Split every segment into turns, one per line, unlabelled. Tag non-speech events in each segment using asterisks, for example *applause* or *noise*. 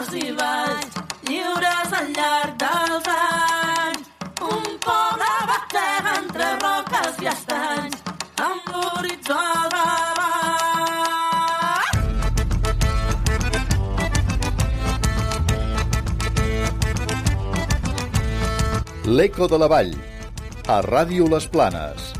muntanyes i valls, lliures al llarg dels anys. Un poble batega entre roques i estanys, amb l'horitzó davant.
L'Eco de la Vall, a Ràdio Les Planes.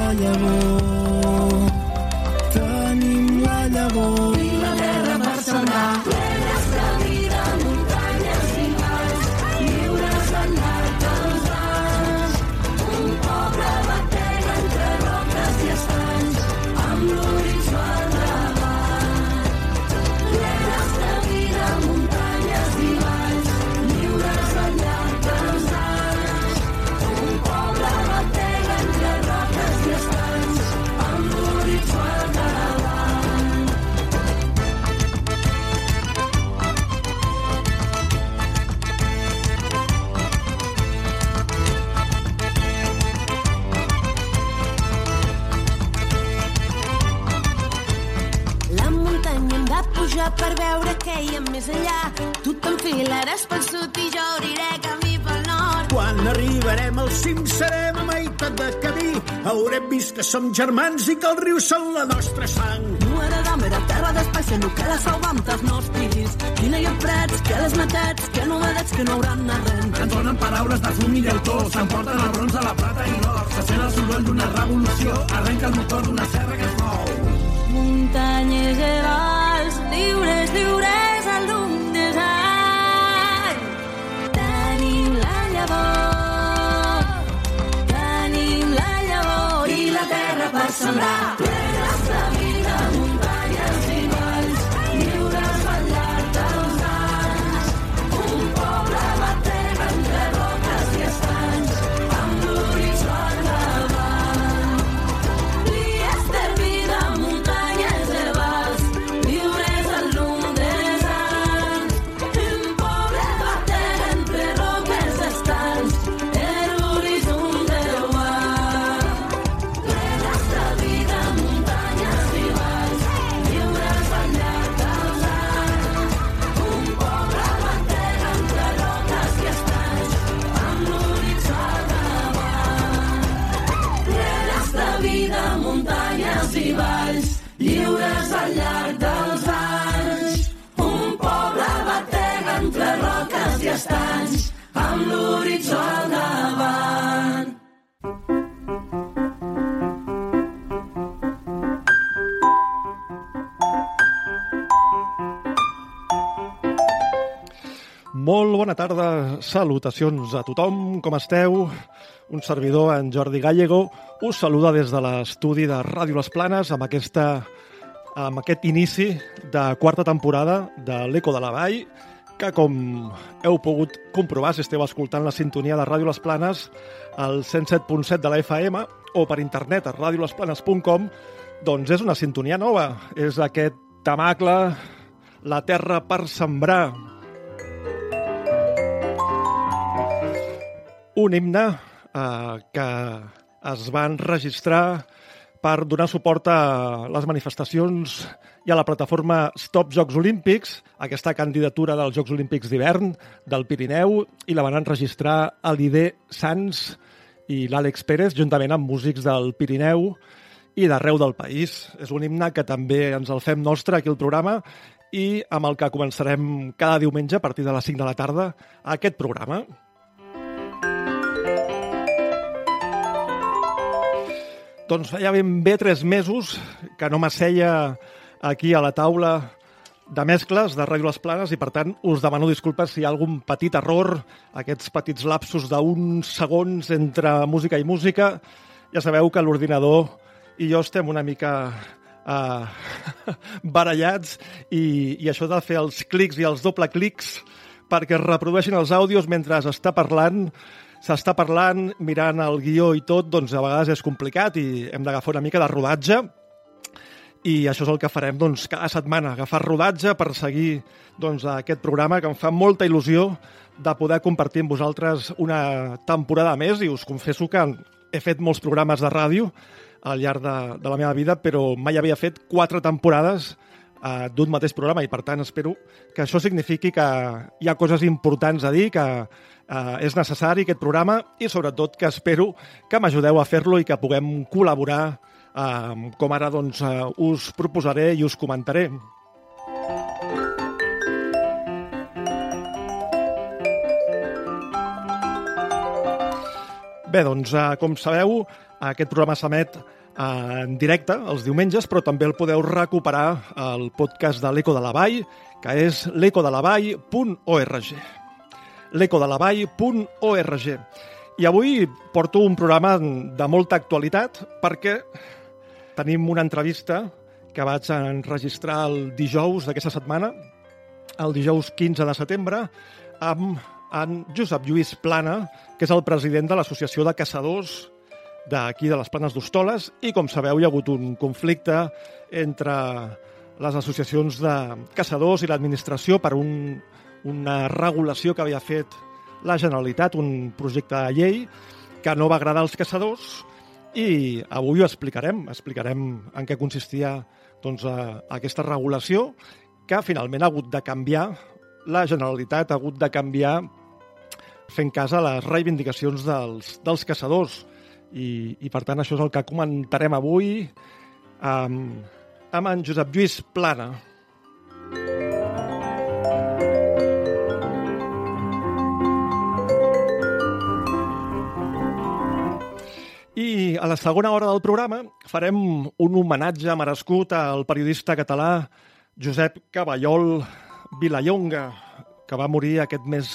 la llavor, tenim la llavor.
I la terra per sembrar.
Per veure què hi ha més enllà. Tu t'enfilaràs pel sud i jo obriré camí pel nord.
Quan arribarem al cim serem a meitat de camí. Haurem vist que som germans i que els rius són la nostra sang.
No era d'home, era terra d'espai, sent que la salva amb els nostres. Quina hi ha prats, que les matats, que novedats que no hauran arrent.
Ens donen paraules de fum i llautó, s'emporten el bronze, la plata i l'or. Se sent el soroll d'una revolució, arrenca el motor d'una serra que es mou.
Muntanyes i valls, lliures, lliures al llum dels anys. Tenim la llavor, tenim la llavor
i la terra per sembrar. Plenes de
Molt bona tarda, salutacions a tothom, com esteu? Un servidor, en Jordi Gallego, us saluda des de l'estudi de Ràdio Les Planes amb, aquesta, amb aquest inici de quarta temporada de l'Eco de la Vall, que com heu pogut comprovar si esteu escoltant la sintonia de Ràdio Les Planes al 107.7 de la FM o per internet a radiolesplanes.com, doncs és una sintonia nova. És aquest tamacle, la terra per sembrar, un himne eh, que es va enregistrar per donar suport a les manifestacions i a la plataforma Stop Jocs Olímpics, aquesta candidatura dels Jocs Olímpics d'hivern del Pirineu, i la van enregistrar l'ID Sans i l'Àlex Pérez, juntament amb músics del Pirineu i d'arreu del país. És un himne que també ens el fem nostre aquí al programa i amb el que començarem cada diumenge a partir de les 5 de la tarda aquest programa. Doncs feia ben bé tres mesos que no m'asseia aquí a la taula de mescles de Ràdio Les Planes i, per tant, us demano disculpes si hi ha algun petit error, aquests petits lapsos d'uns segons entre música i música. Ja sabeu que l'ordinador i jo estem una mica uh, *laughs* barallats i, i això de fer els clics i els doble clics perquè es reprodueixin els àudios mentre està parlant s'està parlant, mirant el guió i tot, doncs a vegades és complicat i hem d'agafar una mica de rodatge. I això és el que farem doncs, cada setmana, agafar rodatge per seguir doncs, aquest programa que em fa molta il·lusió de poder compartir amb vosaltres una temporada més. I us confesso que he fet molts programes de ràdio al llarg de, de la meva vida, però mai havia fet quatre temporades eh, d'un mateix programa. I, per tant, espero que això signifiqui que hi ha coses importants a dir, que eh, és necessari aquest programa i, sobretot, que espero que m'ajudeu a fer-lo i que puguem col·laborar eh, com ara doncs, eh, us proposaré i us comentaré. Bé, doncs, eh, com sabeu, aquest programa s'emet eh, en directe els diumenges, però també el podeu recuperar al podcast de l'Eco de la Vall, que és l'ecodelavall.org l'ecodelavall.org i avui porto un programa de molta actualitat perquè tenim una entrevista que vaig enregistrar el dijous d'aquesta setmana, el dijous 15 de setembre, amb en Josep Lluís Plana, que és el president de l'Associació de Caçadors d'aquí de les Planes d'Hostoles i, com sabeu, hi ha hagut un conflicte entre les associacions de caçadors i l'administració per un, una regulació que havia fet la Generalitat, un projecte de llei que no va agradar als caçadors i avui ho explicarem, explicarem en què consistia doncs, a, aquesta regulació que finalment ha hagut de canviar, la Generalitat ha hagut de canviar fent cas a les reivindicacions dels, dels caçadors. I, I, per tant, això és el que comentarem avui amb, amb en Josep Lluís Plana. I a la segona hora del programa farem un homenatge merescut al periodista català Josep Caballol Vilallonga, que va morir aquest mes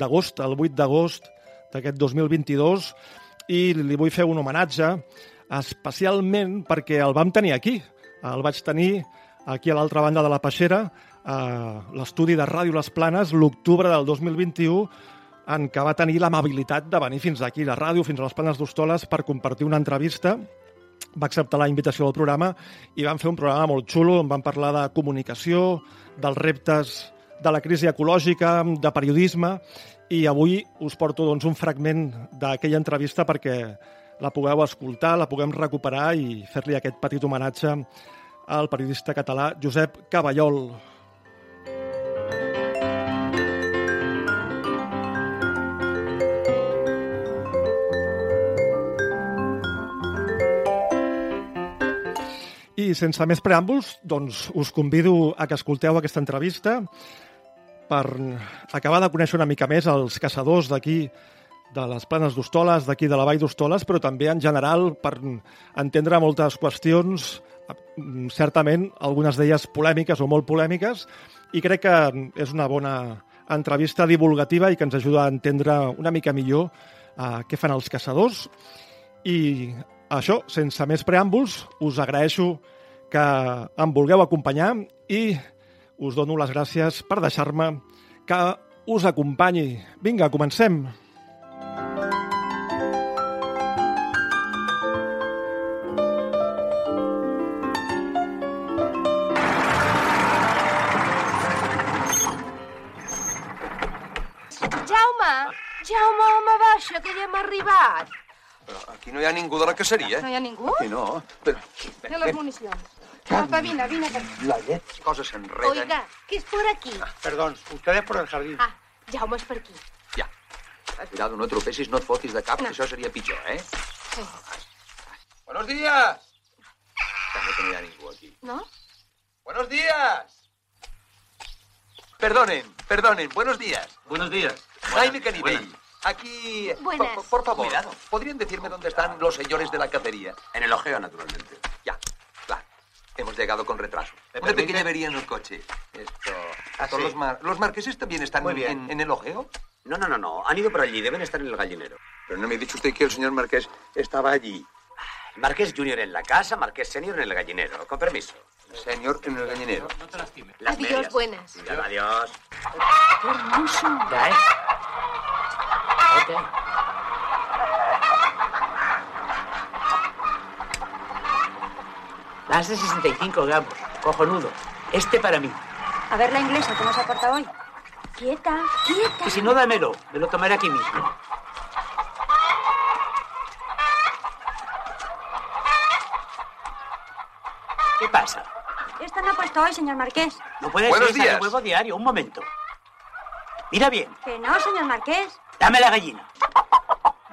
d'agost, el 8 d'agost d'aquest 2022, i li vull fer un homenatge especialment perquè el vam tenir aquí. El vaig tenir aquí a l'altra banda de la peixera, a l'estudi de Ràdio Les Planes, l'octubre del 2021, en què va tenir l'amabilitat de venir fins aquí, la ràdio, fins a les Planes d'Hostoles, per compartir una entrevista. Va acceptar la invitació del programa i vam fer un programa molt xulo, on vam parlar de comunicació, dels reptes de la crisi ecològica, de periodisme, i avui us porto doncs, un fragment d'aquella entrevista perquè la pugueu escoltar, la puguem recuperar i fer-li aquest petit homenatge al periodista català Josep Caballol. I sense més preàmbuls, doncs us convido a que escolteu aquesta entrevista per acabar de conèixer una mica més els caçadors d'aquí de les planes d'Hostoles, d'aquí de la vall d'Hostoles, però també en general per entendre moltes qüestions, certament algunes d'elles polèmiques o molt polèmiques, i crec que és una bona entrevista divulgativa i que ens ajuda a entendre una mica millor eh, què fan els caçadors. I això, sense més preàmbuls, us agraeixo que em vulgueu acompanyar i us dono les gràcies per deixar-me que us acompanyi. Vinga, comencem!
Jaume! Jaume, home, baixa, que ja hem arribat.
Però aquí no hi ha ningú de la caceria.
No hi ha ningú?
Aquí no. Però,
Té les municions. Apa, vine, vine per aquí.
la llet, les coses s'enreden.
Oiga, que és por aquí.
Perdón, ustedes por el jardín.
Ah, Jaume és per aquí.
Ja. Cuidado, no tropecis, no et fotis de cap,
No.
que això seria pitjor, eh?
Sí.
Buenos días. També que no ha ningú aquí.
No?
Buenos días. Perdonen, perdonen, buenos días.
Buenos días.
Jaime Canibel. Aquí...
Buenas.
Por, por favor,
Cuidado.
¿podrían decirme dónde están los señores de la cacería?
En el ojeo, naturalmente.
Ya. Hemos llegado con retraso.
¿Me
Una
permite?
pequeña avería en el coche.
Esto.
¿Son
Así.
los, mar- ¿Los marqueses también están
Muy bien.
En, en el ojeo?
No, no, no, no. Han ido por allí. Deben estar en el gallinero.
Pero no me ha dicho usted que el señor Marqués estaba allí.
Marqués Junior en la casa, Marqués Senior en el gallinero. Con permiso.
Señor, en el gallinero.
Las
Adiós,
medias.
buenas.
Ya, adiós.
Qué hermoso.
Ya, ¿eh? Ok. Las de 65 gramos. Cojonudo. Este para mí.
A ver la inglesa, ¿cómo se ha portado hoy? Quieta, quieta.
Y si no, dámelo. Me lo tomaré aquí mismo. ¿Qué pasa?
Esta no ha puesto hoy, señor Marqués.
No puede
Buenos
ser
días.
huevo diario. Un momento. Mira bien.
Que no, señor Marqués.
Dame la gallina.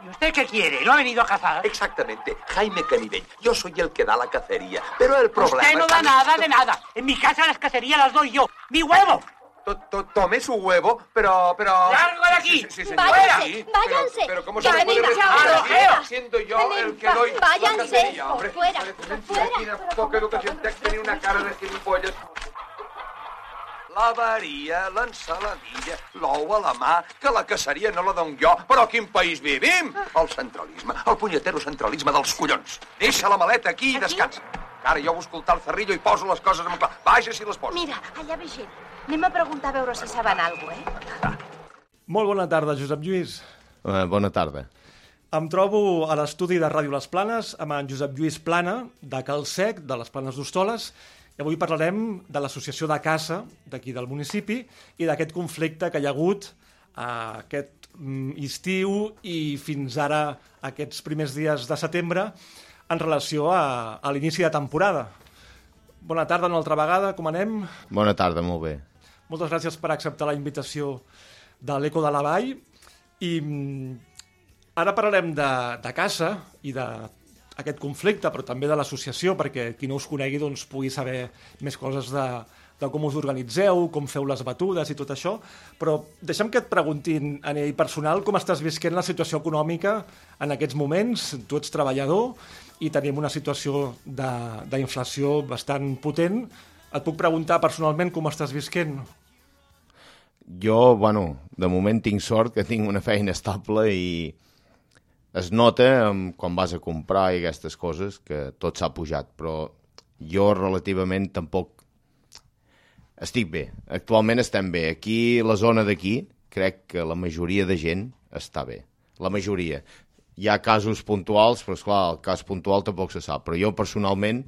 ¿Y usted qué quiere? ¿No ha venido a cazar?
Exactamente. Jaime Canivell. Yo soy el que da la cacería. Pero el problema...
Usted no da nada de nada. En mi casa las cacerías las doy yo. ¡Mi huevo!
To- to- Tome su huevo, pero... pero...
¡Largo de aquí!
Sí, sí.
Váyanse,
pero-
váyanse.
Pero, ¿cómo
Que
se le puede
chao.
siendo yo el que doy
váyanse,
la cacería, hombre?
fuera,
poca una cara de gilipollas. La varia, l'ensaladilla, l'ou a la mà, que la caceria no la dono jo. Però a quin país vivim? El centralisme, el punyetero centralisme dels collons. Deixa la maleta aquí i descansa. Ara jo busco el tal Cerrillo i poso les coses en clar. Vaja si les poso.
Mira, allà ve gent. Anem a preguntar a veure si saben alguna cosa, eh?
Molt bona tarda, Josep Lluís.
Uh, bona tarda.
Em trobo a l'estudi de Ràdio Les Planes amb en Josep Lluís Plana, de Calsec, de les Planes d'Hostoles, avui parlarem de l'associació de caça d'aquí del municipi i d'aquest conflicte que hi ha hagut eh, aquest mm, estiu i fins ara aquests primers dies de setembre en relació a, a l'inici de temporada. Bona tarda una altra vegada, com anem?
Bona tarda, molt bé.
Moltes gràcies per acceptar la invitació de l'Eco de la Vall. I mm, ara parlarem de, de caça i d'aquest conflicte, però també de l'associació, perquè qui no us conegui doncs, pugui saber més coses de, de com us organitzeu, com feu les batudes i tot això. Però deixa'm que et preguntin a nivell personal com estàs visquent la situació econòmica en aquests moments. Tu ets treballador i tenim una situació d'inflació bastant potent. Et puc preguntar personalment com estàs visquent?
Jo, bueno, de moment tinc sort que tinc una feina estable i es nota quan vas a comprar i aquestes coses que tot s'ha pujat, però jo relativament tampoc estic bé. Actualment estem bé. Aquí, la zona d'aquí, crec que la majoria de gent està bé. La majoria. Hi ha casos puntuals, però esclar, el cas puntual tampoc se sap. Però jo personalment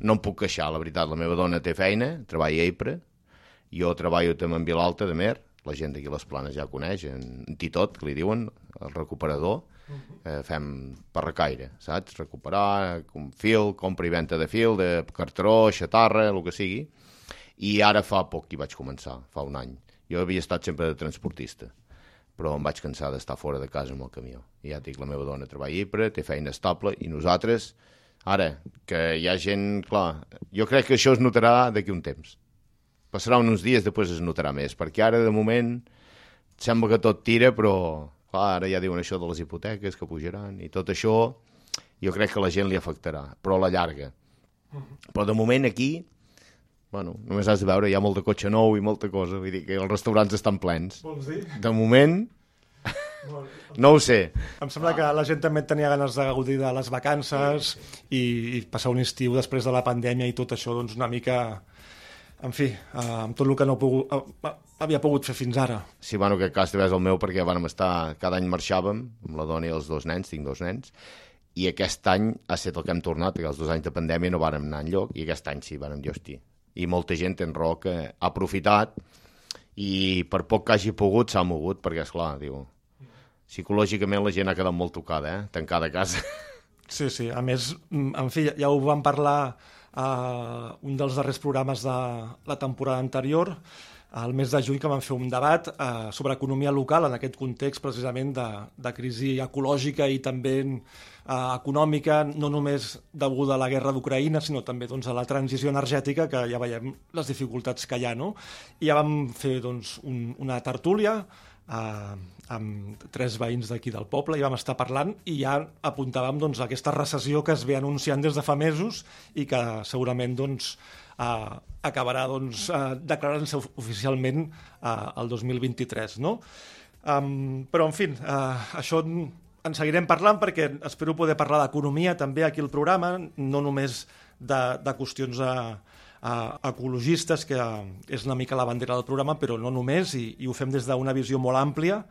no em puc queixar, la veritat. La meva dona té feina, treballa a Eipre, jo treballo també en Vilalta de Mer, la gent d'aquí les Planes ja coneix, en Titot, que li diuen, el recuperador, eh, fem per recaire, saps? Recuperar com fil, compra i venda de fil, de cartró, xatarra, el que sigui. I ara fa poc que vaig començar, fa un any. Jo havia estat sempre de transportista, però em vaig cansar d'estar fora de casa amb el camió. I ja dic, la meva dona treballa a té feina estable, i nosaltres, ara, que hi ha gent, clar, jo crec que això es notarà d'aquí un temps. Passarà uns dies, després es notarà més, perquè ara, de moment, sembla que tot tira, però, clar, ara ja diuen això de les hipoteques que pujaran, i tot això, jo crec que la gent li afectarà, però a la llarga. Però de moment aquí, bueno, només has de veure, hi ha molt de cotxe nou i molta cosa, vull dir que els restaurants estan plens.
Vols dir?
De moment, no ho sé.
Em sembla que la gent també tenia ganes de gaudir de les vacances i, i passar un estiu després de la pandèmia i tot això, doncs una mica, en fi, eh, amb tot el que no ha pogut, eh, havia pogut fer fins ara.
Sí, bueno, aquest cas també és el meu perquè vàrem estar, cada any marxàvem amb la dona i els dos nens, tinc dos nens, i aquest any ha estat el que hem tornat, perquè els dos anys de pandèmia no vàrem anar enlloc, i aquest any sí, vàrem dir, hosti. I molta gent ten raó que ha aprofitat i per poc que hagi pogut s'ha mogut, perquè, és clar, diu, psicològicament la gent ha quedat molt tocada, eh? tancada a casa.
Sí, sí, a més, en fi, ja ho vam parlar a un dels darrers programes de la temporada anterior, al mes de juny que vam fer un debat eh, sobre economia local en aquest context precisament de, de crisi ecològica i també eh, econòmica, no només deguda a la guerra d'Ucraïna, sinó també doncs, a la transició energètica, que ja veiem les dificultats que hi ha. No? I ja vam fer doncs, un, una tertúlia eh, amb tres veïns d'aquí del poble i vam estar parlant i ja apuntàvem doncs, aquesta recessió que es ve anunciant des de fa mesos i que segurament doncs, eh, acabarà doncs, eh, declarant-se oficialment eh, el 2023. No? Um, però, en fi, uh, això en, seguirem parlant perquè espero poder parlar d'economia també aquí al programa, no només de, de qüestions uh, uh, ecologistes, que és una mica la bandera del programa, però no només, i, i ho fem des d'una visió molt àmplia.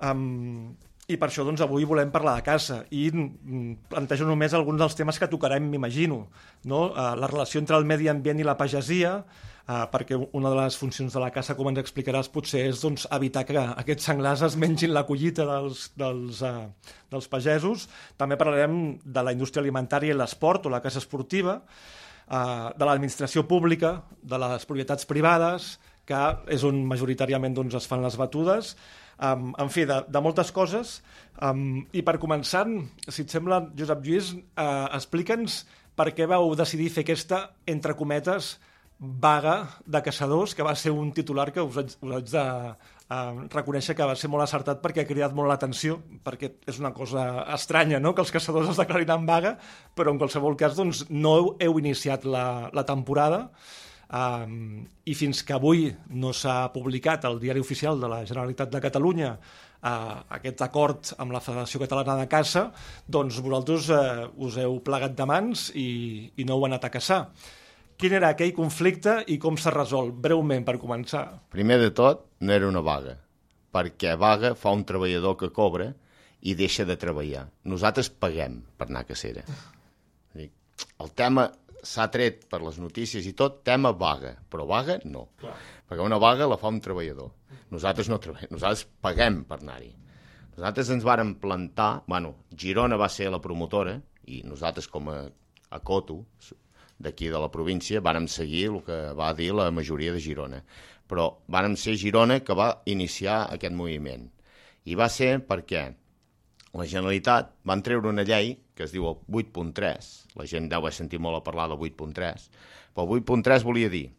Um, i per això doncs, avui volem parlar de casa i mm, plantejo només alguns dels temes que tocarem, m'imagino. No? Uh, la relació entre el medi ambient i la pagesia, uh, perquè una de les funcions de la caça, com ens explicaràs, potser és doncs, evitar que aquests senglars es mengin la collita dels, dels, uh, dels pagesos. També parlarem de la indústria alimentària i l'esport o la caça esportiva, de l'administració pública, de les propietats privades, que és on majoritàriament doncs, es fan les batudes, um, en fi, de, de moltes coses. Um, I per començar, si et sembla, Josep Lluís, uh, explica'ns per què vau decidir fer aquesta, entre cometes, vaga de caçadors, que va ser un titular que us haig, us haig de uh, reconèixer que va ser molt acertat perquè ha cridat molt l'atenció, perquè és una cosa estranya no? que els caçadors es declarin en vaga, però en qualsevol cas doncs, no heu, heu iniciat la, la temporada, Um, I fins que avui no s'ha publicat al diari oficial de la Generalitat de Catalunya uh, aquest acord amb la Federació Catalana de Caça, doncs vosaltres uh, us heu plegat de mans i, i no heu anat a caçar. Quin era aquell conflicte i com s'ha resolt? Breument, per començar.
Primer de tot, no era una vaga, perquè vaga fa un treballador que cobra i deixa de treballar. Nosaltres paguem per anar a cacera. El tema s'ha tret per les notícies i tot, tema vaga, però vaga no. Clar. Perquè una vaga la fa un treballador. Nosaltres no treballem, nosaltres paguem per anar-hi. Nosaltres ens vàrem plantar, bueno, Girona va ser la promotora, i nosaltres com a, a Coto, d'aquí de la província, vàrem seguir el que va dir la majoria de Girona. Però vàrem ser Girona que va iniciar aquest moviment. I va ser perquè la Generalitat van treure una llei que es diu el 8.3, la gent deu sentit molt a parlar del 8.3, però el 8.3 volia dir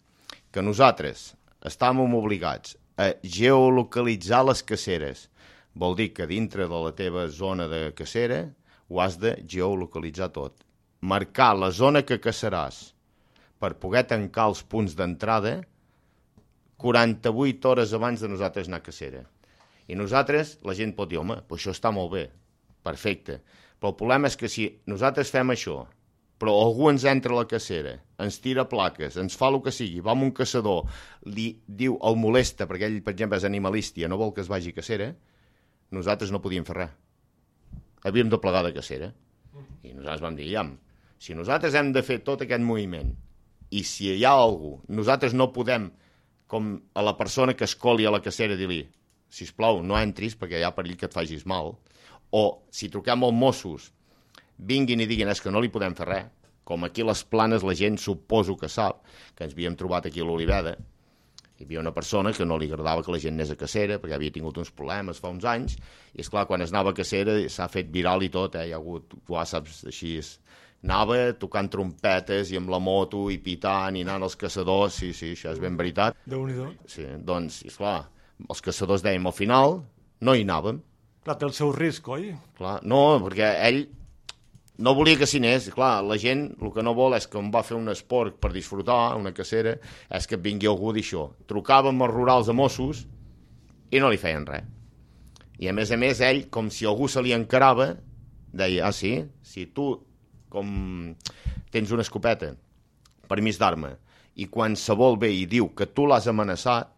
que nosaltres estàvem obligats a geolocalitzar les caceres. Vol dir que dintre de la teva zona de cacera ho has de geolocalitzar tot. Marcar la zona que caçaràs per poder tancar els punts d'entrada 48 hores abans de nosaltres anar a cacera. I nosaltres, la gent pot dir, home, però això està molt bé, perfecte, però el problema és que si nosaltres fem això, però algú ens entra a la cacera, ens tira plaques, ens fa el que sigui, va amb un caçador, li diu, el molesta, perquè ell, per exemple, és animalista, no vol que es vagi a cacera, nosaltres no podíem fer res. Havíem de plegar de cacera. I nosaltres vam dir, llam, si nosaltres hem de fer tot aquest moviment i si hi ha algú, nosaltres no podem, com a la persona que escoli a la cacera, dir-li, sisplau, no entris perquè hi ha perill que et facis mal, o si truquem als Mossos vinguin i diguin és que no li podem fer res, com aquí les planes la gent suposo que sap, que ens havíem trobat aquí a l'Oliveda, hi havia una persona que no li agradava que la gent anés a cacera, perquè havia tingut uns problemes fa uns anys, i és clar quan es anava a cacera s'ha fet viral i tot, eh? hi ha hagut whatsapps així, anava tocant trompetes i amb la moto i pitant i anant als caçadors, sí, sí, això és ben veritat.
déu nhi
Sí, doncs, esclar, els caçadors dèiem al final, no hi anàvem,
Clar, té el seu risc, oi?
Clar, no, perquè ell no volia que s'hi anés. Clar, la gent el que no vol és que em va fer un esport per disfrutar, una cacera, és que vingui algú d'això. Trucàvem als rurals de Mossos i no li feien res. I a més a més ell, com si algú se li encarava, deia, ah sí, si tu com tens una escopeta, permís d'arma, i qualsevol ve i diu que tu l'has amenaçat,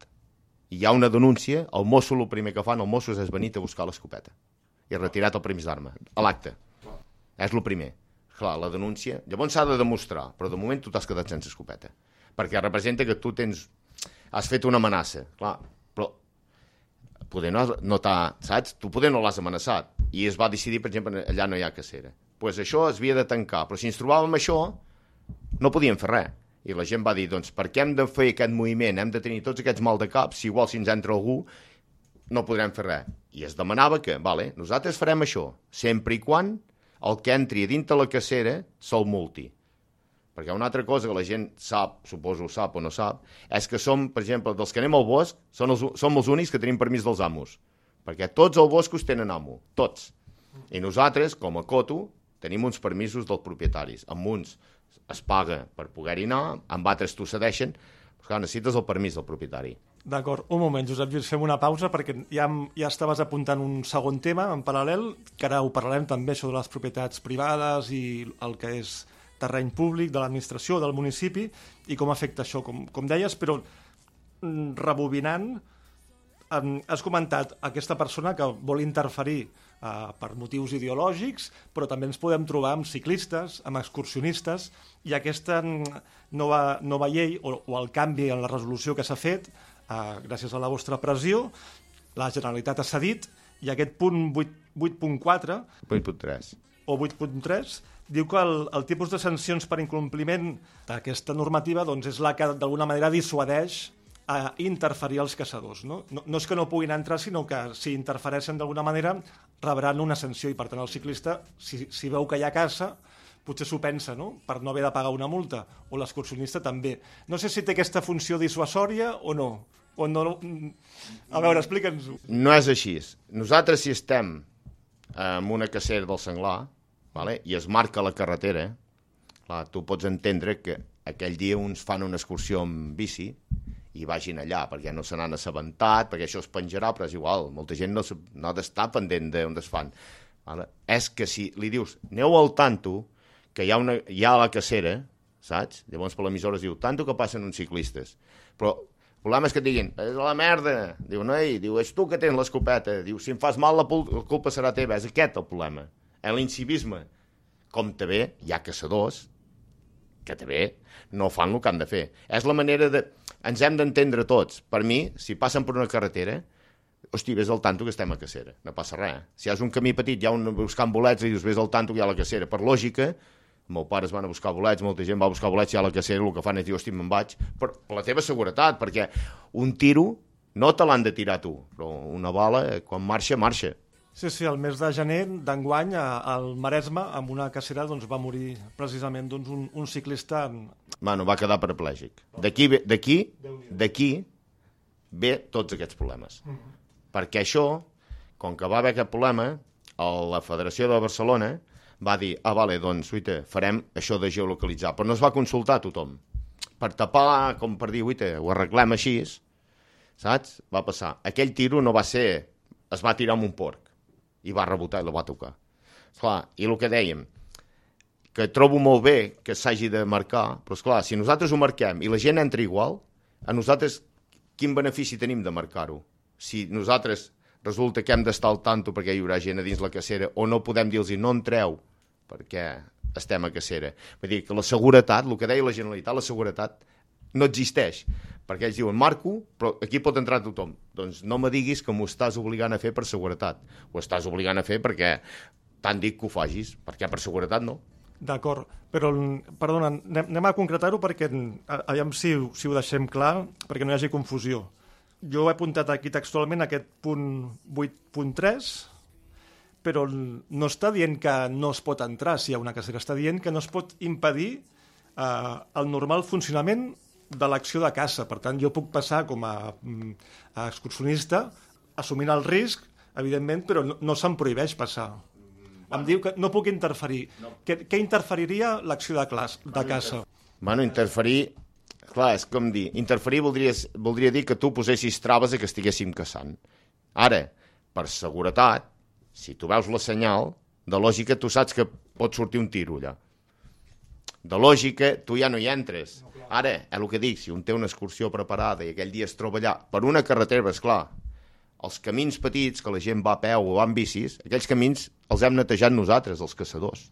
hi ha una denúncia, el mosso el primer que fan, el mosso és venir a buscar l'escopeta i retirat el permís d'arma, a l'acte. És el primer. Clar, la denúncia... Llavors s'ha de demostrar, però de moment tu t'has quedat sense escopeta. Perquè representa que tu tens... has fet una amenaça. Clar, però poder no, no t'ha... Saps? Tu poder no l'has amenaçat. I es va decidir, per exemple, allà no hi ha cacera. Doncs pues això es havia de tancar. Però si ens trobàvem això, no podíem fer res. I la gent va dir, doncs, per què hem de fer aquest moviment? Hem de tenir tots aquests mal de cap, si igual si ens entra algú, no podrem fer res. I es demanava que, vale, nosaltres farem això, sempre i quan el que entri dintre la cacera se'l multi. Perquè una altra cosa que la gent sap, suposo sap o no sap, és que som, per exemple, dels que anem al bosc, són els, som els únics que tenim permís dels amos. Perquè tots els boscos tenen amo, tots. I nosaltres, com a Coto, tenim uns permisos dels propietaris. Amb uns es paga per poder-hi anar, amb altres t'ho cedeixen, però clar, necessites el permís del propietari.
D'acord, un moment, Josep Lluís, fem una pausa perquè ja, ja estaves apuntant un segon tema en paral·lel, que ara ho parlarem també, de les propietats privades i el que és terreny públic de l'administració, del municipi, i com afecta això, com, com deies, però mm, rebobinant, em, has comentat aquesta persona que vol interferir eh, per motius ideològics, però també ens podem trobar amb ciclistes, amb excursionistes, i aquesta mm, nova, nova llei o, o el canvi en la resolució que s'ha fet, eh, gràcies a la vostra pressió, la Generalitat ha cedit, i aquest punt 8 8.4
8.3.
o 8.3 diu que el, el tipus de sancions per incompliment d'aquesta normativa doncs, és la que d'alguna manera dissuadeix a interferir els caçadors. No? No, no és que no puguin entrar, sinó que si interfereixen d'alguna manera rebran una sanció i per tant el ciclista, si, si veu que hi ha caça, potser s'ho pensa, no?, per no haver de pagar una multa, o l'excursionista també. No sé si té aquesta funció dissuasòria o no. O no... A veure, explica'ns-ho.
No és així. Nosaltres, si estem en una cacera del senglar vale? i es marca la carretera, clar, tu pots entendre que aquell dia uns fan una excursió amb bici i vagin allà, perquè no se n'han assabentat, perquè això es penjarà, però és igual, molta gent no, no ha d'estar pendent d'on es fan. Vale? És que si li dius, aneu al tanto, que hi ha, una, hi ha la cacera, saps? Llavors per l'emissora es diu, tanto que passen uns ciclistes. Però el problema és que et diguin, és la merda. Diu, no, ei, diu, és tu que tens l'escopeta. Diu, si em fas mal, la, la culpa serà teva. És aquest el problema. És l'incivisme. Com també hi ha caçadors que també no fan el que han de fer. És la manera de... Ens hem d'entendre tots. Per mi, si passen per una carretera, hosti, vés al tanto que estem a cacera, no passa res. Si hi has un camí petit, hi ha un buscant bolets i dius, vés al tanto que hi ha la cacera. Per lògica, meus pares van a buscar bolets, molta gent va a buscar bolets hi ha la cacera, el que fan és dir, hosti, me'n vaig, per, per la teva seguretat, perquè un tiro no te l'han de tirar tu, però una bala, eh, quan marxa, marxa.
Sí, sí, el mes de gener d'enguany al Maresme, amb una cacera, doncs, va morir precisament doncs, un, un ciclista en-
Bueno, va quedar paraplègic. D'aquí, d'aquí, d'aquí ve tots aquests problemes. Perquè això, com que va haver aquest problema, la Federació de Barcelona va dir, ah, vale, doncs, uita, farem això de geolocalitzar. Però no es va consultar a tothom. Per tapar, com per dir, uita, ho arreglem així, saps? Va passar. Aquell tiro no va ser... Es va tirar amb un porc i va rebotar i la va tocar. Clar, i el que dèiem, que trobo molt bé que s'hagi de marcar, però és clar, si nosaltres ho marquem i la gent entra igual, a nosaltres quin benefici tenim de marcar-ho? Si nosaltres resulta que hem d'estar al tanto perquè hi haurà gent a dins la cacera o no podem dir-los no entreu perquè estem a cacera. Vull dir que la seguretat, el que deia la Generalitat, la seguretat no existeix. Perquè ells diuen, Marco, però aquí pot entrar tothom. Doncs no me diguis que m'ho estàs obligant a fer per seguretat. Ho estàs obligant a fer perquè t'han dit que ho facis, perquè per seguretat no.
D'acord, però, perdona, anem, anem a concretar-ho perquè, aviam si, si ho deixem clar, perquè no hi hagi confusió. Jo he apuntat aquí textualment aquest punt 8.3, però no està dient que no es pot entrar si hi ha una cacera, està dient que no es pot impedir eh, el normal funcionament de l'acció de caça. Per tant, jo puc passar com a, mm, a excursionista assumint el risc, evidentment, però no, no se'm prohibeix passar. Em diu que no puc interferir. No. Què, què interferiria l'acció de, clas, de caça?
Bueno, interferir... Clar, és com dir... Interferir voldria, voldria dir que tu posessis traves a que estiguéssim caçant. Ara, per seguretat, si tu veus la senyal, de lògica tu saps que pot sortir un tiro allà. De lògica, tu ja no hi entres. Ara, és el que dic, si un té una excursió preparada i aquell dia es troba allà, per una carretera, és clar, els camins petits que la gent va a peu o va amb bicis, aquells camins els hem netejat nosaltres, els caçadors.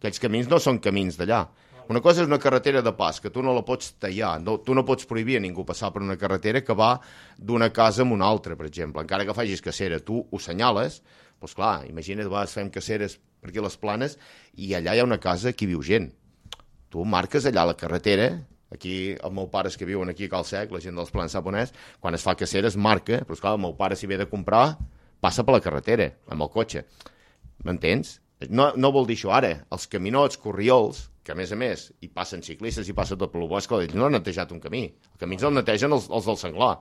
Aquells camins no són camins d'allà. Una cosa és una carretera de pas, que tu no la pots tallar, no, tu no pots prohibir a ningú passar per una carretera que va d'una casa a una altra, per exemple. Encara que facis cacera, tu ho senyales, doncs clar, imagina't, vas fem caceres per aquí a les planes i allà hi ha una casa que viu gent. Tu marques allà la carretera, aquí els meus pares que viuen aquí a Cal Sec, la gent dels plans saponès, quan es fa cacera es marca, però esclar, el meu pare si ve de comprar passa per la carretera, amb el cotxe. M'entens? No, no vol dir això ara. Els caminots, corriols, que a més a més hi passen ciclistes, hi passa tot pel bosc, ells no han netejat un camí. El camí ens el netegen els, els del senglar.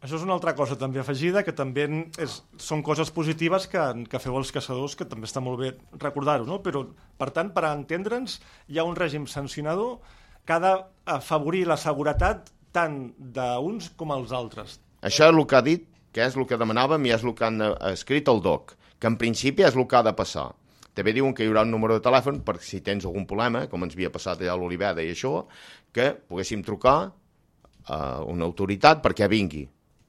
Això és una altra cosa també afegida, que també és, són coses positives que, que feu els caçadors, que també està molt bé recordar-ho, no? Però, per tant, per entendre'ns, hi ha un règim sancionador que ha d'afavorir la seguretat tant d'uns com els altres.
Això és el que ha dit, que és el que demanàvem i és el que han eh, escrit el DOC, que en principi és el que ha de passar. També diuen que hi haurà un número de telèfon per si tens algun problema, com ens havia passat allà a l'Oliveda i això, que poguéssim trucar a una autoritat perquè vingui.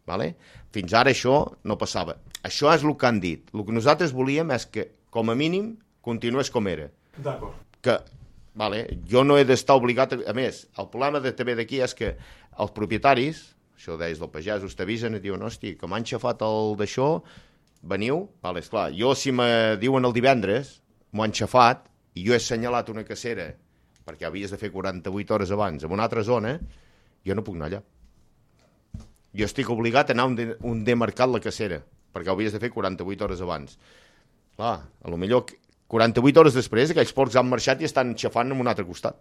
Vale? Fins ara això no passava. Això és el que han dit. El que nosaltres volíem és que, com a mínim, continués com era.
D'acord.
Que, vale, jo no he d'estar obligat... A, a més, el problema de també d'aquí és que els propietaris, això deies del pagès, us t'avisen i diuen, hosti, que m'han xafat el d'això, veniu? Vale, esclar, jo si me diuen el divendres, m'ho han xafat, i jo he assenyalat una cacera, perquè havies de fer 48 hores abans, en una altra zona, jo no puc anar allà. Jo estic obligat a anar un, de, un demarcat la cacera, perquè ho havies de fer 48 hores abans. Clar, a lo millor 48 hores després aquells porcs han marxat i estan xafant en un altre costat.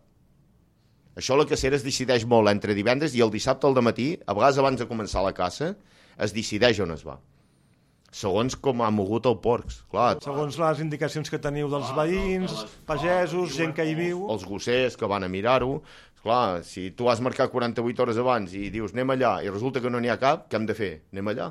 Això la cacera es decideix molt entre divendres i el dissabte al matí, a vegades abans de començar la caça, es decideix on es va. Segons com ha mogut el porcs, clar.
Segons les indicacions que teniu dels veïns, pagesos, gent que hi viu...
Els gossers que van a mirar-ho. Clar, si tu has marcat 48 hores abans i dius anem allà i resulta que no n'hi ha cap, què hem de fer? Anem allà.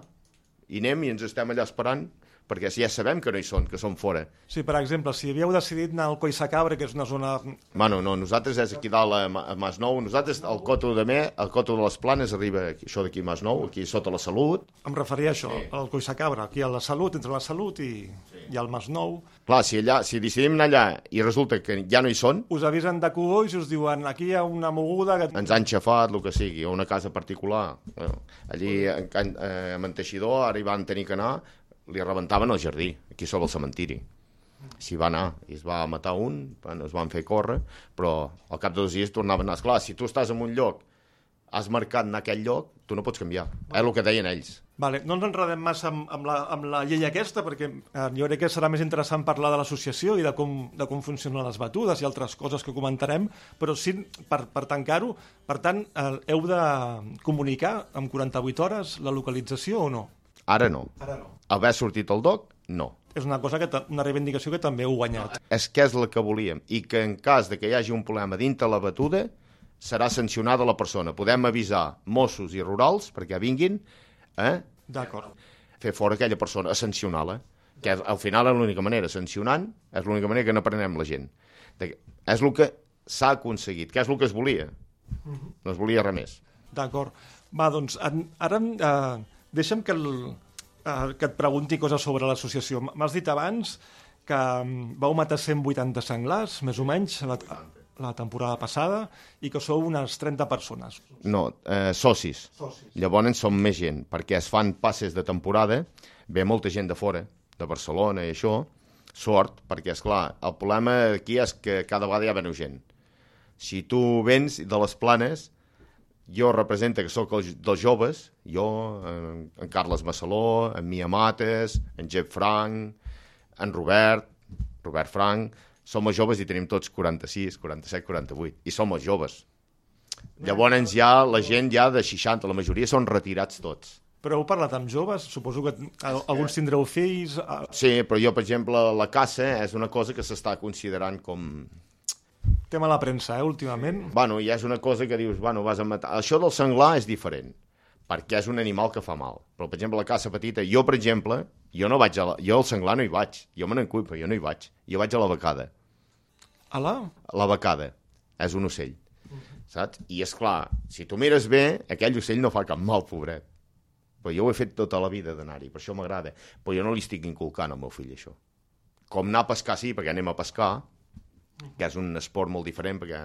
I anem i ens estem allà esperant perquè ja sabem que no hi són, que són fora.
Sí, per exemple, si havíeu decidit anar al Coixacabre, que és una zona...
Bueno, no, nosaltres és aquí dalt a, Ma- a Masnou, nosaltres al Coto de Mer, al Coto de les Planes arriba aquí, això d'aquí a Masnou, aquí sota la Salut.
Em referia a això, al Coixacabre, aquí a la Salut, entre la Salut i, i el Masnou.
Clar, si, allà, si decidim anar allà i resulta que ja no hi són,
Us avisen de cogolls i us diuen aquí hi ha una moguda... Que...
ens han xafat, el que sigui, o una casa particular. Bueno, allí a, Can- eh, a ara hi van tenir que anar, li rebentaven el jardí, aquí sobre el cementiri. S'hi va anar, i es va matar un, bueno, es van fer córrer, però al cap de dos dies tornaven a anar. Esclar, si tu estàs en un lloc, has marcat en aquell lloc, tu no pots canviar. És el que deien ells.
Vale, no ens enredem massa amb, amb, la, amb la llei aquesta, perquè eh, jo crec que serà més interessant parlar de l'associació i de com, de com funcionen les batudes i altres coses que comentarem, però sí, per, per tancar-ho, per tant, eh, heu de comunicar amb 48 hores la localització o no?
Ara no.
Ara no.
Haver sortit el DOC, no.
És una cosa que una reivindicació que també heu guanyat.
És que és el que volíem. I que en cas de que hi hagi un problema dintre la batuda, serà sancionada la persona. Podem avisar Mossos i rurals perquè vinguin eh,
D'acord.
fer fora aquella persona, a sancionar-la. Que al final és l'única manera, sancionant, és l'única manera que n'aprenem la gent. De, és el que s'ha aconseguit, que és el que es volia. No es volia res més.
D'acord. Va, doncs, ara eh, deixa'm que, el, eh, que et pregunti coses sobre l'associació. M'has dit abans que mm, vau matar 180 senglars, més o menys, la, la temporada passada, i que sou unes 30 persones.
No, eh, socis.
Socis.
Llavors som més gent, perquè es fan passes de temporada, ve molta gent de fora, de Barcelona i això, sort, perquè, és clar el problema aquí és que cada vegada hi ha menys gent. Si tu vens de les planes, jo represento que sóc el, dels joves, jo, en, en Carles Massaló, en Mia Mates, en Jeff Frank, en Robert, Robert Frank, som els joves i tenim tots 46, 47, 48, i som els joves. Llavors ja la gent ja de 60, la majoria són retirats tots.
Però heu parlat amb joves? Suposo que al- alguns tindreu fills...
Sí, però jo, per exemple, la caça és una cosa que s'està considerant com...
Tema a la premsa, eh, últimament.
Bueno, ja és una cosa que dius, bueno, vas a matar... Això del senglar és diferent, perquè és un animal que fa mal. Però, per exemple, la caça petita, jo, per exemple, jo no vaig a la... Jo al senglar no hi vaig. Jo me n'encuipo, jo no hi vaig. Jo vaig a la becada.
A la?
La becada és un ocell, saps? I és clar, si tu mires bé, aquell ocell no fa cap mal, pobret. Però jo ho he fet tota la vida d'anar-hi, per això m'agrada. Però jo no li estic inculcant al meu fill això. Com anar a pescar, sí, perquè anem a pescar, que és un esport molt diferent, perquè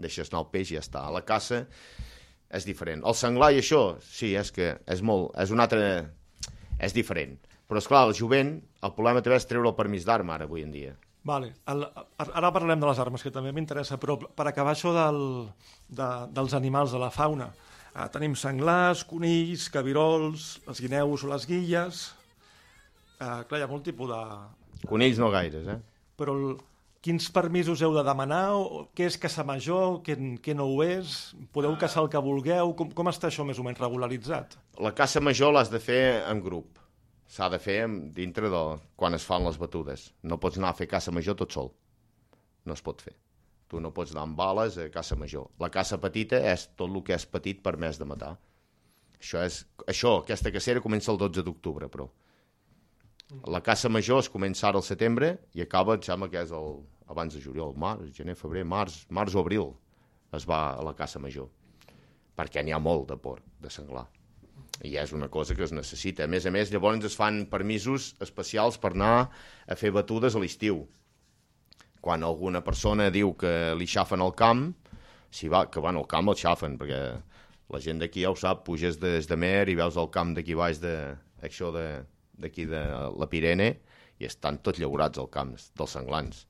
deixes anar el peix i ja està. A la caça és diferent. El senglar i això, sí, és que és molt... És un altre... És diferent. Però, és clar el jovent, el problema també és treure el permís d'arma ara, avui en dia.
Vale. El, ara parlem de les armes, que també m'interessa, però per acabar això del, de, dels animals, de la fauna, eh, tenim senglars, conills, cabirols, les guineus o les guilles... Eh, clar, hi ha molt tipus de...
Conills no gaires, eh?
Però el, quins permisos heu de demanar? O, què és caça major? Què, què no ho és? Podeu caçar el que vulgueu? Com, com està això més o menys regularitzat?
La caça major l'has de fer en grup. S'ha de fer dintre de quan es fan les batudes. No pots anar a fer caça major tot sol. No es pot fer. Tu no pots anar amb bales a caça major. La caça petita és tot el que és petit permès de matar. Això, és, això aquesta cacera comença el 12 d'octubre, però. La caça major es comença ara al setembre i acaba, em sembla que és el, abans de juliol, març, gener, febrer, març, març o abril es va a la caça major. Perquè n'hi ha molt de porc, de senglar i és una cosa que es necessita. A més a més, llavors es fan permisos especials per anar a fer batudes a l'estiu. Quan alguna persona diu que li xafen al camp, si va, que van al camp el xafen, perquè la gent d'aquí ja ho sap, puges des de Mer i veus el camp d'aquí baix de, això de- d'aquí de, la Pirene i estan tots llaurats al camp dels senglans.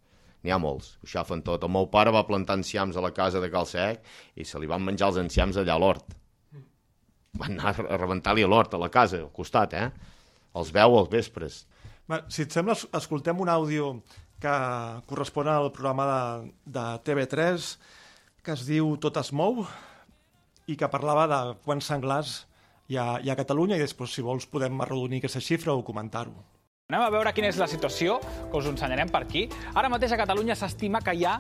N'hi ha molts, ho xafen tot. El meu pare va plantar enciams a la casa de Cal Sec i se li van menjar els enciams allà a l'hort van anar a rebentar-li a l'hort, a la casa, al costat, eh? Els veu als vespres.
Si et sembla, es- escoltem un àudio que correspon al programa de, de TV3 que es diu Tot es mou i que parlava de quants senglars hi ha, hi ha a Catalunya i després, si vols, podem arrodonir aquesta xifra o comentar-ho.
Anem a veure quina és la situació, que us ensenyarem per aquí. Ara mateix a Catalunya s'estima que hi ha,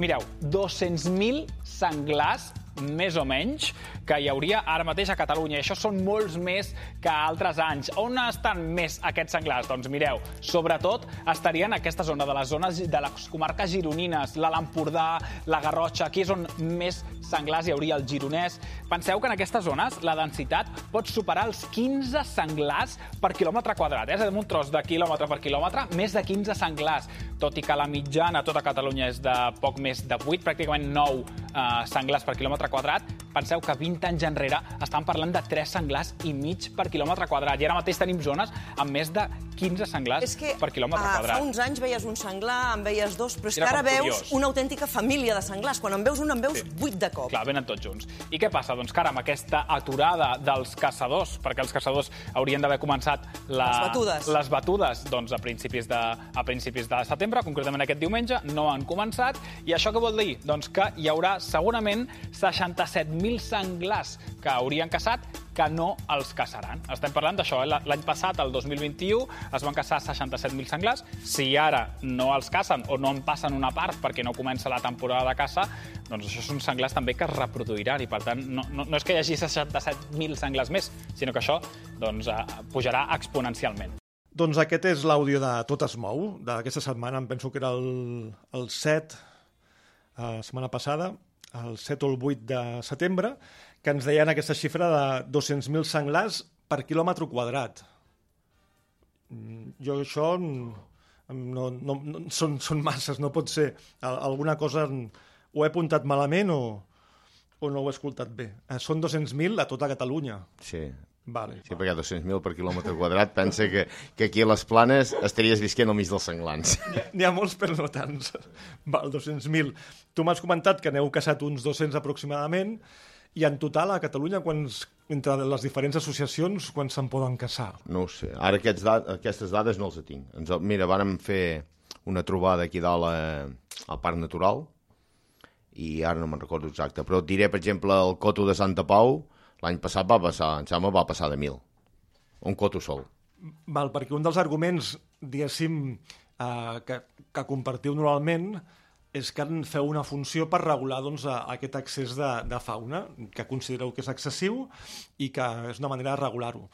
mireu, 200.000 senglars més o menys, que hi hauria ara mateix a Catalunya. I això són molts més que altres anys. On estan més aquests senglars? Doncs mireu, sobretot estarien en aquesta zona de les zones de les comarques gironines, l'Alt Empordà, la Garrotxa, aquí és on més senglars hi hauria, el gironès. Penseu que en aquestes zones la densitat pot superar els 15 senglars per quilòmetre quadrat. Eh? És a dir, un tros de quilòmetre per quilòmetre, més de 15 senglars. Tot i que la mitjana a tota Catalunya és de poc més de 8, pràcticament 9 eh, senglars per quilòmetre quadrat, penseu que 20 anys enrere estan parlant de 3 senglars i mig per quilòmetre quadrat. I ara mateix tenim zones amb més de 15 senglars
És que
per quilòmetre
ah,
quadrat.
fa uns anys veies un senglar, en veies dos, però és
Era
que ara veus
curiós.
una autèntica família de senglars. Quan en veus un, en veus vuit de cop.
Clar, venen tots junts. I què passa? Doncs que ara, amb aquesta aturada dels caçadors, perquè els caçadors haurien d'haver començat la,
Les batudes.
les batudes doncs, a, principis de, a principis de setembre, concretament aquest diumenge, no han començat. I això què vol dir? Doncs que hi haurà segurament 67.000 senglars que haurien caçat que no els caçaran. Estem parlant d'això, eh? l'any passat, el 2021, es van caçar 67.000 senglars. Si ara no els cacen o no en passen una part perquè no comença la temporada de caça, doncs això són senglars també que es reproduiran i, per tant, no, no, no és que hi hagi 67.000 senglars més, sinó que això doncs, eh, pujarà exponencialment.
Doncs aquest és l'àudio de Tot es mou, d'aquesta setmana, em penso que era el, el 7, la setmana passada, el 7 o el 8 de setembre, que ens deien aquesta xifra de 200.000 senglars per quilòmetre quadrat. Mm, Jo això no, no, no, són, són masses, no pot ser. Al- Alguna cosa o he apuntat malament o, o no ho he escoltat bé. Eh, Són 200.000 a tota Catalunya.
Sí.
Vale.
Sí, perquè 200.000 per quilòmetre quadrat pensa que, que aquí a les planes estaries visquent al mig dels senglans.
N'hi ha molts, però no tants. Val, 200.000. Tu m'has comentat que n'heu caçat uns 200 aproximadament, i en total a Catalunya, quants, entre les diferents associacions, quants se'n poden caçar?
No ho sé. Ara aquests da aquestes dades no els tinc. Ens, mira, vàrem fer una trobada aquí dalt a, al Parc Natural i ara no me'n recordo exacte, però diré, per exemple, el coto de Santa Pau, l'any passat va passar, em sembla, va passar de mil. Un coto sol.
Val, perquè un dels arguments, diguéssim, eh, que, que compartiu normalment és que en feu una funció per regular doncs, aquest accés de, de fauna, que considereu que és excessiu i que és una manera de regular-ho.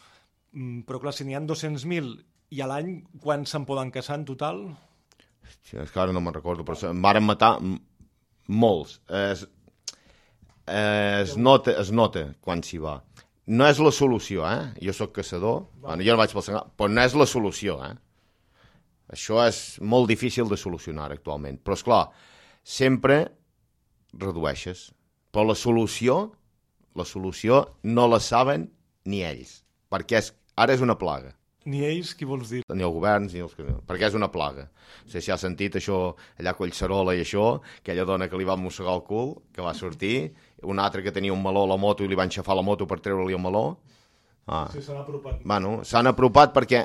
Mm, Però clar, si n'hi ha 200.000 i a l'any, quants se'n poden caçar en total?
Sí, és que ara no me'n recordo, però en varen matar molts. Es, es, nota, es nota quan s'hi va. No és la solució, eh? Jo sóc caçador, bueno, jo no vaig pel senglar, però no és la solució, eh? Això és molt difícil de solucionar actualment. Però, és clar, sempre redueixes. Però la solució, la solució no la saben ni ells, perquè és, ara és una plaga
Ni ells, qui vols dir?
ni el govern, ni els que... perquè és una plaga. No sé si ha sentit això, allà Collserola i això, aquella dona que li va mossegar el cul, que va sortir, una altra que tenia un meló a la moto i li van xafar la moto per treure-li el meló. Ah.
Sí, s'han apropat.
Bueno, s'han apropat perquè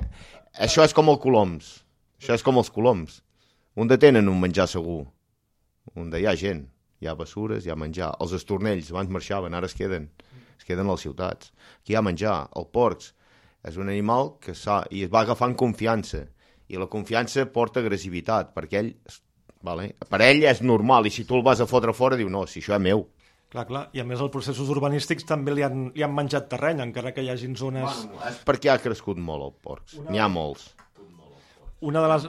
això és com els coloms. Això és com els coloms. Un de tenen un menjar segur, un de hi ha gent, hi ha bessures, hi ha menjar. Els estornells abans marxaven, ara es queden, es queden a les ciutats. Aquí hi ha menjar, el porcs és un animal que s'ha i es va agafant confiança i la confiança porta agressivitat perquè ell, vale? per ell és normal i si tu el vas a fotre fora diu no, si això és meu
Clar, clar. I a més els processos urbanístics també li han, li han menjat terreny, encara que hi hagin zones...
és perquè ha crescut molt el porcs, n'hi ha molts
Una de les...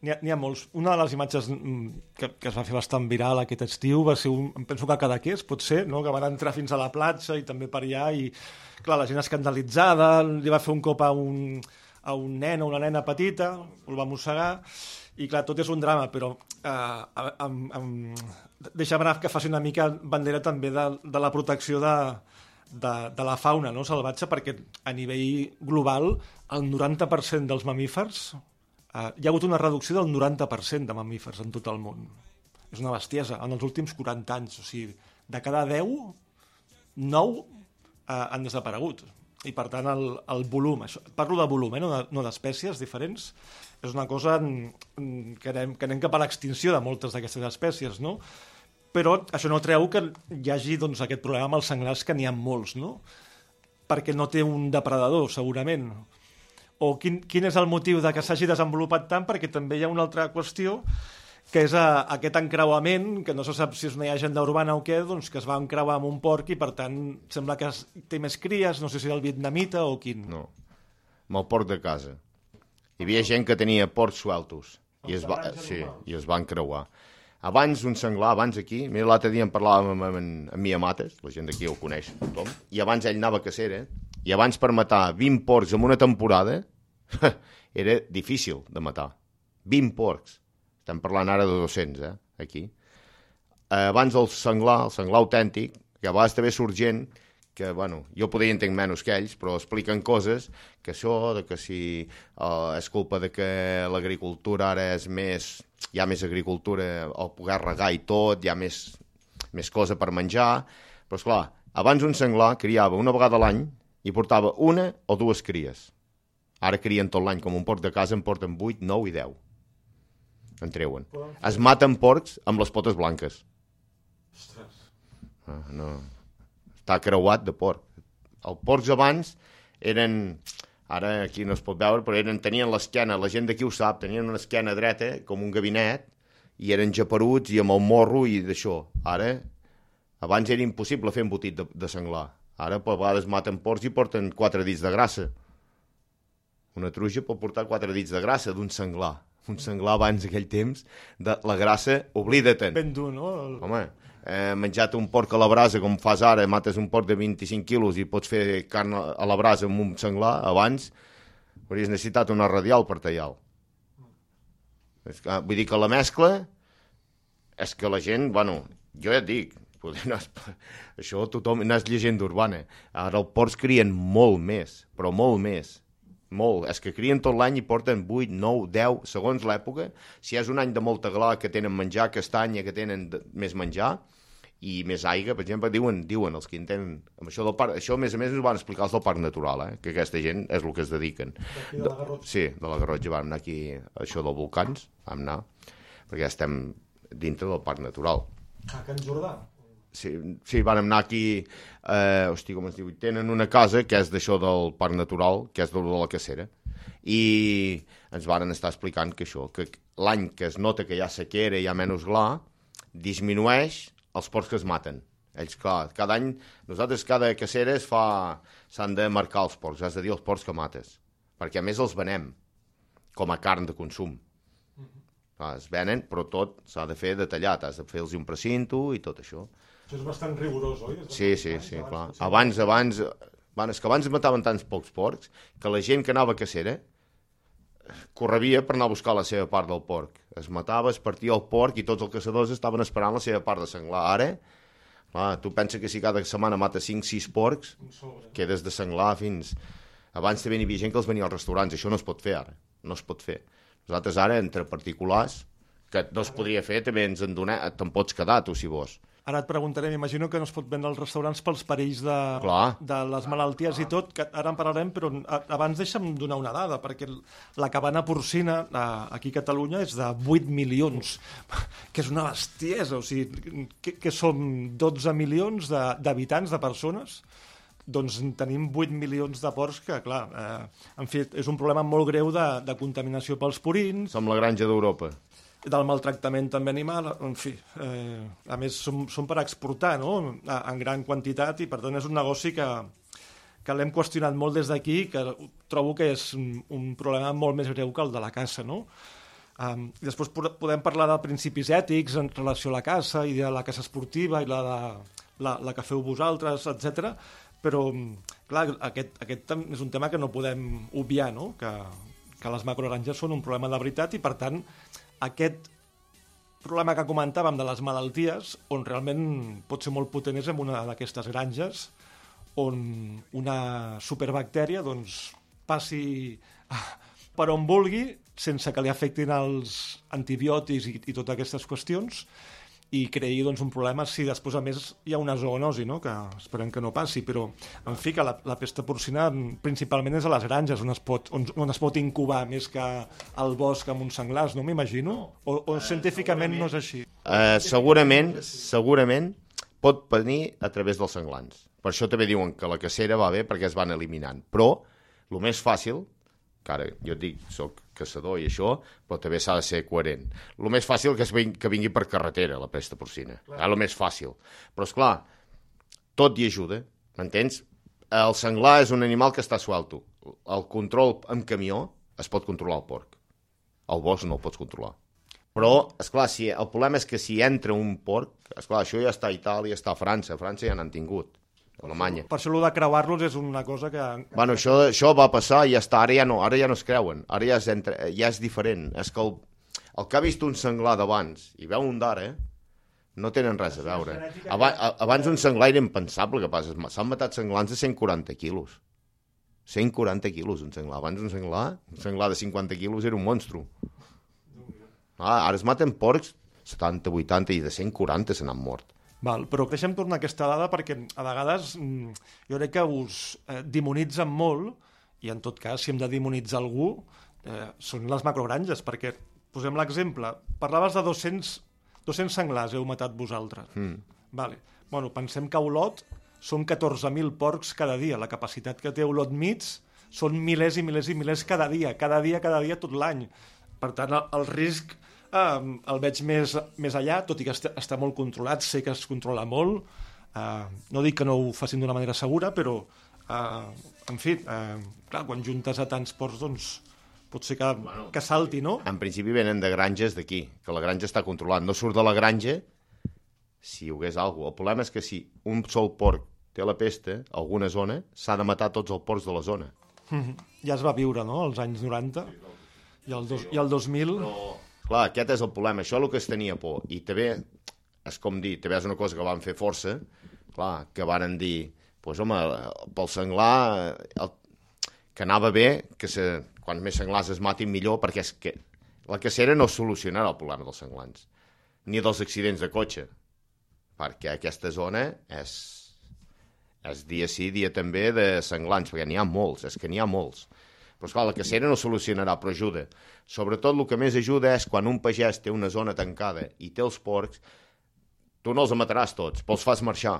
N'hi ha, ha molts. Una de les imatges mm, que, que es va fer bastant viral aquest estiu va ser, un, penso que a Cadaqués, pot ser, no? que van entrar fins a la platja i també per allà, i clar, la gent escandalitzada, li va fer un cop a un, a un nen o una nena petita, el va mossegar, i clar, tot és un drama, però eh, amb, amb, deixa'm anar que faci una mica bandera també de, de la protecció de, de, de la fauna no, salvatge, perquè a nivell global el 90% dels mamífers Uh, hi ha hagut una reducció del 90% de mamífers en tot el món. És una bestiesa, en els últims 40 anys. O sigui, de cada 10, 9 uh, han desaparegut. I, per tant, el, el volum, això, parlo de volum, eh, no de- no d'espècies diferents, és una cosa mm, que anem, que anem cap a l'extinció de moltes d'aquestes espècies, no? Però això no treu que hi hagi doncs, aquest problema amb els senglars, que n'hi ha molts, no? Perquè no té un depredador, segurament o quin, quin és el motiu de que s'hagi desenvolupat tant, perquè també hi ha una altra qüestió, que és a, aquest encreuament, que no se sap si és una agenda urbana o què, doncs que es va encreuar amb un porc i, per tant, sembla que es, té més cries, no sé si el vietnamita o quin.
No, amb el porc de casa. Hi havia gent que tenia porcs sueltos i es, va, sí, i es van creuar. Abans un senglar, abans aquí, mira l'altre dia en parlàvem amb, amb, amb Mia Mates, la gent d'aquí ho coneix tothom, i abans ell anava a cacera, i abans per matar 20 porcs en una temporada *laughs* era difícil de matar. 20 porcs. Estem parlant ara de 200, eh, aquí. Eh, abans el senglar, el senglar autèntic, que a vegades també surt gent que, bueno, jo podria entenc menys que ells, però expliquen coses que això, de que si eh, és culpa de que l'agricultura ara és més... hi ha més agricultura, el poder regar i tot, hi ha més, més cosa per menjar, però és clar, abans un senglar criava una vegada l'any i portava una o dues cries. Ara crien tot l'any, com un porc de casa en porten 8, 9 i 10. En treuen. Es maten porcs amb les potes blanques. Ah, no. Està creuat de porc. Els porcs abans eren... Ara aquí no es pot veure, però eren, tenien l'esquena, la gent d'aquí ho sap, tenien una esquena dreta, com un gabinet, i eren japeruts i amb el morro i d'això. Ara, abans era impossible fer embotit de, de senglar. Ara, per vegades maten porcs i porten quatre dits de grassa. Una truja pot portar quatre dits de grassa d'un senglar. Un senglar abans d'aquell temps, de la grassa, oblida-te'n.
Ben dur, no? El...
Home, eh, menjat un porc a la brasa com fas ara, mates un porc de 25 quilos i pots fer carn a la brasa amb un senglar, abans hauries necessitat una radial per tallar-lo. Vull dir que la mescla és que la gent, bueno, jo ja et dic, poder no això tothom no és llegenda urbana. Ara els porcs crien molt més, però molt més. Molt. És que crien tot l'any i porten 8, 9, 10, segons l'època. Si és un any de molta gla que tenen menjar, castanya, que tenen de, més menjar, i més aigua, per exemple, diuen, diuen els que en tenen... Amb això, del parc, això, a més a més, ens van explicar els del Parc Natural, eh? que aquesta gent és el que es dediquen.
De la Garrotxa.
Sí, de la Garrotxa vam anar aquí, això dels volcans, vam anar, perquè estem dintre del Parc Natural.
A Can Jordà.
Sí, sí, van anar aquí, eh, hosti, com es diu, tenen una casa que és d'això del Parc Natural, que és de la cacera, i ens varen estar explicant que això, que l'any que es nota que hi ha sequera i hi ha menys gla, disminueix els porcs que es maten. Ells, clar, cada any, nosaltres cada cacera es fa, s'han de marcar els porcs, has de dir els porcs que mates, perquè a més els venem com a carn de consum. Clar, es venen, però tot s'ha de fer detallat, has de fer-los un precinto i tot això.
Això és bastant rigorós, oi?
Sí, sí, sí, clar. Abans, abans, bueno, és que abans mataven tants pocs porcs que la gent que anava a cacera correbia per anar a buscar la seva part del porc. Es matava, es partia el porc i tots els caçadors estaven esperant la seva part de senglar. Ara, clar, tu pensa que si cada setmana mata 5-6 porcs, quedes de senglar fins... Abans també n'hi havia gent que els venia als restaurants. Això no es pot fer ara. No es pot fer. Nosaltres ara, entre particulars, que no es podria fer, també ens en donem, te'n pots quedar, tu, si vols.
Ara et preguntaré, m'imagino que no es pot vendre als restaurants pels perills de,
Clar.
de les malalties i tot, que ara en parlarem, però a- abans deixa'm donar una dada, perquè la cabana porcina eh, aquí a Catalunya és de 8 milions, *laughs* que és una bestiesa, o sigui, que, que som 12 milions d'habitants, de, de persones, doncs tenim 8 milions de porcs que, clar, eh, en fi, és un problema molt greu de, de contaminació pels purins,
Som la granja d'Europa.
Del maltractament també animal, en fi. Eh, a més, són, són per exportar no? En gran quantitat i, per tant, és un negoci que, que l'hem qüestionat molt des d'aquí, que trobo que és un, problema molt més greu que el de la caça, no? Um, i després pod- podem parlar de principis ètics en relació a la caça i de la caça esportiva i la, de, la, la que feu vosaltres, etc. Però, clar, aquest, aquest és un tema que no podem obviar, no? Que, que les macrogranges són un problema de veritat i, per tant, aquest problema que comentàvem de les malalties, on realment pot ser molt potent és en una d'aquestes granges, on una superbactèria doncs, passi *laughs* per on vulgui sense que li afectin els antibiòtics i, i totes aquestes qüestions i creï doncs, un problema si després, a més, hi ha una zoonosi, no? que esperem que no passi, però, en fi, que la, la pesta porcina principalment és a les granges, on es pot, on, on es pot incubar més que al bosc amb uns senglars, no m'imagino? O, o científicament no és així?
Uh, segurament, segurament pot venir a través dels senglans. Per això també diuen que la cacera va bé perquè es van eliminant. Però el més fàcil, que ara jo et dic, soc caçador i això, però també s'ha de ser coherent. El més fàcil que, es vingui, que vingui per carretera, la pesta porcina. És el més fàcil. Però, és clar, tot hi ajuda, m'entens? El senglar és un animal que està suelto. El control amb camió es pot controlar el porc. El bosc no el pots controlar. Però, és clar, si, el problema és que si entra un porc, és clar, això ja està a Itàlia, està a França, a França ja n'han tingut, Alemanya.
Per això, de creuar-los és una cosa que...
Bueno, això, això va passar i ja està, ara ja no, ara ja no es creuen, ara ja és, entre, ja és diferent. És que el, el que ha vist un senglar d'abans i veu un d'ara, no tenen res a veure. Aba, a- abans un senglar era impensable que passes. S'han matat senglars de 140 quilos. 140 quilos un senglar. Abans un senglar, un senglar de 50 quilos era un monstru. Ah, ara es maten porcs 70, 80 i de 140 se n'han mort.
Val, però deixem tornar aquesta dada perquè a vegades mm, jo crec que us eh, demonitzen molt i en tot cas si hem de demonitzar algú eh, són les macrogranges perquè posem l'exemple, parlaves de 200, 200 senglars heu matat vosaltres
Mm.
vale. bueno, pensem que a Olot són 14.000 porcs cada dia la capacitat que té Olot mig són milers i milers i milers cada dia cada dia, cada dia, tot l'any per tant, el, el risc eh, el veig més, més allà, tot i que està, està molt controlat, sé que es controla molt. Eh, no dic que no ho facin d'una manera segura, però, eh, en fi, eh, clar, quan juntes a tants ports, doncs, pot ser que, que salti, no?
En principi venen de granges d'aquí, que la granja està controlant. No surt de la granja si hi hagués alguna cosa. El problema és que si un sol porc té la pesta, a alguna zona, s'ha de matar tots els porcs de la zona.
Mhm. *laughs* Ja es va viure, no?, als anys 90. I el, dos, i el 2000...
Clar, aquest és el problema. Això és el que es tenia por. I també, és com dir, també és una cosa que van fer força, clar, que varen dir, pues, home, pel senglar, el, que anava bé, que se, quan més senglars es matin millor, perquè és que la cacera no solucionarà el problema dels senglars, ni dels accidents de cotxe, perquè aquesta zona és, és dia sí, dia també de senglars, perquè n'hi ha molts, és que n'hi ha molts. Però, esclar, la cacera no solucionarà, però ajuda. Sobretot el que més ajuda és quan un pagès té una zona tancada i té els porcs, tu no els mataràs tots, però els fas marxar.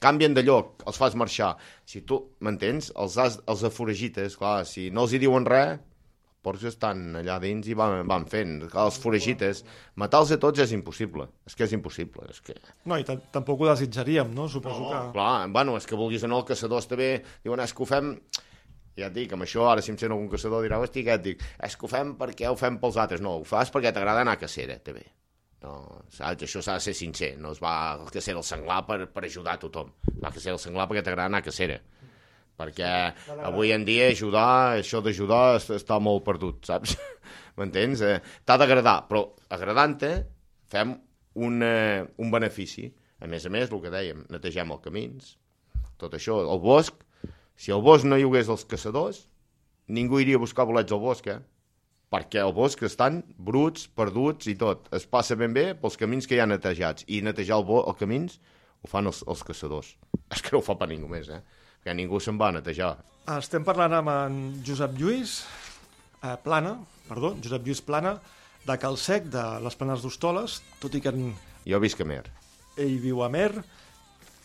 Canvien de lloc, els fas marxar. Si tu, m'entens? Els, has, els aforagites, clar, si no els hi diuen res, els porcs estan allà dins i van, van fent. Clar, els foragites, matar-los a tots és impossible. És que és impossible. És que...
No, i ta- tampoc ho desitjaríem, no? Suposo que...
Clar, bueno, és que vulguis no, el caçador està bé, diuen, és que ho fem... Ja et dic, amb això, ara si em sent algun caçador dirà, hosti, què et dic? És que ho fem perquè ho fem pels altres. No, ho fas perquè t'agrada anar a cacera, també. No, saps? Això s'ha de ser sincer. No es va a cacera el senglar per, per ajudar a tothom. Va a cacera el senglar perquè t'agrada anar a cacera. Perquè avui en dia ajudar, això d'ajudar es- està molt perdut, saps? *laughs* M'entens? Eh, T'ha d'agradar, però agradant-te fem un, eh, un benefici. A més a més, el que dèiem, netegem els camins, tot això, el bosc, si al bosc no hi hagués els caçadors, ningú iria a buscar bolets al bosc, eh? perquè el bosc estan bruts, perduts i tot. Es passa ben bé pels camins que hi ha netejats. I netejar el, bo, els camins ho fan els, els caçadors. És que no ho fa per ningú més, eh? Que ningú se'n va a netejar.
Estem parlant amb en Josep Lluís eh, Plana, perdó, Josep Lluís Plana, de Calsec, de les Planes d'Hostoles, tot i que en,
Jo visc a Mer.
ell viu a Mer,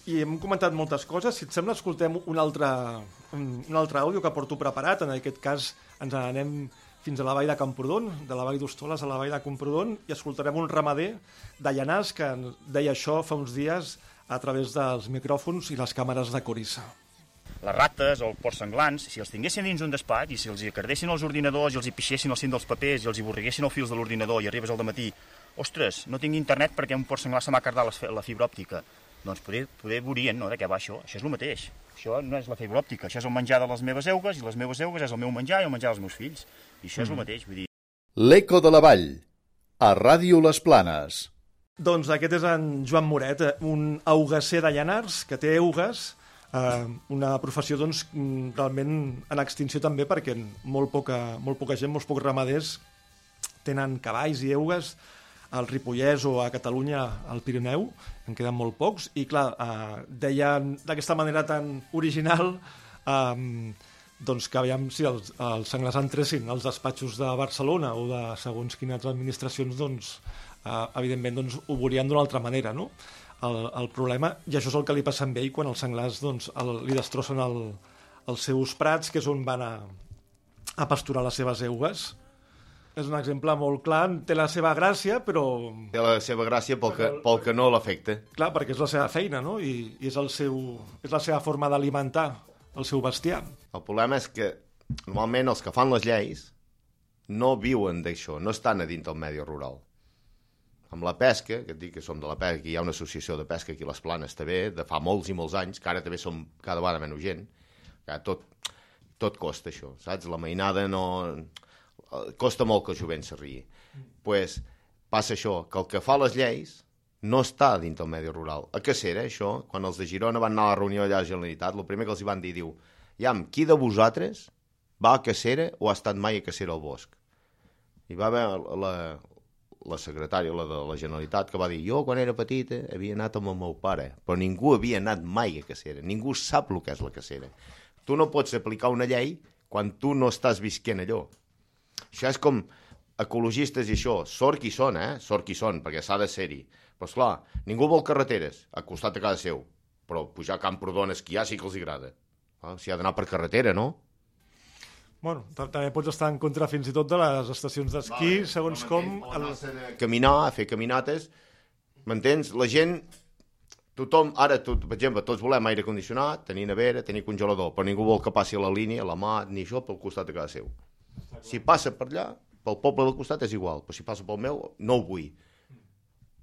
i hem comentat moltes coses. Si et sembla, escoltem un altre, un, altre àudio que porto preparat. En aquest cas ens anem fins a la vall de Camprodon, de la vall d'Hostoles a la vall de Camprodon, i escoltarem un ramader de Llanars que deia això fa uns dies a través dels micròfons i les càmeres de Corissa.
les rates o els porcs senglants, si els tinguessin dins un despatx i si els hi cardessin els ordinadors i els hi pixessin al cim dels papers i els hi borriguessin els fils de l'ordinador i arribes al matí, ostres, no tinc internet perquè un porc senglar se m'ha cardat la fibra òptica. Doncs poder, poder veurien no, de què va això. Això és el mateix. Això no és la fibra òptica, això és el menjar de les meves eugues i les meves eugues és el meu menjar i el menjar dels meus fills. I això és el
Mhm.
mateix, vull dir...
L'Eco de la Vall, a Ràdio Les Planes.
Doncs aquest és en Joan Moret, eh, un augasser de Llanars que té eugues, eh, una professió doncs, mm, realment en extinció també perquè molt poca, molt poca gent, molts pocs ramaders tenen cavalls i eugues al Ripollès o a Catalunya, al Pirineu, en queden molt pocs, i clar, eh, deien d'aquesta manera tan original eh, doncs que aviam si els, els senglars entressin als despatxos de Barcelona o de segons quines administracions, doncs, eh, evidentment doncs, ho veurien d'una altra manera, no? El, el problema, i això és el que li passa amb ell quan els senglars doncs, el, li destrossen el, els seus prats, que és on van a, a pasturar les seves eugues. És un exemple molt clar, té la seva gràcia, però...
Té la seva gràcia pel que, pel que no l'afecta.
Clar, perquè és la seva feina, no? I, i és, el seu, és la seva forma d'alimentar el seu bestiar.
El problema és que normalment els que fan les lleis no viuen d'això, no estan a dins del medi rural. Amb la pesca, que et dic que som de la pesca, que hi ha una associació de pesca aquí a les Planes també, de fa molts i molts anys, que ara també som cada vegada menys gent, que tot, tot costa això, saps? La mainada no... Costa molt que el jovent s'arriï. pues, passa això, que el que fa les lleis no està dins del medi rural. A Cacera, això, quan els de Girona van anar a la reunió allà a la Generalitat, el primer que els hi van dir, diu, Iam, qui de vosaltres va a Cacera o ha estat mai a Cacera al bosc? I va haver la, la secretària la de la Generalitat que va dir jo quan era petita havia anat amb el meu pare però ningú havia anat mai a Cacera ningú sap el que és la Cacera tu no pots aplicar una llei quan tu no estàs visquent allò això és com ecologistes i això, sort qui són, eh? Sort qui són, perquè s'ha de ser-hi. Però, esclar, ningú vol carreteres a costat de casa seu, però pujar a Camprodon a esquiar sí que els agrada. Ah, si ha d'anar per carretera, no?
Bueno, ta- també pots estar en contra fins i tot de les estacions d'esquí,
Vale,
segons
no
com... El...
caminar, a fer caminates, m'entens? La gent, tothom, ara, tot, per exemple, tots volem aire condicionat, tenir nevera, tenir congelador, però ningú vol que passi la línia, la mà, ni això, pel costat de casa seu. Si passa per allà, pel poble del costat és igual, però si passa pel meu, no ho vull.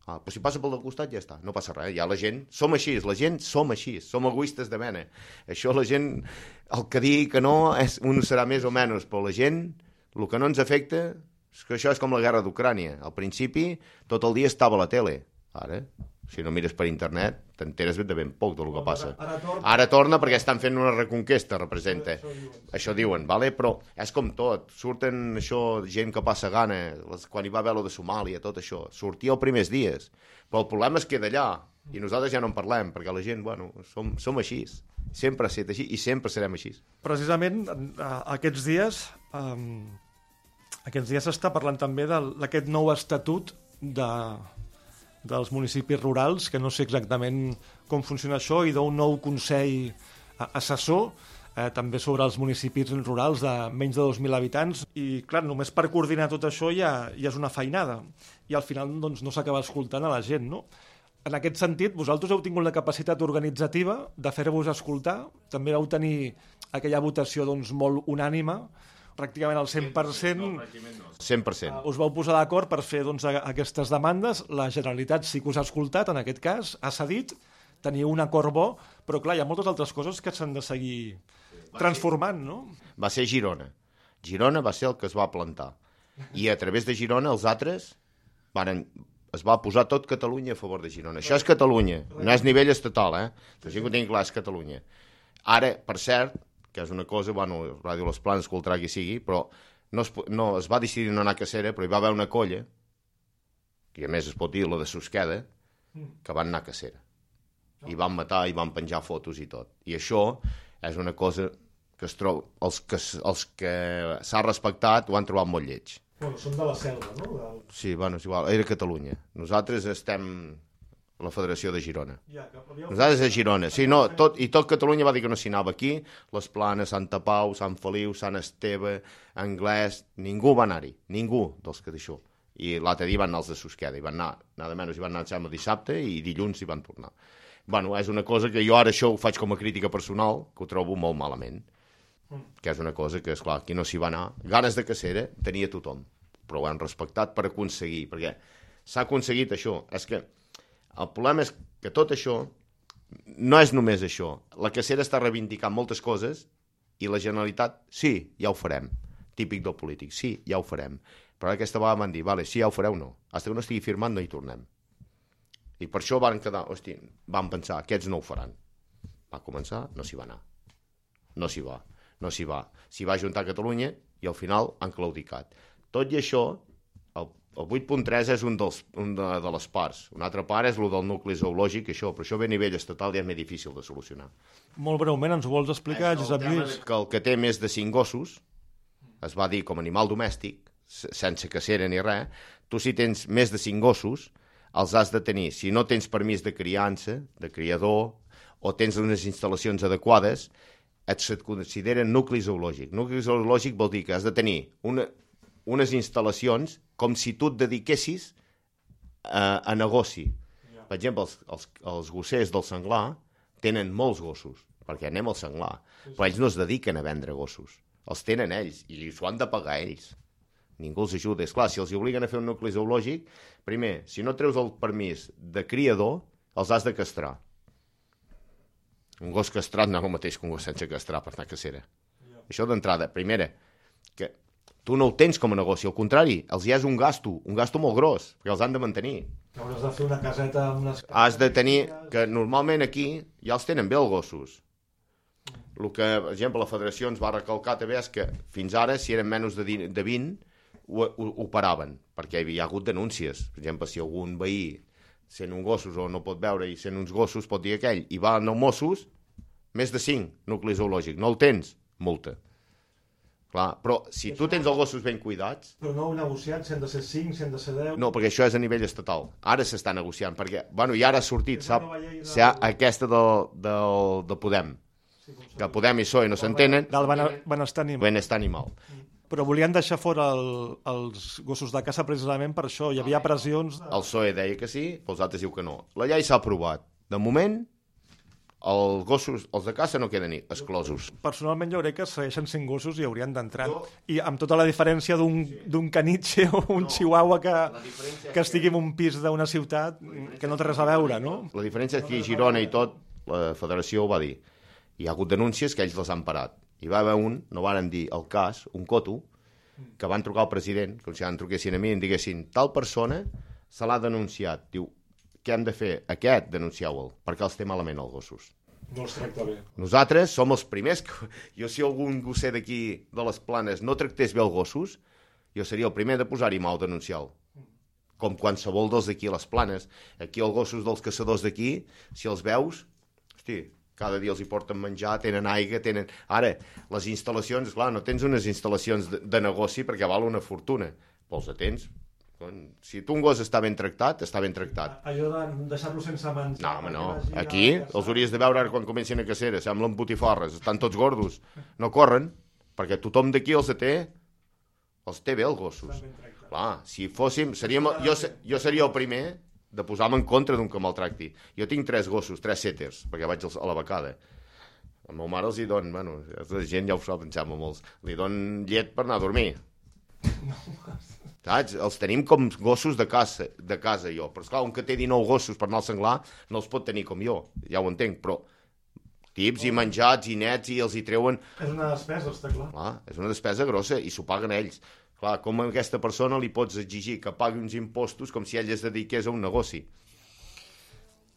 Ah, però si passa pel del costat ja està, no passa res. Ja la gent, som així, la gent som així, som egoistes de mena. Això la gent, el que digui que no, és, un serà més o menys, però la gent, el que no ens afecta, és que això és com la guerra d'Ucrània. Al principi, tot el dia estava a la tele. Ara, si no mires per internet, t'enteres de ben poc del que passa.
ara torna.
Ara torna perquè estan fent una reconquesta, representa. Això diuen, vale? però és com tot. Surten això, gent que passa gana, les, quan hi va haver lo de Somàlia, tot això. Sortia els primers dies. Però el problema és que d'allà, i nosaltres ja no en parlem, perquè la gent, bueno, som, som així. Sempre ha estat així i sempre serem així.
Precisament eh, aquests dies eh, aquests dies s'està parlant també d'aquest nou estatut de, dels municipis rurals, que no sé exactament com funciona això, i d'un nou consell eh, assessor eh, també sobre els municipis rurals de menys de 2.000 habitants. I clar, només per coordinar tot això ja, ja és una feinada. I al final doncs, no s'acaba escoltant a la gent no? En aquest sentit, vosaltres heu tingut la capacitat organitzativa de fer-vos escoltar, també vau tenir aquella votació doncs, molt unànima, pràcticament al 100%,
100%.
us vau posar d'acord per fer doncs, a- aquestes demandes, la Generalitat sí que us ha escoltat, en aquest cas, ha cedit, teniu un acord bo, però clar, hi ha moltes altres coses que s'han de seguir transformant, no?
va ser Girona. Girona va ser el que es va plantar. I a través de Girona els altres varen, es va posar tot Catalunya a favor de Girona. Això és Catalunya, no és nivell estatal, eh? La gent que ho tingui clar és Catalunya. Ara, per cert, que és una cosa, bueno, Ràdio Les Planes escoltarà qui sigui, però no es, no, es va decidir no anar a cacera, però hi va haver una colla, que a més es pot dir la de Susqueda, que van anar a cacera. I van matar i van penjar fotos i tot. I això és una cosa que es troba... Els que, els que s'ha respectat ho han trobat molt lleig.
Bueno, són de la selva, no?
Sí, bueno, és igual, era Catalunya. Nosaltres estem la Federació de Girona.
Ja,
Nosaltres a Girona, sí, no, tot, i tot Catalunya va dir que no s'hi anava aquí, les Planes, Santa Pau, Sant Feliu, Sant Esteve, Anglès, ningú va anar-hi, ningú dels que d'això. I l'altre dia van anar els de Susqueda, i van anar, nada menys, hi van anar, em sembla, dissabte, i dilluns hi van tornar. Bueno, és una cosa que jo ara això ho faig com a crítica personal, que ho trobo molt malament. Que és una cosa que, és clar aquí no s'hi va anar. Ganes de cacera tenia tothom, però ho han respectat per aconseguir, perquè s'ha aconseguit això. És que el problema és que tot això no és només això. La cacera està reivindicant moltes coses i la Generalitat, sí, ja ho farem. Típic del polític, sí, ja ho farem. Però aquesta vegada van dir, vale, sí, ja ho fareu, no. Hasta que no estigui firmat no hi tornem. I per això van quedar, hosti, van pensar, aquests no ho faran. Va començar, no s'hi va anar. No s'hi va, no s'hi va. S'hi va juntar Catalunya i al final han claudicat. Tot i això, el, el 8.3 és un, dels, un de, de les parts. Una altra part és el del nucli zoològic, això, però això a nivell estatal ja és més difícil de solucionar.
Molt breument, ens ho vols explicar, Josep Lluís?
Que el que té més de 5 gossos, es va dir com animal domèstic, se- sense cacera ni res, tu si tens més de 5 gossos, els has de tenir. Si no tens permís de criança, de criador, o tens unes instal·lacions adequades, et se't considera nucli zoològic. Nucli zoològic vol dir que has de tenir una, unes instal·lacions com si tu et dediquessis a, a negoci. Per exemple, els, els, els gossers del senglar tenen molts gossos, perquè anem al senglar, però ells no es dediquen a vendre gossos. Els tenen ells i s'ho han de pagar ells. Ningú els ajuda. És clar, si els obliguen a fer un nucli zoològic, primer, si no treus el permís de criador, els has de castrar. Un gos castrat no és el mateix que un gos sense castrar per anar a cacera. Això d'entrada. Primera, que tu no ho tens com a negoci, al contrari, els hi és un gasto, un gasto molt gros, perquè els han de mantenir.
Hauràs de fer una caseta amb unes...
Has de tenir, que normalment aquí ja els tenen bé els gossos. El que, per exemple, la federació ens va recalcar també és que fins ara, si eren menys de, de 20, ho, ho, ho paraven, perquè hi havia hagut denúncies. Per exemple, si algun veí sent un gossos o no pot veure i sent uns gossos pot dir aquell, i va anar Mossos, més de 5 nuclis zoològics. No el tens? Multa. Clar, però si tu tens els gossos ben cuidats,
Però no heu negociat si han de ser 5, si han de ser 10...
no, perquè això és a nivell estatal. Ara s'està negociant, perquè, bueno, i ara ha sortit, sap?
de-
S'ha aquesta del, del, de Podem. Que Podem i PSOE no s'entenen.
Del bene- benestar animal.
Benestar animal.
Però volien deixar fora el, els gossos de caça precisament per això. Hi havia pressions...
El PSOE deia que sí, però els altres diu que no. La llei s'ha aprovat. De moment, els gossos, els de caça no queden exclosos.
Personalment jo crec que segueixen sent gossos i haurien d'entrar. I amb tota la diferència d'un d'un caniche o un chihuahua que, que estigui en un pis d'una ciutat que no té res a veure, no?
La diferència és que a Girona i tot, la federació ho va dir. Hi ha hagut denúncies que ells les han parat. Hi va haver un, no varen dir el cas, un coto, que van trucar al president, com si van truquessin a mi i em diguessin tal persona se l'ha denunciat. Diu, què hem de fer? Aquest, denuncieu-el, perquè els té malament els gossos.
No els tracta bé.
Nosaltres som els primers que... *laughs* Jo si algun gosser d'aquí de les planes no tractés bé els gossos, jo seria el primer de posar-hi mà o denunciar-lo. Com qualsevol dels d'aquí a les planes. Aquí els gossos dels caçadors d'aquí, si els veus, hosti, cada dia els hi porten menjar, tenen aigua, tenen... Ara, les instal·lacions, clar, no tens unes instal·lacions de, de negoci perquè val una fortuna. Però els atents, quan- si tu un gos està ben tractat, està ben tractat.
Allò de deixar-lo sense menjar...
No, home, no. Aquí els hauries de veure quan comencin a cacera. Semblen botifarres, estan tots gordos. No corren, perquè tothom d'aquí els té... Els té bé, els gossos. Clar, si fóssim... Seríem, jo, jo seria el primer de posar-me en contra d'un que maltracti. Jo tinc tres gossos, tres setters, perquè vaig a la becada. A ma mare els hi don, bueno, la gent ja ho sap, em sembla molts, li don llet per anar a dormir. *laughs* Saps? Els tenim com gossos de casa, de casa jo. Però esclar, un que té 19 gossos per anar al senglar no els pot tenir com jo, ja ho entenc, però tips i menjats i nets i els hi treuen...
És una despesa, està clar.
Clar, és una despesa grossa i s'ho paguen ells. Clar, com a aquesta persona li pots exigir que pagui uns impostos com si ell es dediqués a un negoci?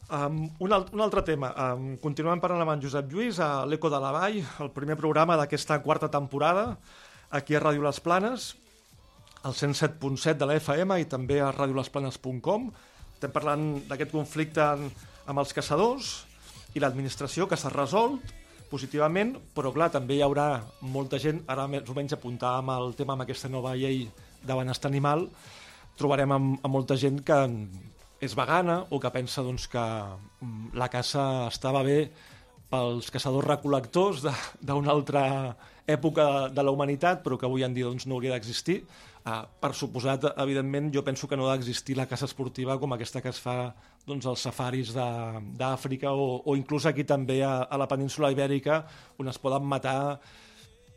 Um, un, alt, un altre tema. Um, continuem parlant amb en Josep Lluís a l'Eco de la Vall, el primer programa d'aquesta quarta temporada. aquí a Ràdio Les Planes, al 107.7 de la FM i també a radiolesplanes.com. Estem parlant d'aquest conflicte amb els caçadors i l'administració que s'ha resolt positivament, però clar, també hi haurà molta gent, ara més o menys apuntar amb el tema amb aquesta nova llei de benestar animal, trobarem amb, amb molta gent que és vegana o que pensa doncs, que mm, la caça estava bé pels caçadors recol·lectors de- d'una altra època de la humanitat, però que avui en dia doncs, no hauria d'existir. Uh, per suposat, evidentment, jo penso que no ha d'existir la caça esportiva com aquesta que es fa doncs, als safaris d'Àfrica o, o inclús aquí també a, a la península ibèrica, on es poden matar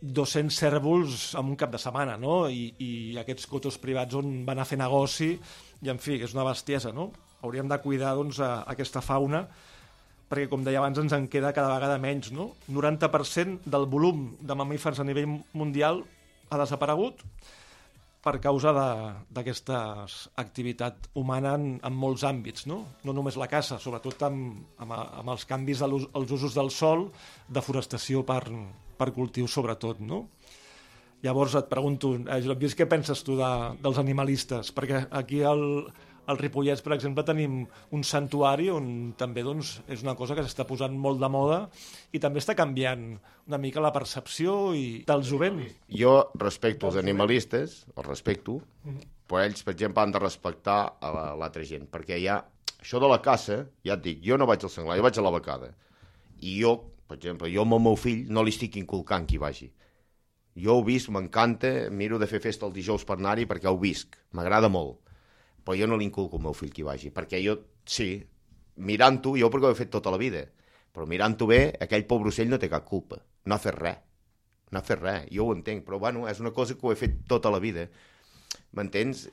200 cèrvols en un cap de setmana, no? I, i aquests cotos privats on van a fer negoci, i en fi, és una bestiesa, no? Hauríem de cuidar, doncs, a, aquesta fauna, perquè, com deia abans, ens en queda cada vegada menys, no? 90% del volum de mamífers a nivell mundial ha desaparegut per causa d'aquesta activitat humana en, en molts àmbits, no? No només la caça, sobretot amb, amb, amb els canvis als als usos del sol, deforestació per, per cultius sobretot, no? Llavors et pregunto, eh, Josep Lluís, què penses tu de, dels animalistes? Perquè aquí al, al Ripollès, per exemple, tenim un santuari on també doncs, és una cosa que s'està posant molt de moda i també està canviant una mica la percepció i del jovent.
Jo respecto els animalistes, els respecto, però ells, per exemple, han de respectar a la- l'altra gent, perquè ha... Això de la caça, ja et dic, jo no vaig al senglar, jo vaig a la becada. I jo, per exemple, jo amb el meu fill no li estic inculcant que hi vagi. Jo ho visc, m'encanta, miro de fer festa el dijous per anar-hi perquè ho visc, m'agrada molt. Però jo no li inculco al meu fill que hi vagi, perquè jo, sí, mirant-ho, jo perquè ho he fet tota la vida, però mirant-ho bé, aquell pobre ocell no té cap culpa, no ha fet res no ha fet res, jo ho entenc, però bueno, és una cosa que ho he fet tota la vida. M'entens?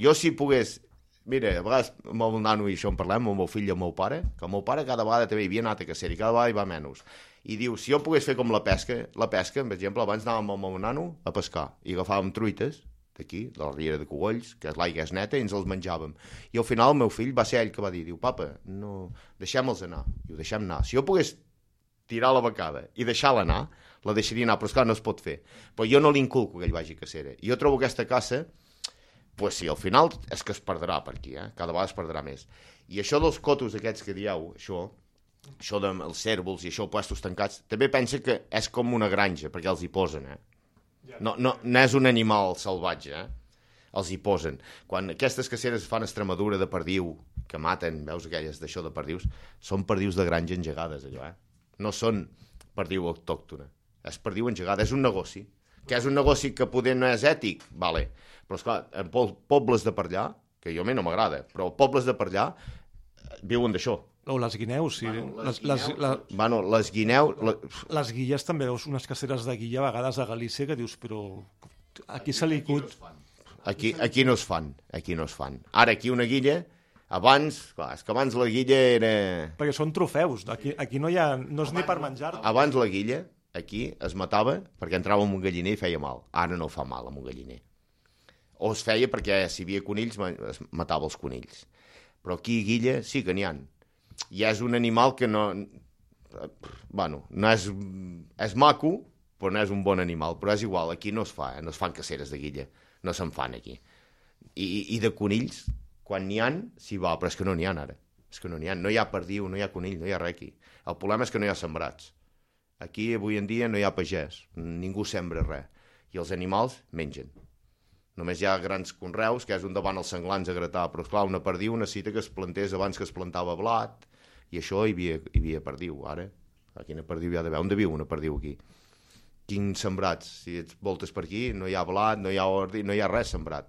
Jo si pogués... Mira, a vegades amb el nano i això en parlem, amb el meu fill i el meu pare, que el meu pare cada vegada també hi havia anat a cacer i cada vegada hi va menys. I diu, si jo pogués fer com la pesca, la pesca, per exemple, abans anàvem amb el meu nano a pescar i agafàvem truites d'aquí, de la riera de Cogolls, que l'aigua és neta, i ens els menjàvem. I al final el meu fill va ser ell que va dir, diu, papa, no, deixem-los anar. I ho deixem anar. Si jo pogués tirar la becada i deixar-la anar, la deixaria anar, però esclar, no es pot fer. Però jo no li inculco que ell vagi a cacera. Jo trobo aquesta caça, pues sí, al final és que es perdrà per aquí, eh? cada vegada es perdrà més. I això dels cotos aquests que dieu, això, això dels cèrvols i això, puestos tancats, també pensa que és com una granja, perquè els hi posen, eh? No, no, no és un animal salvatge, eh? Els hi posen. Quan aquestes caceres es fan Extremadura de perdiu, que maten, veus aquelles d'això de perdius, són perdius de granja engegades, allò, eh? No són perdiu autòctona. És perdiu engegada, és un negoci. Que és un negoci que poder no és ètic, vale. Però, esclar, en po- pobles de per allà, que jo a mi no m'agrada, però pobles de per allà eh, viuen d'això.
O les guineus, sí.
Bueno,
les,
les,
les,
guineus,
la,
bueno, les guineus... La...
les guilles també veus unes caceres de guilla a vegades a Galícia que dius, però aquí se li cut...
Aquí, aquí no es fan, aquí no es fan. Ara, aquí una guilla, abans, clar, és que abans la guilla era...
Perquè són trofeus, aquí, aquí no hi ha... no és ni per menjar
Abans la guilla, aquí, es matava perquè entrava en un galliner i feia mal. Ara no fa mal amb un galliner. O es feia perquè si hi havia conills, es matava els conills. Però aquí, guilla, sí que n'hi ha. I és un animal que no... Bueno, no és... És maco, però no és un bon animal. Però és igual, aquí no es fa, eh? no es fan caceres de guilla. No se'n fan aquí. I, I de conills, quan n'hi han, s'hi va, però és que no n'hi ha ara. És que no n'hi ha. No hi ha perdiu, no hi ha conill, no hi ha res aquí. El problema és que no hi ha sembrats. Aquí, avui en dia, no hi ha pagès. Ningú sembra res. I els animals mengen. Només hi ha grans conreus, que és on davant els senglans a gratar, però esclar, una perdiu necessita que es plantés abans que es plantava blat, i això hi havia, hi havia perdiu, ara. A quina perdiu hi ha d'haver? On viu una perdiu aquí? Quins sembrats? Si ets voltes per aquí, no hi ha blat, no hi ha ordi, no hi ha res sembrat.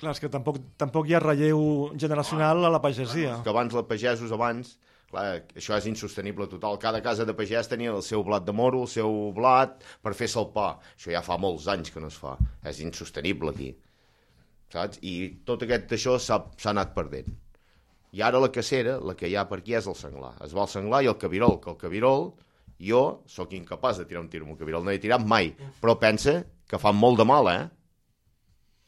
Clar, és que tampoc, tampoc hi ha relleu generacional a la pagesia.
que abans els pagesos abans, clar, això és insostenible total. Cada casa de pagès tenia el seu blat de moro, el seu blat per fer el pa. Això ja fa molts anys que no es fa. És insostenible aquí. Saps? I tot aquest d'això s'ha s'ha anat perdent. I ara la cacera, la que hi ha per aquí és el senglar. Es va el senglar i el cabirol, que el cabirol, jo sóc incapaç de tirar un tiro amb un cabirol, no he tirat mai, però pensa que fa molt de mal, eh?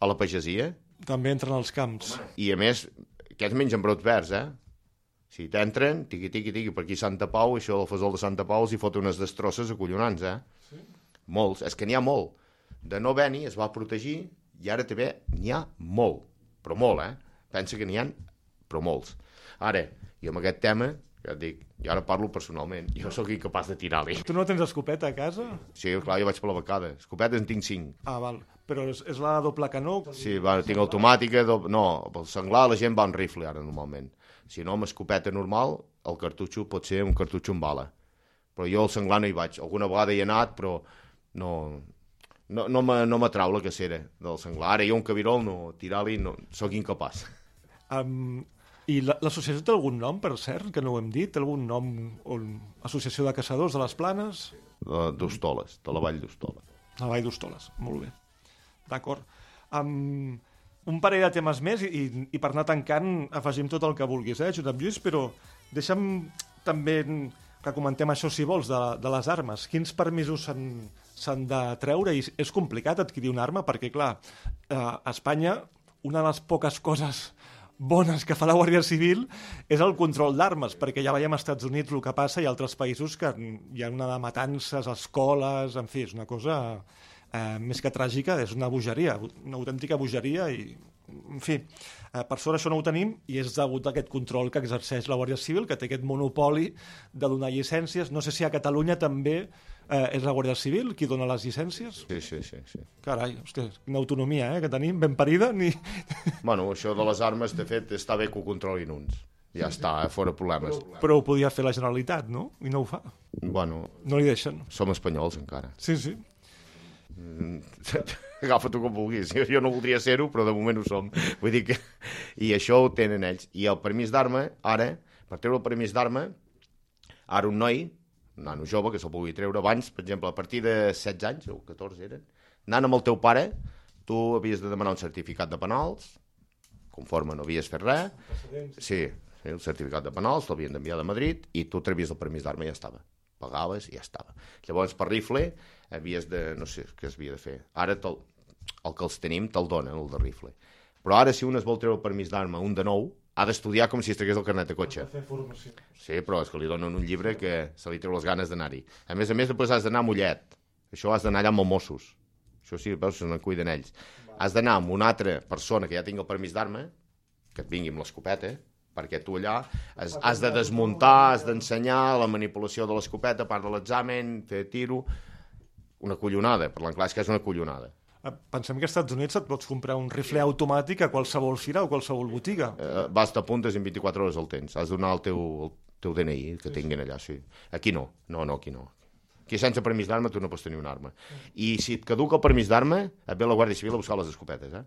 A la pagesia.
També entren als camps.
I a més, aquests mengen brots verds, eh? Si t'entren, tiqui, tiqui, tiqui, per aquí Santa Pau, això del fesol de Santa Pau, els hi fot unes destrosses acollonants, eh? Sí. Molts, és que n'hi ha molt. de no haver-n'hi es va protegir i ara també n'hi ha molt, però molt, eh? Pensa que n'hi ha, però molts. Ara, i amb aquest tema, ja et dic, jo ara parlo personalment, jo sóc incapaç de tirar-li.
Tu no tens escopeta a casa?
Sí, clar, jo vaig per la becada. Escopetes en tinc cinc.
Ah, val. Però és, és la doble canó?
Sí, va, tinc automàtica, do... no, pel senglar la gent va en rifle ara normalment. Si no, amb escopeta normal, el cartutxo pot ser un cartutxo amb bala. Però jo al senglar no hi vaig. Alguna vegada hi he anat, però no, no, no m'ha- no m'atrau la cacera del senglar. Ara jo un cabirol, no, tirar-li, no, sóc incapaç.
Um, I la- l'associació té algun nom, per cert, que no ho hem dit? Té algun nom? On... Associació de Caçadors de les Planes?
D'Hostoles, de la vall d'Hostoles.
De la Vall d'Hostoles, molt bé. D'acord. Um, un parell de temes més i, i, i per anar tancant afegim tot el que vulguis, eh, Josep Lluís, però deixa'm també que comentem això, si vols, de, de les armes. Quins permisos s'han s'han de treure? I és complicat adquirir una arma perquè, clar, eh, a Espanya una de les poques coses bones que fa la Guàrdia Civil és el control d'armes, perquè ja veiem als Estats Units el que passa i altres països que hi ha una de matances, escoles, en fi, és una cosa eh, més que tràgica, és una bogeria, una autèntica bogeria i, en fi, eh, per sort això no ho tenim i és degut a aquest control que exerceix la Guàrdia Civil, que té aquest monopoli de donar llicències. No sé si a Catalunya també eh, és la Guàrdia Civil qui dona les llicències.
Sí, sí, sí. sí.
Carai, hosti, quina autonomia eh, que tenim, ben parida, ni... *laughs*
Bueno, això de les armes, de fet, està bé que ho controlin uns. Ja està, eh, fora problemes.
Però ho podia fer la Generalitat, no? I no ho fa.
Bueno,
No li deixen.
som espanyols encara.
Sí, sí.
Mm, *laughs* Agafa-t'ho com vulguis. Jo, no voldria ser-ho, però de moment ho som. Vull dir que... I això ho tenen ells. I el permís d'arma, ara, per treure el permís d'arma, ara un noi, nano jove, que se'l pugui treure abans, per exemple, a partir de 16 anys, o 14 eren, anant amb el teu pare, tu havies de demanar un certificat de penals, conforme no havies fet res, sí, sí el certificat de penals t'havien d'enviar de Madrid i tu trevies el permís d'arma i ja estava. Pagaves i ja estava. Llavors, per rifle, havies de... no sé què es havia de fer. Ara te'l- el que els tenim te'l donen, el de rifle. Però ara, si un es vol treure el permís d'arma, un de nou, ha d'estudiar com si es tragués el carnet de cotxe. Sí, però és que li donen un llibre que se li treu les ganes d'anar-hi. A més a més, després has d'anar a Mollet. Això has d'anar allà amb els Mossos. Això sí, veus, se n'en cuiden ells. Has d'anar amb una altra persona que ja tingui el permís d'arma, que et vingui amb l'escopeta, perquè tu allà has, has de desmuntar, has d'ensenyar la manipulació de l'escopeta, part de l'examen, fer tiro... Una collonada, parlant clar, és que és una collonada.
Eh, Pensem que als Estats Units et pots comprar un rifle automàtic a qualsevol fira o qualsevol botiga.
Eh, vas t'apuntes i en 24 hores el tens. Has de donar el teu, el teu DNI que tinguin allà, sí. Aquí no, no, no, aquí no. Aquí sense permís d'arma tu no pots tenir una arma. I si et caduca el permís d'arma, et ve la Guàrdia Civil a buscar les escopetes, eh?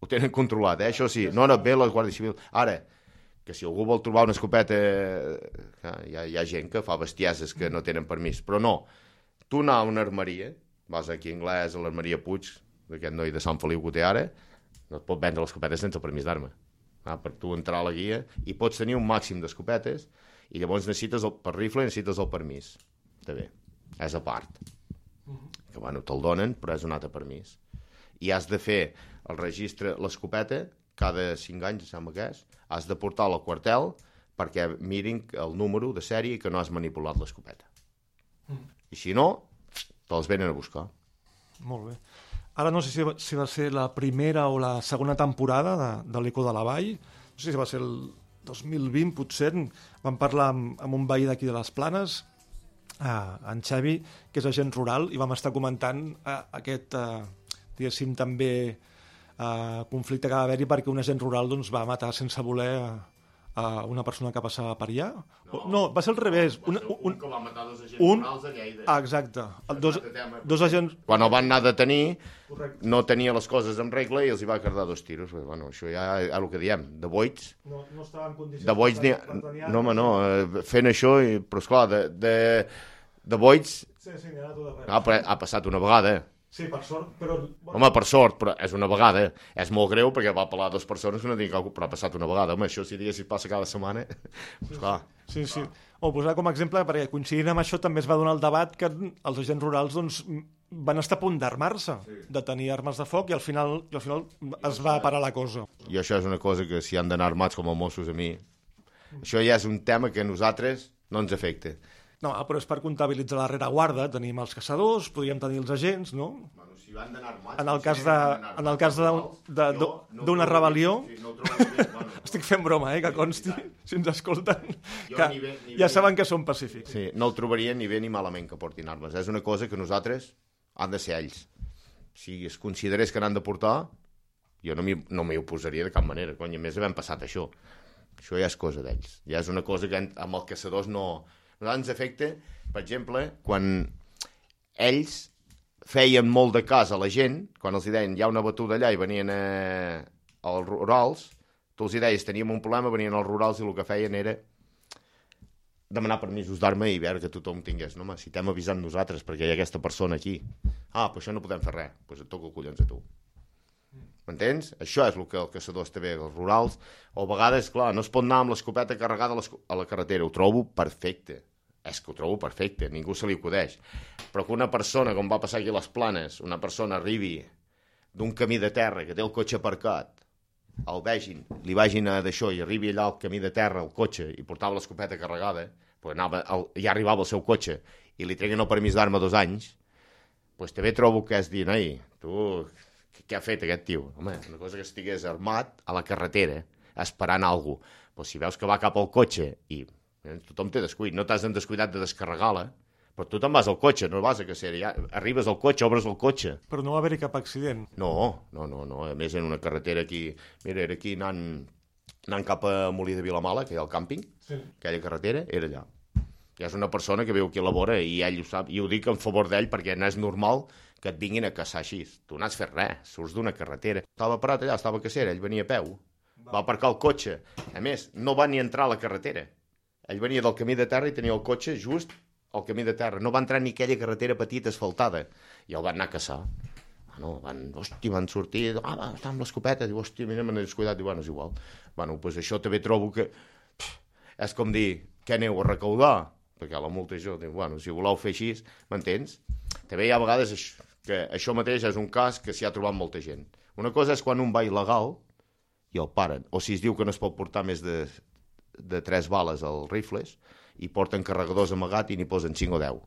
Ho tenen controlat, eh? Això sí. No, no, et ve la Guàrdia Civil. Ara, que si algú vol trobar una escopeta... eh, Hi ha, hi ha gent que fa bestieses que no tenen permís, però no. Tu anar a una armeria, vas aquí a anglès, a l'armeria Puig, d'aquest noi de Sant Feliu que té ara, no et pot vendre l'escopeta sense permís d'arma. Ah, per tu entrar a la guia i pots tenir un màxim d'escopetes i llavors necessites el, per rifle necessites el permís. També. És a part. Que bueno, te'l donen, però és un altre permís. I has de fer el registre, l'escopeta, cada 5 anys, em sembla que és, has de portar-la al quartel perquè mirin el número de sèrie que no has manipulat l'escopeta. I si no, te'ls venen a buscar.
Molt bé. Ara no sé si va, si va ser la primera o la segona temporada de, de l'Eco de la Vall. No sé si va ser el 2020, potser. Vam parlar amb, amb un veí d'aquí de les Planes, eh, en Xavi, que és agent rural, i vam estar comentant eh, aquest, eh, diguéssim, també eh, conflicte que va haver-hi perquè un agent rural doncs, va matar sense voler a, a una persona que passava per allà. No, no va ser al revés. Un, un,
que va matar dos agents
un,
rurals a Lleida.
ah, exacte. El, dos, dos agents...
Quan el van anar a detenir,
Correcte.
no tenia les coses en regla i els hi va cardar dos tiros. Bé, Bueno, això ja és el que diem, de boits.
No, no estava en condicions...
De boits, ha... no, home, no, eh, fent això, i... però esclar, de, de, de boits
Sí, sí, ha arreu.
ha, ha passat una vegada.
Sí, per sort, però...
Home, per sort, però és una vegada. És molt greu perquè va pelar dues persones que no tinc alguna però ha passat una vegada. Home, això si diguéssim passa cada setmana, doncs clar.
Sí, sí. O posar com a exemple, perquè coincidint amb això també es va donar el debat que els agents rurals doncs, van estar a punt d'armar-se, de tenir armes de foc, i al final, i al final es va parar la cosa.
I això és una cosa que si han d'anar armats com a Mossos a mi, això ja és un tema que a nosaltres no ens afecta.
No, però és per comptabilitzar la rereguarda. Tenim els caçadors, podríem tenir els agents, no?
Bueno, si van d'anar armats...
En el
si
cas
van
de, en el cas de- de-
Jo
de-
no
d'una
ho trobaria-
rebel·lió...
sí, no bueno, *laughs*
Estic fent broma, eh, que consti, si ens escolten,
Jo
que
ni bé- ni
ja
bé-
saben que som pacífics.
Sí, no el trobaria ni bé ni malament que portin armes. És una cosa que nosaltres han de ser ells. Si es considerés que n'han de portar, jo no m'hi no oposaria de cap manera. Cony, a més havem passat això. Això ja és cosa d'ells. Ja és una cosa que amb els caçadors no... Nosaltres ens afecta, per exemple, quan ells feien molt de cas a la gent, quan els deien hi ha una batuda allà i venien a, als rurals, tu els deies teníem un problema, venien als rurals i el que feien era demanar permisos d'arma i veure que tothom tingués. No, home, si t'hem avisat nosaltres perquè hi ha aquesta persona aquí. Ah, però això no podem fer res. Doncs pues et toca collons a tu. M'entens? Això és el que el caçador està bé als rurals. O a vegades, clar, no es pot anar amb l'escopeta carregada a la carretera. Ho trobo perfecte. És que ho trobo perfecte, ningú se li acudeix. Però que una persona, com va passar aquí a les planes, una persona arribi d'un camí de terra, que té el cotxe aparcat, el vegin, li vagin a d'això i arribi allà al camí de terra, el cotxe, i portava l'escopeta carregada, pues anava, el, ja arribava el seu cotxe, i li treguen el permís d'arma dos anys, pues també trobo que és dir, noi, tu, què ha fet aquest tio? Home, una cosa que estigués armat a la carretera, esperant alguna cosa. Pues si veus que va cap al cotxe i eh, tothom té descuit, no t'has de descuidat de descarregar-la, però tu te'n vas al cotxe, no vas a cacera, ja arribes al cotxe, obres el cotxe,
Però no va haver-hi cap accident.
no, no, no, no. A més, en una carretera aquí... Mira, era aquí anant, anant cap a Molí de Vilamala, que hi ha el càmping,
Sí.
aquella carretera, era allà. Ja és una persona que viu aquí a la vora i ell ho sap, i ho dic en favor d'ell perquè no és normal que et vinguin a caçar així. Tu no has fet res, surts d'una carretera. Estava parat allà, estava a cacera, ell venia a peu. Va aparcar el cotxe. A més, no va ni entrar a la carretera. Ell venia del camí de terra i tenia el cotxe just al camí de terra. No va entrar ni aquella carretera petita asfaltada. I el van anar a caçar. Ah, no, van, hosti, van sortir, ah, va, està amb l'escopeta, diu, hòstia, mira, me n'he descuidat, diu, bueno, és igual. Bueno, doncs això també trobo que pff, és com dir, què aneu a recaudar? Perquè la multa això, diu, bueno, si voleu fer així, m'entens? També hi ha vegades això, que això mateix és un cas que s'hi ha trobat molta gent. Una cosa és quan un va il·legal i el paren, o si es diu que no es pot portar més de, de 3 bales als rifles i porten carregadors amagat i n'hi posen 5 o 10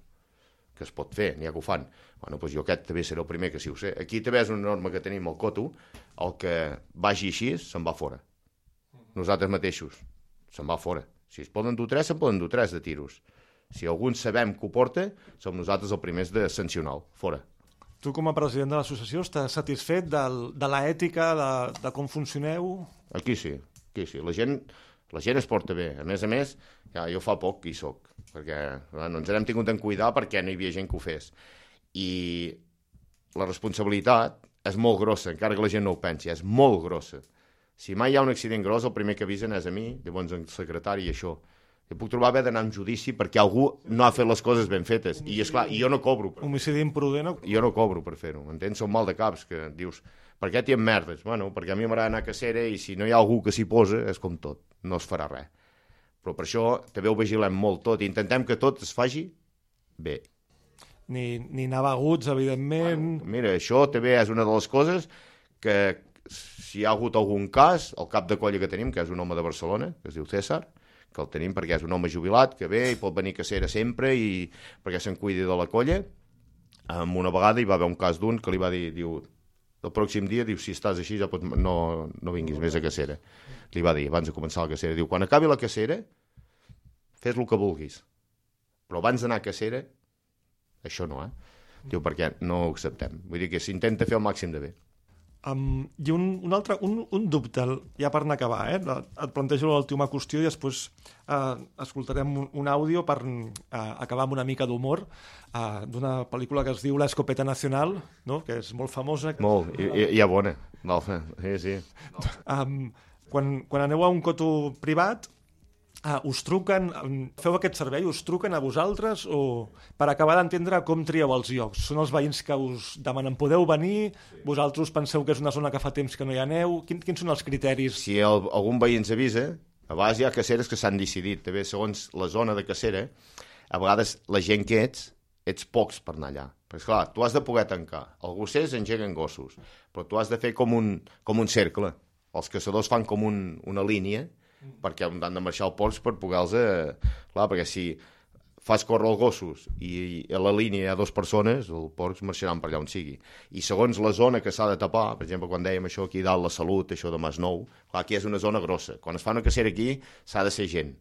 que es pot fer, n'hi ha que ho fan. Bueno, doncs jo aquest també seré el primer que si ho sé. Aquí també és una norma que tenim al Coto, el que vagi així se'n va fora. Nosaltres mateixos, se'n va fora. Si es poden dur tres, se'n poden dur tres de tiros. Si algun sabem que ho porta, som nosaltres els primers de sancionar fora.
Tu, com a president de l'associació, estàs satisfet del, de l'ètica, de, de com funcioneu?
Aquí sí, aquí sí. La gent, la gent es porta bé. A més a més, ja, jo fa poc que hi soc, perquè bueno, ens hem tingut en cuidar perquè no hi havia gent que ho fes. I la responsabilitat és molt grossa, encara que la gent no ho pensi, és molt grossa. Si mai hi ha un accident gros, el primer que avisen és a mi, llavors el secretari i això. Jo puc trobar haver d'anar en judici perquè algú no ha fet les coses ben fetes. I, és clar, i jo no cobro. Per...
Homicidi imprudent...
Jo no cobro per fer-ho, entens? Són mal de caps, que dius, per què t'hi merdes? Bueno, perquè a mi m'agrada anar a cacera i si no hi ha algú que s'hi posa, és com tot, no es farà res. Però per això també ho vigilem molt tot i intentem que tot es faci bé.
Ni, ni anar beguts, evidentment...
Mira, això també és una de les coses que si hi ha hagut algun cas, el cap de colla que tenim, que és un home de Barcelona, que es diu César, que el tenim perquè és un home jubilat, que ve i pot venir a cacera sempre i perquè se'n cuidi de la colla. Um, una vegada hi va haver un cas d'un que li va dir, diu, el pròxim dia, diu, si estàs així ja pots, no, no vinguis més a cacera. Li va dir, abans de començar la cacera, diu, quan acabi la cacera, fes el que vulguis. Però abans d'anar a cacera, això no, eh? Diu, perquè no ho acceptem. Vull dir que s'intenta fer el màxim de bé.
Um, I un, un altre, un, un dubte, ja per anar a acabar, eh? et plantejo l'última qüestió i després uh, escoltarem un, un àudio per uh, acabar amb una mica d'humor uh, d'una pel·lícula que es diu La Escopeta Nacional, no? que és molt famosa.
Molt, i, i, i bona. No, sí, sí.
Um, quan, quan aneu a un coto privat, uh, us truquen, feu aquest servei, us truquen a vosaltres o per acabar d'entendre com trieu els llocs? Són els veïns que us demanen, podeu venir? Vosaltres penseu que és una zona que fa temps que no hi aneu? Quin, quins són els criteris?
Si el, algun veí ens avisa, a vegades hi ha caceres que s'han decidit, també segons la zona de cacera, a vegades la gent que ets, ets pocs per anar allà. Perquè, clar, tu has de poder tancar. Els gossers engeguen gossos, però tu has de fer com un, com un cercle. Els caçadors fan com un, una línia, perquè han de marxar al pols per poder-los... Eh... Clar, perquè si fas córrer els gossos i a la línia hi ha dues persones, els porcs marxaran per allà on sigui. I segons la zona que s'ha de tapar, per exemple, quan dèiem això aquí dalt, la salut, això de Masnou, clar, aquí és una zona grossa. Quan es fa una cacera aquí, s'ha de ser gent.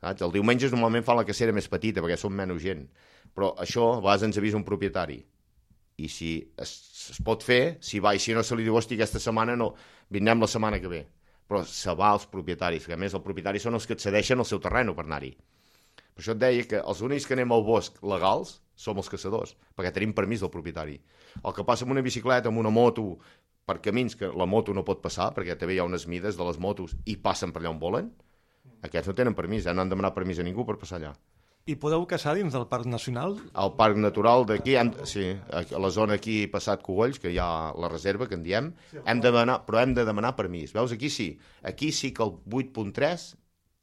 Saps? El diumenge normalment fan la cacera més petita perquè són menys gent. Però això a vegades ens avisa un propietari. I si es, es pot fer, si va, i si no se li diu, hosti, aquesta setmana no, vindrem la setmana que ve. Però se va als propietaris, que a més els propietaris són els que et cedeixen el seu terreny per anar-hi. Per això et deia que els únics que anem al bosc legals som els caçadors, perquè tenim permís del propietari. El que passa amb una bicicleta, amb una moto, per camins que la moto no pot passar, perquè també hi ha unes mides de les motos i passen per allà on volen, aquests no tenen permís, ja no han demanat permís a ningú per passar allà.
I podeu caçar dins del Parc Nacional?
Al Parc Natural d'aquí, hem- sí, a la zona aquí passat Cogolls, que hi ha la reserva, que en diem, hem de demanar, però hem de demanar permís. Veus, aquí sí, aquí sí que el 8.3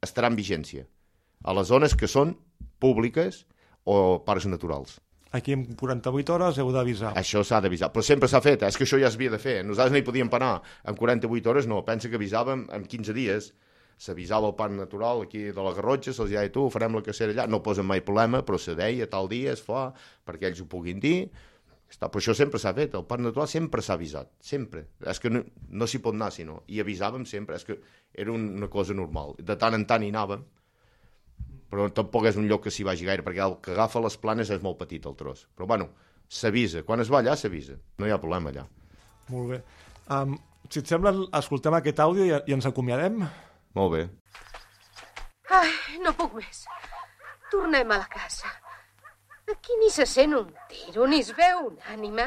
estarà en vigència. A les zones que són públiques o parcs naturals.
Aquí en 48 hores heu d'avisar.
Això s'ha d'avisar, però sempre s'ha fet, eh? és que això ja s'havia de fer. Nosaltres no hi podíem parar en 48 hores, no, pensa que avisàvem en 15 dies, s'avisava al Parc Natural aquí de la Garrotxa, se'ls deia, tu, farem la cacera allà, no posen mai problema, però se deia tal dia es fa, perquè ells ho puguin dir, està, però això sempre s'ha fet, el Parc Natural sempre s'ha avisat, sempre. És que no, no s'hi pot anar, sinó, i avisàvem sempre, és que era una cosa normal. De tant en tant hi anàvem, però tampoc és un lloc que s'hi vagi gaire, perquè el que agafa les planes és molt petit, el tros. Però, bueno, s'avisa. Quan es va allà, s'avisa. No hi ha problema allà.
Molt bé. Um, si et sembla, escoltem aquest àudio i, i ens acomiadem.
Molt bé.
Ai, no puc més. Tornem a la casa. Aquí ni se sent un tiro, ni es veu una ànima.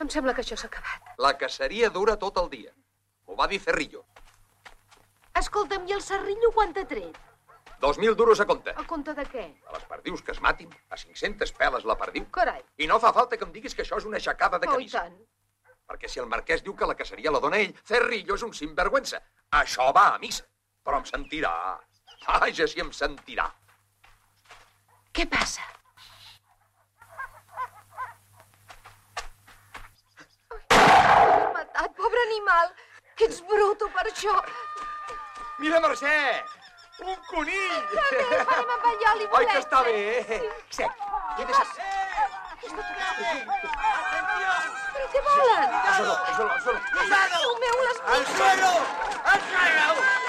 Em sembla que això s'ha acabat.
La caceria dura tot el dia. Ho va dir Cerrillo.
Escolta'm, i el serrillo quant t'ha tret?
Dos mil duros a compte.
A compte de què?
A les perdius que es matin, a 500 peles la perdiu.
Carai.
I no fa falta que em diguis que això és una aixecada de
Oh,
camisa.
tant.
Perquè si el marquès diu que la caceria la dona ell, Cerrillo és un sinvergüenza. Això va a missa. Però em sentirà. Vaja, si em sentirà.
Què passa? L'has matat, pobre animal. Que ets bruto per això.
Mira, Mercè! Un conill!
Anem amb allò, li
Oi que està bé, eh? Sec, queda sec.
Però què volen?
Al suelo, al suelo, al suelo.
Meu, les
Al suelo! Al suelo!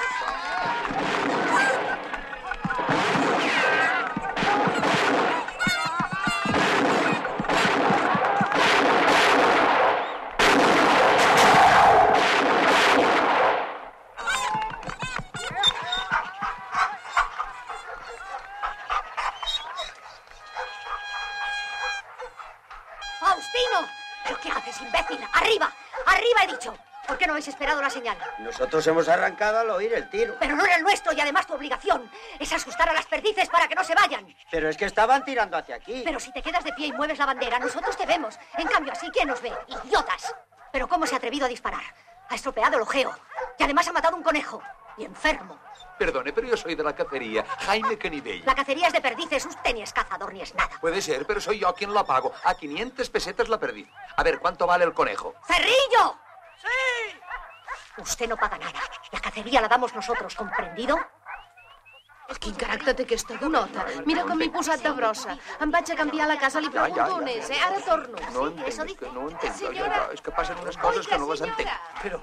La señal?
Nosotros hemos arrancado al oír el tiro.
Pero no era el nuestro y además tu obligación es asustar a las perdices para que no se vayan.
Pero es que estaban tirando hacia aquí.
Pero si te quedas de pie y mueves la bandera, nosotros te vemos. En cambio, así, ¿quién nos ve? ¡Idiotas! Pero ¿cómo se ha atrevido a disparar? Ha estropeado el ojeo. Y además ha matado un conejo. Y enfermo.
Perdone, pero yo soy de la cacería. Jaime Canibell.
La cacería es de perdices. Usted ni es cazador ni es nada.
Puede ser, pero soy yo quien la pago. A 500 pesetas la perdiz. A ver, ¿cuánto vale el conejo?
¡Cerrillo! ¡Sí! Usted no paga nada. La cacería la damos nosotros, ¿comprendido?
Quin caràcter té aquesta donota. Mira com m'he posat de brossa. Em vaig a canviar a la casa, li
Ja, ja,
pregunto
ja,
on
ja.
és, eh? Ara torno.
No entiendo, es que no ya, Es que pasan unas cosas que no las entiendo.
Pero,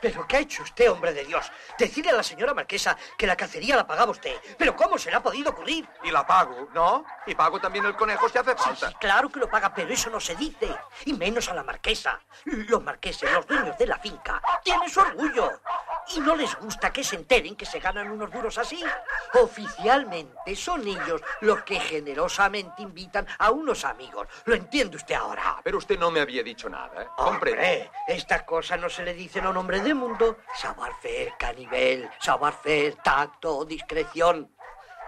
pero, ¿qué ha hecho usted, hombre de Dios? Decirle a la señora marquesa que la cacería la pagaba usted. ¿Pero cómo se le ha podido ocurrir?
Y la pago, ¿no? Y pago también el conejo si hace falta.
Claro que lo paga, pero eso no se dice. Y menos a la marquesa. Los marqueses, los dueños de la finca, tienen su orgullo. Y no les gusta que se enteren que se ganan unos duros así. Oficialmente son ellos los que generosamente invitan a unos amigos. ¿Lo entiende usted ahora?
Pero usted no me había dicho nada, ¿eh? Comprende.
Hombre, estas cosas no se le dicen a un hombre de mundo. Savoir-faire, canivel, savoir-faire, tacto, discreción.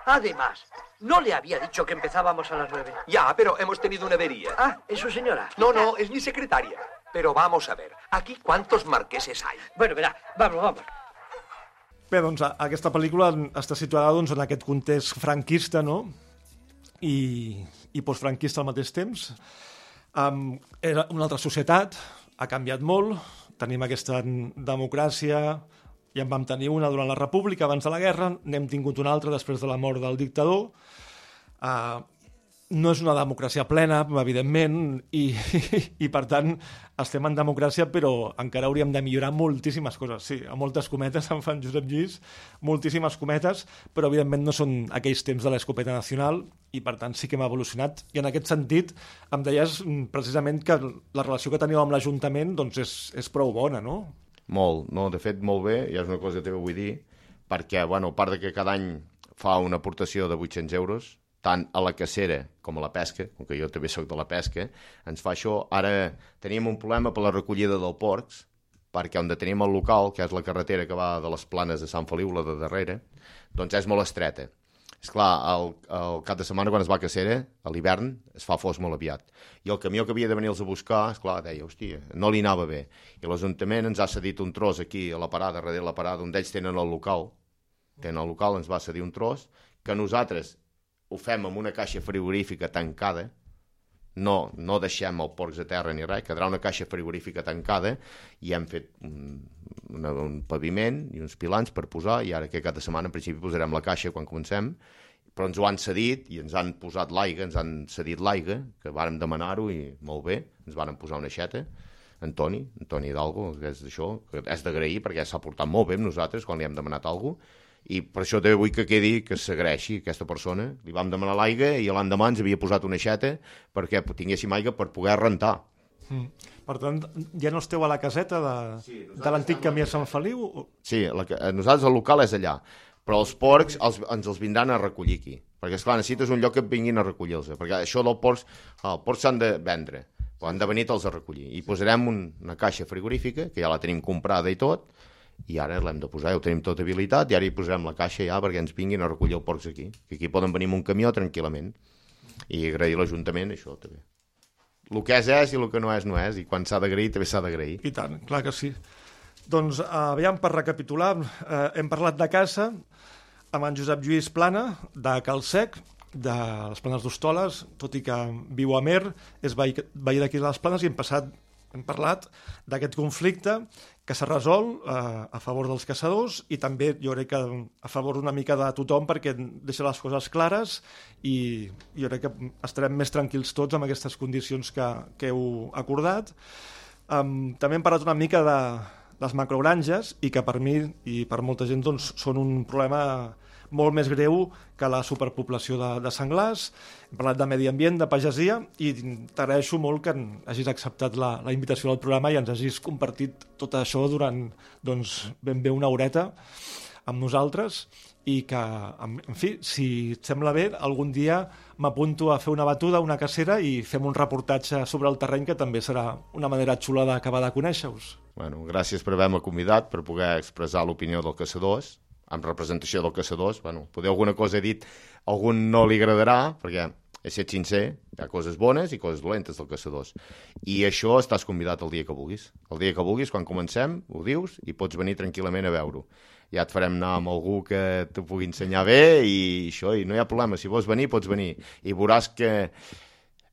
Además, no le había dicho que empezábamos a las nueve.
Ya, pero hemos tenido una avería.
Ah, ¿es su señora?
No, no, es mi secretaria. Pero vamos a ver, aquí cuántos marqueses hay.
Bueno, verá, vamos, vamos.
Bé, doncs aquesta pel·lícula està situada doncs, en aquest context franquista, no? I, i postfranquista al mateix temps. Um, era una altra societat, ha canviat molt, tenim aquesta democràcia, ja en vam tenir una durant la República, abans de la guerra, n'hem tingut una altra després de la mort del dictador. Uh, no és una democràcia plena, evidentment, i, *laughs* i per tant estem en democràcia, però encara hauríem de millorar moltíssimes coses. Sí, a moltes cometes *laughs* em fan Josep Lluís, moltíssimes cometes, però evidentment no són aquells temps de l'escopeta nacional i per tant sí que hem evolucionat. I en aquest sentit em deies mm, precisament que la relació que teniu amb l'Ajuntament doncs és, és prou bona, no?
Molt, no, de fet molt bé, i és una cosa que també vull dir, perquè, bueno, a part de que cada any fa una aportació de 800 euros, tant a la cacera com a la pesca, com que jo també sóc de la pesca, ens fa això. Ara teníem un problema per la recollida del porcs, perquè on tenim el local, que és la carretera que va de les planes de Sant Feliu, la de darrere, doncs és molt estreta. És clar, el, el cap de setmana quan es va a cacera, a l'hivern, es fa fos molt aviat. I el camió que havia de venir-los a buscar, és clar, deia, hòstia, no li anava bé. I l'Ajuntament ens ha cedit un tros aquí a la parada, darrere la parada, on ells tenen el local, tenen el local, ens va cedir un tros, que nosaltres ho fem amb una caixa frigorífica tancada, no, no deixem el porcs a terra ni res, quedarà una caixa frigorífica tancada i hem fet un, un paviment i uns pilans per posar i ara que cada setmana en principi posarem la caixa quan comencem. Però ens ho han cedit i ens han posat l'aigua, ens han cedit l'aigua, que vàrem demanar-ho i molt bé, ens varen posar una xeta, Antoni, Antoni Hidalgo, que és d'això, que és d'agrair perquè s'ha portat molt bé amb nosaltres quan li hem demanat alguna cosa, i per això també vull que quedi que s'agraeixi aquesta persona. Li vam demanar l'aigua i l'endemà ens havia posat una xeta perquè tinguéssim aigua per poder rentar.
Mm. Per tant, ja no esteu a la caseta de, sí, de l'antic camí a Sant Feliu? O...
Sí, la, nosaltres el local és allà, però els porcs els, ens els vindran a recollir aquí. Perquè, esclar, necessites un lloc que vinguin a recollir-los, perquè això del porcs, els porcs s'han de vendre, però han de venir els a recollir. I posarem un, una caixa frigorífica, que ja la tenim comprada i tot, i ara l'hem de posar, ja ho tenim tot habilitat i ara hi posarem la caixa ja perquè ens vinguin a recollir el porcs aquí, que aquí poden venir amb un camió tranquil·lament. I agrair l'Ajuntament això també. El que és és i el que no és no és i quan s'ha d'agrair també s'ha d'agrair.
I tant, clar que sí. Doncs aviam per recapitular eh, hem parlat de casa amb en Josep Lluís Plana de Calsec de les Planes d'Hostoles, tot i que viu a Mer, és veí d'aquí de les Planes i hem passat hem parlat d'aquest conflicte que s'ha resolt eh, a favor dels caçadors i també jo crec que a favor una mica de tothom perquè deixa les coses clares i jo crec que estarem més tranquils tots amb aquestes condicions que, que heu acordat. Um, també hem parlat una mica de les macrogranges i que per mi i per molta gent doncs, són un problema molt més greu que la superpoblació de, de senglars. Hem parlat de medi ambient, de pagesia, i t'agraeixo molt que hagis acceptat la, la invitació al programa i ens hagis compartit tot això durant doncs, ben bé una horeta amb nosaltres i que, en fi, si et sembla bé, algun dia m'apunto a fer una batuda, una cacera i fem un reportatge sobre el terreny que també serà una manera xula d'acabar de conèixer-vos.
Bueno, gràcies per haver-me convidat, per poder expressar l'opinió dels caçadors amb representació dels caçadors, bueno, poder alguna cosa he dit, algun no li agradarà, perquè he set sincer, hi ha coses bones i coses dolentes dels caçadors. I això estàs convidat el dia que vulguis. El dia que vulguis, quan comencem, ho dius i pots venir tranquil·lament a veure-ho. Ja et farem anar amb algú que t'ho pugui ensenyar bé i això, i no hi ha problema. Si vols venir, pots venir. I veuràs que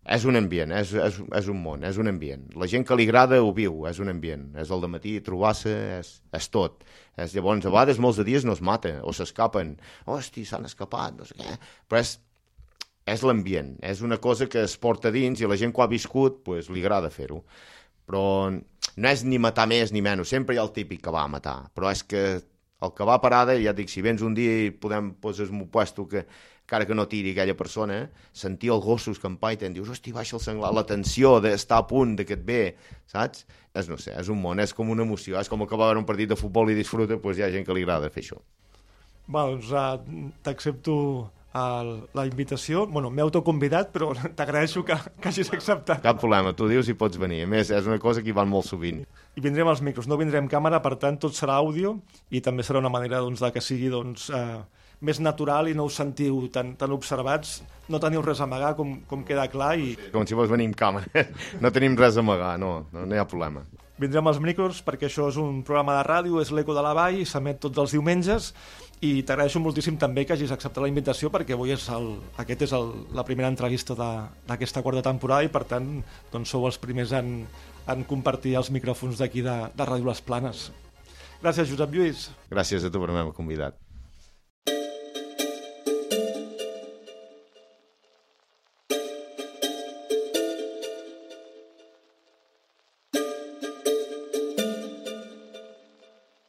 és un ambient, és, és, és un món, és un ambient. La gent que li agrada ho viu, és un ambient. És el de matí, trobar-se, és, és tot. És, llavors, a vegades molts de dies no es mata o s'escapen. Hosti, s'han escapat, no sé què. Però és, és l'ambient, és una cosa que es porta dins i la gent que ho ha viscut pues, li agrada fer-ho. Però no és ni matar més ni menys, sempre hi ha el típic que va a matar. Però és que el que va a parada, ja dic, si vens un dia i podem, poses m'ho puesto que encara que no tiri aquella persona, sentir els gossos que empaiten, dius, hosti, baixa el senglar, la tensió d'estar a punt, de que et ve, saps? És, no sé, és un món, és com una emoció, és com acabar un partit de futbol i disfruta, doncs hi ha gent que li agrada fer això.
Va, doncs uh, t'accepto uh, la invitació. Bueno, m'he autoconvidat, però *laughs* t'agraeixo que, que hagis acceptat.
Cap problema, tu dius i pots venir. A més, és una cosa que hi van molt sovint.
I vindrem als micros, no vindrem càmera, per tant, tot serà àudio i també serà una manera doncs, de que sigui doncs, uh, més natural i no us sentiu tan, tan observats, no teniu res a amagar, com, com queda clar. I...
Com si vols venir amb càmera. *laughs* No tenim res a amagar, no, no, no hi ha problema.
Vindrem als micros perquè això és un programa de ràdio, és l'Eco de la Vall, s'emet tots els diumenges i t'agraeixo moltíssim també que hagis acceptat la invitació perquè avui és el, aquest és el, la primera entrevista d'aquesta quarta temporada i per tant doncs, sou els primers en, en compartir els micròfons d'aquí de, de Ràdio Les Planes. Gràcies, Josep Lluís.
Gràcies a tu per haver-me convidat.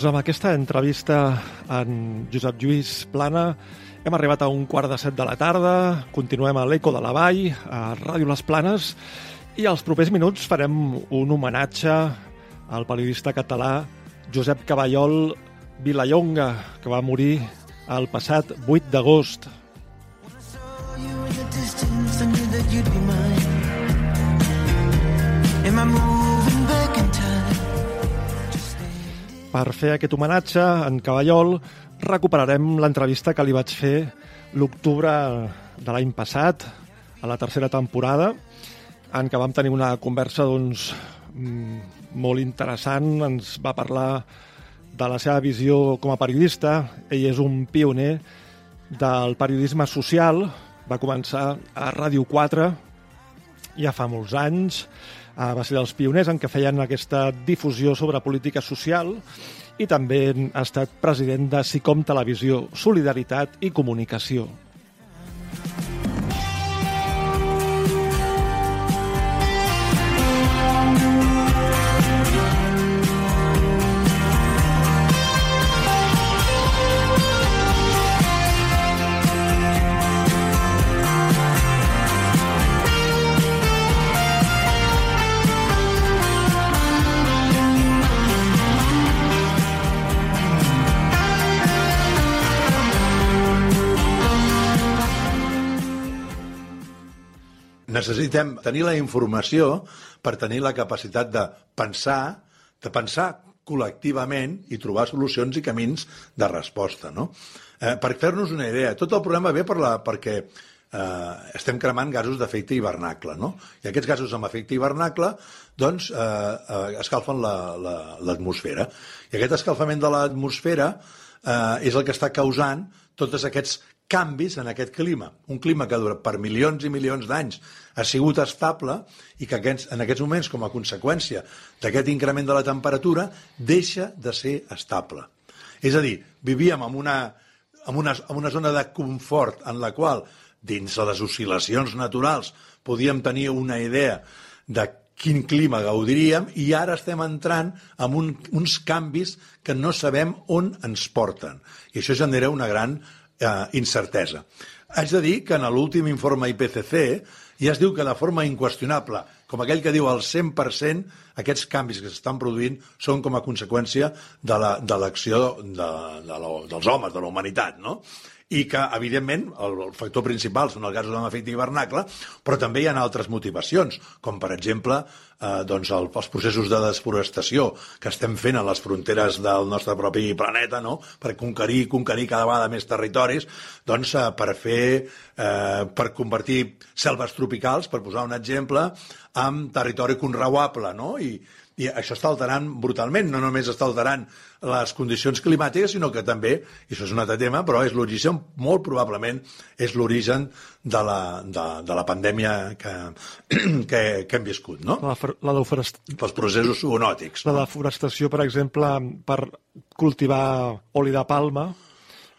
Doncs amb aquesta entrevista en Josep Lluís Plana hem arribat a un quart de set de la tarda, continuem a l'Eco de la Vall, a Ràdio Les Planes, i als propers minuts farem un homenatge al periodista català Josep Caballol Vilallonga, que va morir el passat 8 d'agost. Per fer aquest homenatge en Caballol recuperarem l'entrevista que li vaig fer l'octubre de l'any passat, a la tercera temporada, en què vam tenir una conversa doncs, mm, molt interessant. Ens va parlar de la seva visió com a periodista. Ell és un pioner del periodisme social. Va començar a Ràdio 4 ja fa molts anys. Uh, va ser dels pioners en què feien aquesta difusió sobre política social i també ha estat president de SICOM Televisió, Solidaritat i Comunicació.
Necessitem tenir la informació per tenir la capacitat de pensar, de pensar col·lectivament i trobar solucions i camins de resposta. No? Eh, per fer-nos una idea, tot el problema ve per la, perquè eh, estem cremant gasos d'efecte hivernacle, no? I aquests gasos amb efecte hivernacle doncs, eh, eh, escalfen l'atmosfera. La, la, I aquest escalfament de l'atmosfera eh, és el que està causant tots aquests canvis en aquest clima. Un clima que dura per milions i milions d'anys ha sigut estable i que aquests, en aquests moments, com a conseqüència d'aquest increment de la temperatura, deixa de ser estable. És a dir, vivíem en una, en una, en una zona de confort en la qual, dins de les oscil·lacions naturals, podíem tenir una idea de quin clima gaudiríem i ara estem entrant en un, uns canvis que no sabem on ens porten. I això genera una gran eh, incertesa. Haig de dir que en l'últim informe IPCC ja es diu que de forma inqüestionable, com aquell que diu al 100%, aquests canvis que s'estan produint són com a conseqüència de l'acció de, de, de, la, dels homes, de la humanitat, no? I que, evidentment, el, factor principal són els gasos amb efecte hivernacle, però també hi ha altres motivacions, com, per exemple, eh, doncs el, els processos de desforestació que estem fent a les fronteres del nostre propi planeta, no?, per conquerir conquerir cada vegada més territoris, doncs eh, per fer, eh, per convertir selves tropicals, per posar un exemple, en territori conreuable, no?, i, I això està alterant brutalment, no només està alterant les condicions climàtiques, sinó que també, i això és un altre tema, però és l'origen, molt probablement, és l'origen de, la, de, de la pandèmia que, *clears throat* que, que hem viscut, no?
La, la deforest...
Pels processos zoonòtics.
La deforestació, per exemple, per cultivar oli de palma,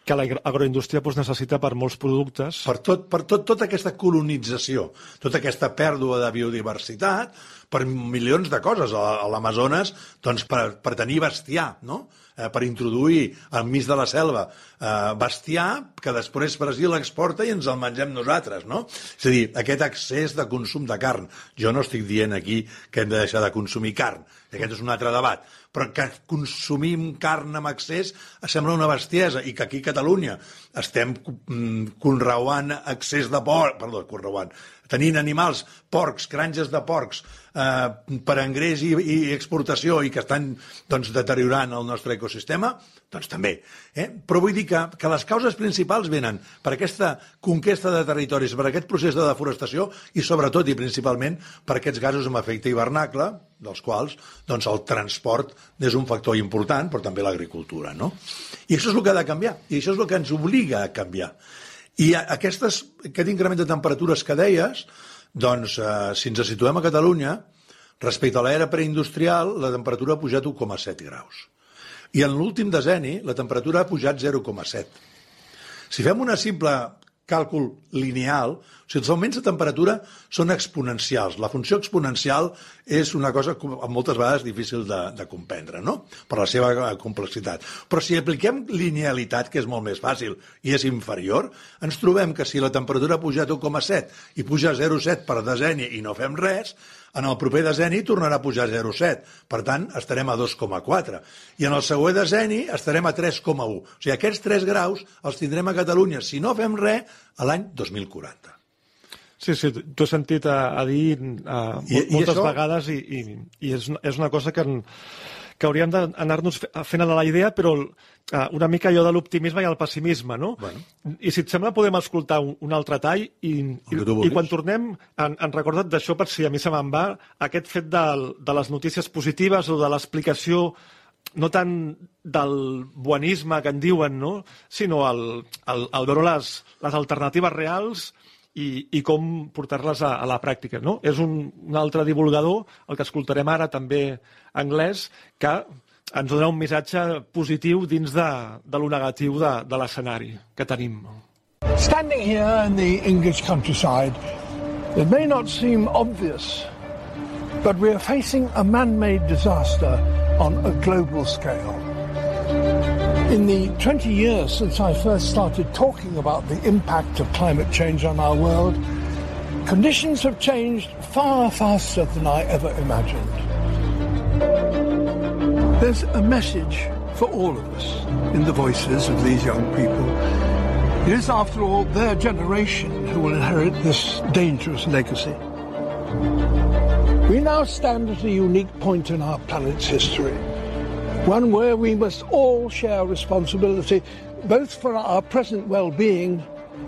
que l'agroindústria doncs, necessita per molts productes.
Per, tot, per tot, tota aquesta colonització, tota aquesta pèrdua de biodiversitat, per milions de coses. A, l'Amazones, doncs, per, per tenir bestiar, no? Eh, per introduir enmig de la selva eh, bestiar que després Brasil exporta i ens el mengem nosaltres, no? És a dir, aquest excés de consum de carn. Jo no estic dient aquí que hem de deixar de consumir carn, aquest és un altre debat, però que consumim carn amb excés sembla una bestiesa i que aquí a Catalunya estem mm, conreuant excés de porc, perdó, conreuant, tenint animals, porcs, granges de porcs, eh, per engreix i, i exportació i que estan doncs, deteriorant el nostre ecosistema, doncs també. Eh? Però vull dir que, que les causes principals venen per aquesta conquesta de territoris, per aquest procés de deforestació i sobretot i principalment per aquests gasos amb efecte hivernacle, dels quals doncs, el transport és un factor important, però també l'agricultura. No? I això és el que ha de canviar, i això és el que ens obliga a canviar. I aquestes, aquest increment de temperatures que deies, doncs, eh, si ens situem a Catalunya, respecte a l'era preindustrial, la temperatura ha pujat 1,7 graus. I en l'últim decenni, la temperatura ha pujat 0,7. Si fem una simple càlcul lineal, o sigui, els augments de temperatura són exponencials. La funció exponencial és una cosa moltes vegades difícil de, de comprendre, no? per la seva eh, complexitat. Però si apliquem linealitat, que és molt més fàcil i és inferior, ens trobem que si la temperatura ha pujat 1,7 i puja 0,7 per decenni i no fem res, en el proper decenni tornarà a pujar 0,7. Per tant, estarem a 2,4. I en el següent decenni estarem a 3,1. O sigui, aquests 3 graus els tindrem a Catalunya, si no fem res, a l'any 2040.
Sí, sí, t'ho he sentit a, a dir a,
I- i
moltes
això-
vegades i, i, i és, una- és una cosa que, en, que hauríem d'anar-nos fe- fent a la idea, però uh, una mica allò de l'optimisme i el pessimisme, no?
Bueno.
I si et sembla podem escoltar un, un altre tall i, i, i quan tornem en, en recorda't d'això per si a mi se me'n va, aquest fet de, de les notícies positives o de l'explicació no tant del buenisme que en diuen, no? sinó el, el, el veure les, les alternatives reals i, i com portar-les a, a la pràctica. No? És un, un altre divulgador, el que escoltarem ara també anglès, que ens donarà un missatge positiu dins de, de lo negatiu de, de l'escenari que tenim.
Standing here in the English countryside, it may not seem obvious, but we are facing a man-made disaster on a global scale. In the 20 years since I first started talking about the impact of climate change on our world, conditions have changed far faster than I ever imagined. There's a message for all of us in the voices of these young people. It is, after all, their generation who will inherit this dangerous legacy. We now stand at a unique point in our planet's history, one where we must all share responsibility both for our present well-being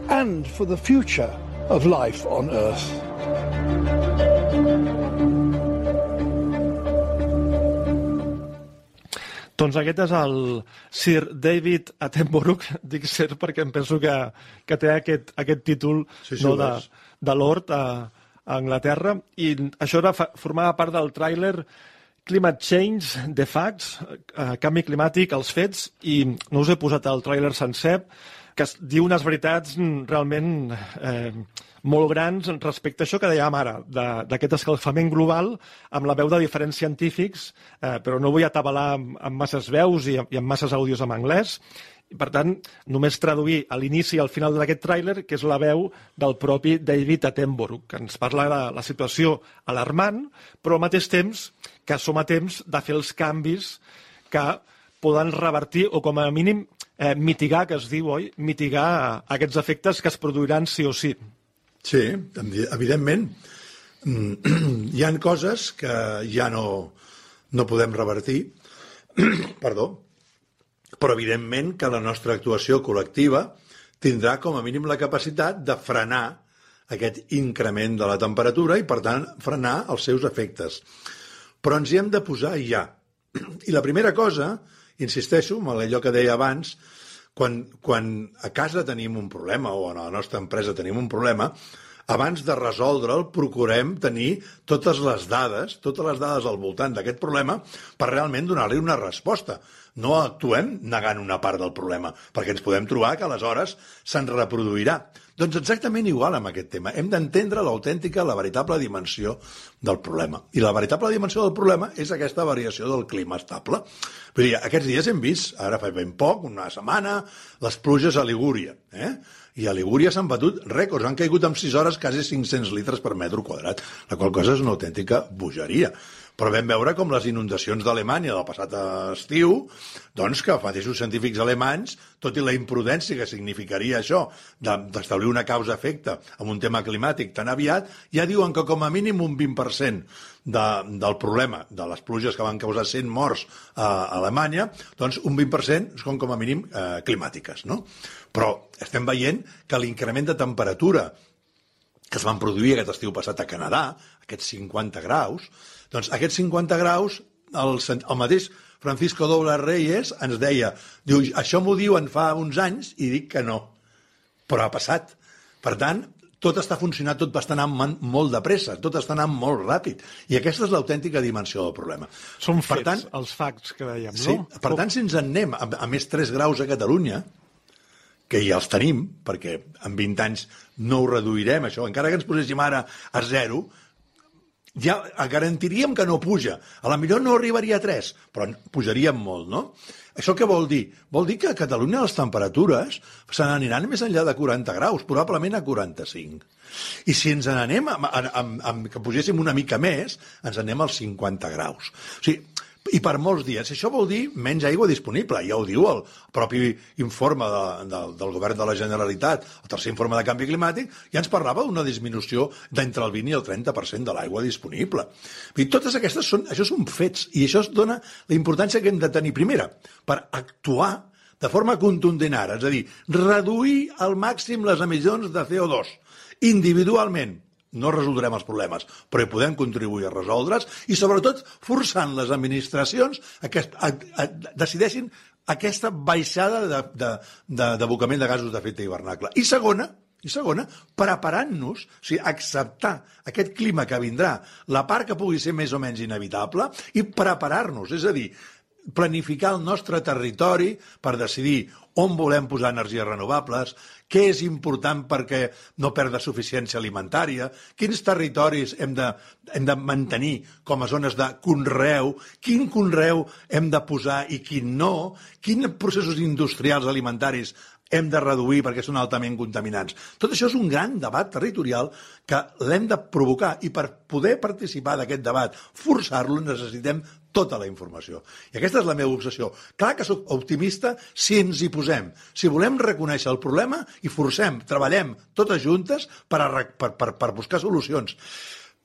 and for the future of life on Earth.
Doncs aquest és el Sir David Attenborough, *laughs* dic Sir perquè em penso que, que té aquest, aquest títol
Sí, sí,
no, de, de Lord a, a Anglaterra, i això era, formava part del tràiler Climate Change, The Facts, eh, canvi climàtic, els fets, i no us he posat el tràiler sencer, que diu unes veritats mm, realment eh, molt grans respecte a això que dèiem ara, d'aquest escalfament global, amb la veu de diferents científics, eh, però no vull atabalar amb, amb masses veus i, i amb masses àudios en anglès, per tant, només traduir a l'inici i al final d'aquest tràiler, que és la veu del propi David Attenborough, que ens parla de la situació alarmant, però al mateix temps que som a temps de fer els canvis que poden revertir o com a mínim eh, mitigar, que es diu, oi? Mitigar aquests efectes que es produiran sí o sí.
Sí, evidentment. Mm, *clears throat* Hi han coses que ja no, no podem revertir, *clears throat* perdó, però evidentment que la nostra actuació col·lectiva tindrà com a mínim la capacitat de frenar aquest increment de la temperatura i, per tant, frenar els seus efectes. Però ens hi hem de posar ja. I la primera cosa, insisteixo, amb allò que deia abans, quan, quan a casa tenim un problema o a la nostra empresa tenim un problema, abans de resoldre'l procurem tenir totes les dades, totes les dades al voltant d'aquest problema per realment donar-li una resposta. No actuem negant una part del problema, perquè ens podem trobar que aleshores se'n reproduirà. Doncs exactament igual amb aquest tema. Hem d'entendre l'autèntica, la veritable dimensió del problema. I la veritable dimensió del problema és aquesta variació del clima estable. Vull dir, aquests dies hem vist, ara fa ben poc, una setmana, les pluges a Ligúria. Eh? I a Ligúria s'han batut rècords, han caigut en 6 hores quasi 500 litres per metre quadrat, la qual cosa és una autèntica bogeria. Però vam veure com les inundacions d'Alemanya del passat estiu, doncs que mateixos científics alemanys, tot i la imprudència que significaria això, de- d'establir una causa-efecte amb un tema climàtic tan aviat, ja diuen que com a mínim un 20% de, del problema de les pluges que van causar 100 morts a Alemanya, doncs un 20% són com a mínim eh, climàtiques, no? Però estem veient que l'increment de temperatura que es van produir aquest estiu passat a Canadà, aquests 50 graus, doncs aquests 50 graus, el, el mateix Francisco Doble Reyes ens deia, diu, això m'ho diuen fa uns anys i dic que no, però ha passat. Per tant, tot està funcionant, tot està anant man- molt de pressa, tot està anant molt ràpid. I aquesta és l'autèntica dimensió del problema.
Són
per
fets,
tant,
els facts que dèiem,
Sí,
no?
per tant, si ens en anem a, a més 3 graus a Catalunya, que ja els tenim, perquè en 20 anys no ho reduirem, això, encara que ens poséssim ara a zero, ja garantiríem que no puja. A la millor no arribaria a 3, però pujaríem molt, no? Això què vol dir? Vol dir que a Catalunya les temperatures se n'aniran més enllà de 40 graus, probablement a 45. I si ens n'anem, amb, que pugéssim una mica més, ens anem als 50 graus. O sigui, i per molts dies. Això vol dir menys aigua disponible. Ja ho diu el propi informe de, de, del govern de la Generalitat, el tercer informe de canvi climàtic, ja ens parlava d'una disminució d'entre el 20 i el 30% de l'aigua disponible. I totes aquestes són, això són fets, i això es dona la importància que hem de tenir, primera, per actuar de forma contundent ara, és a dir, reduir al màxim les emissions de CO2 individualment, no resoldrem els problemes, però hi podem contribuir a resoldre'ls i, sobretot, forçant les administracions a que a, a, decideixin aquesta baixada d'abocament de, de, d'abocament de gasos d'efecte hivernacle. I segona, i segona, preparant-nos, o sigui, acceptar aquest clima que vindrà, la part que pugui ser més o menys inevitable, i preparar-nos, és a dir, planificar el nostre territori per decidir on volem posar energies renovables, què és important perquè no perda suficiència alimentària, quins territoris hem de, hem de mantenir com a zones de conreu, quin conreu hem de posar i quin no, quins processos industrials alimentaris hem de reduir perquè són altament contaminants. Tot això és un gran debat territorial que l'hem de provocar i per poder participar d'aquest debat, forçar-lo, necessitem tota la informació. I aquesta és la meva obsessió. Clar que sóc optimista si ens hi posem, si volem reconèixer el problema i forcem, treballem totes juntes per, arre- per, per, per buscar solucions.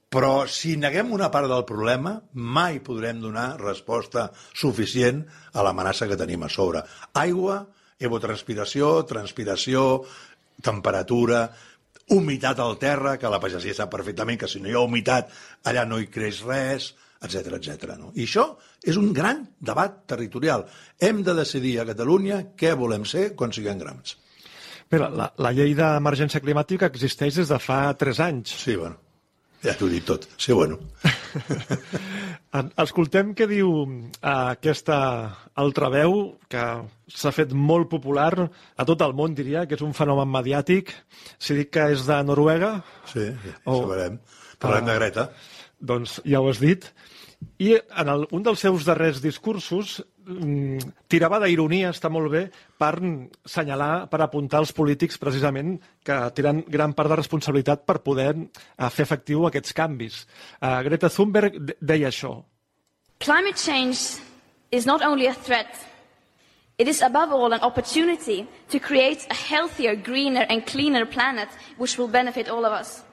Però si neguem una part del problema, mai podrem donar resposta suficient a l'amenaça que tenim a sobre. Aigua, evotranspiració, transpiració, temperatura, humitat al terra, que la pagesia sap perfectament que si no hi ha humitat allà no hi creix res, etc etc. No? I això és un gran debat territorial. Hem de decidir a Catalunya què volem ser quan siguem grans.
Mira, la, la llei d'emergència climàtica existeix des de fa 3 anys.
Sí, bueno, ja t'ho dit tot. Sí, bueno. *laughs*
En- Escoltem què diu eh, aquesta altra veu que s'ha fet molt popular a tot el món, diria, que és un fenomen mediàtic. Si dic que és de Noruega...
Sí, sí,
o-
sabrem. Parlem de Greta.
Doncs ja ho has dit. I en el, un dels seus darrers discursos mm, tirava d'ironia, està molt bé, per senyalar, per apuntar als polítics precisament que tenen gran part de responsabilitat per poder eh, fer efectiu aquests canvis. Uh, Greta Thunberg de- deia això.
Climate change is not only a threat, it is above all an opportunity to create a healthier, greener, and cleaner planet which will benefit all of us.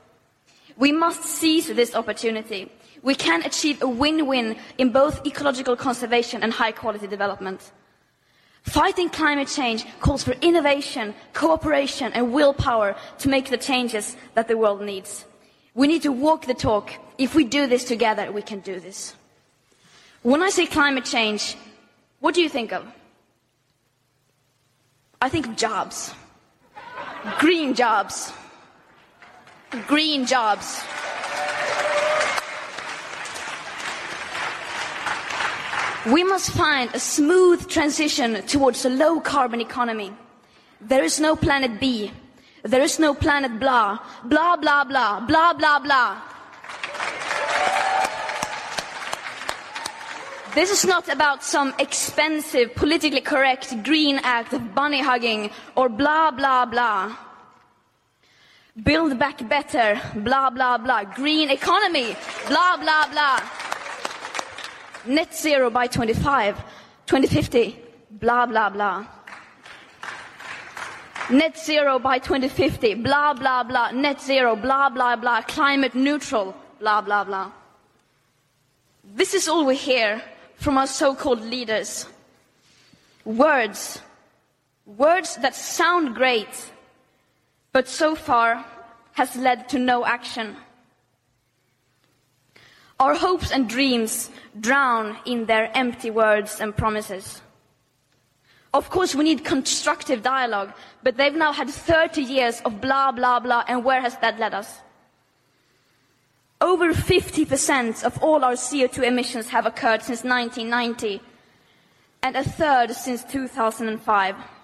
We must seize this opportunity. We can achieve a win win in both ecological conservation and high quality development. Fighting climate change calls for innovation, cooperation, and willpower to make the changes that the world needs. We need to walk the talk. If we do this together, we can do this. When I say climate change, what do you think of? I think of jobs. Green jobs. Green jobs. We must find a smooth transition towards a low carbon economy. There is no planet B. There is no planet blah. Blah, blah, blah. Blah, blah, blah. This is not about some expensive, politically correct green act of bunny hugging or blah, blah, blah. Build back better, blah, blah, blah. Green economy, blah, blah, blah. Net zero by 25, 2050, blah, blah, blah. Net zero by 2050, blah, blah, blah. Net zero, blah, blah, blah. Climate neutral, blah, blah, blah. This is all we hear from our so called leaders. Words. Words that sound great, but so far has led to no action. Our hopes and dreams drown in their empty words and promises. Of course, we need constructive dialogue, but they've now had 30 years of blah, blah, blah, and where has that led us? Over 50% of all our CO2 emissions have occurred since 1990, and a third since 2005.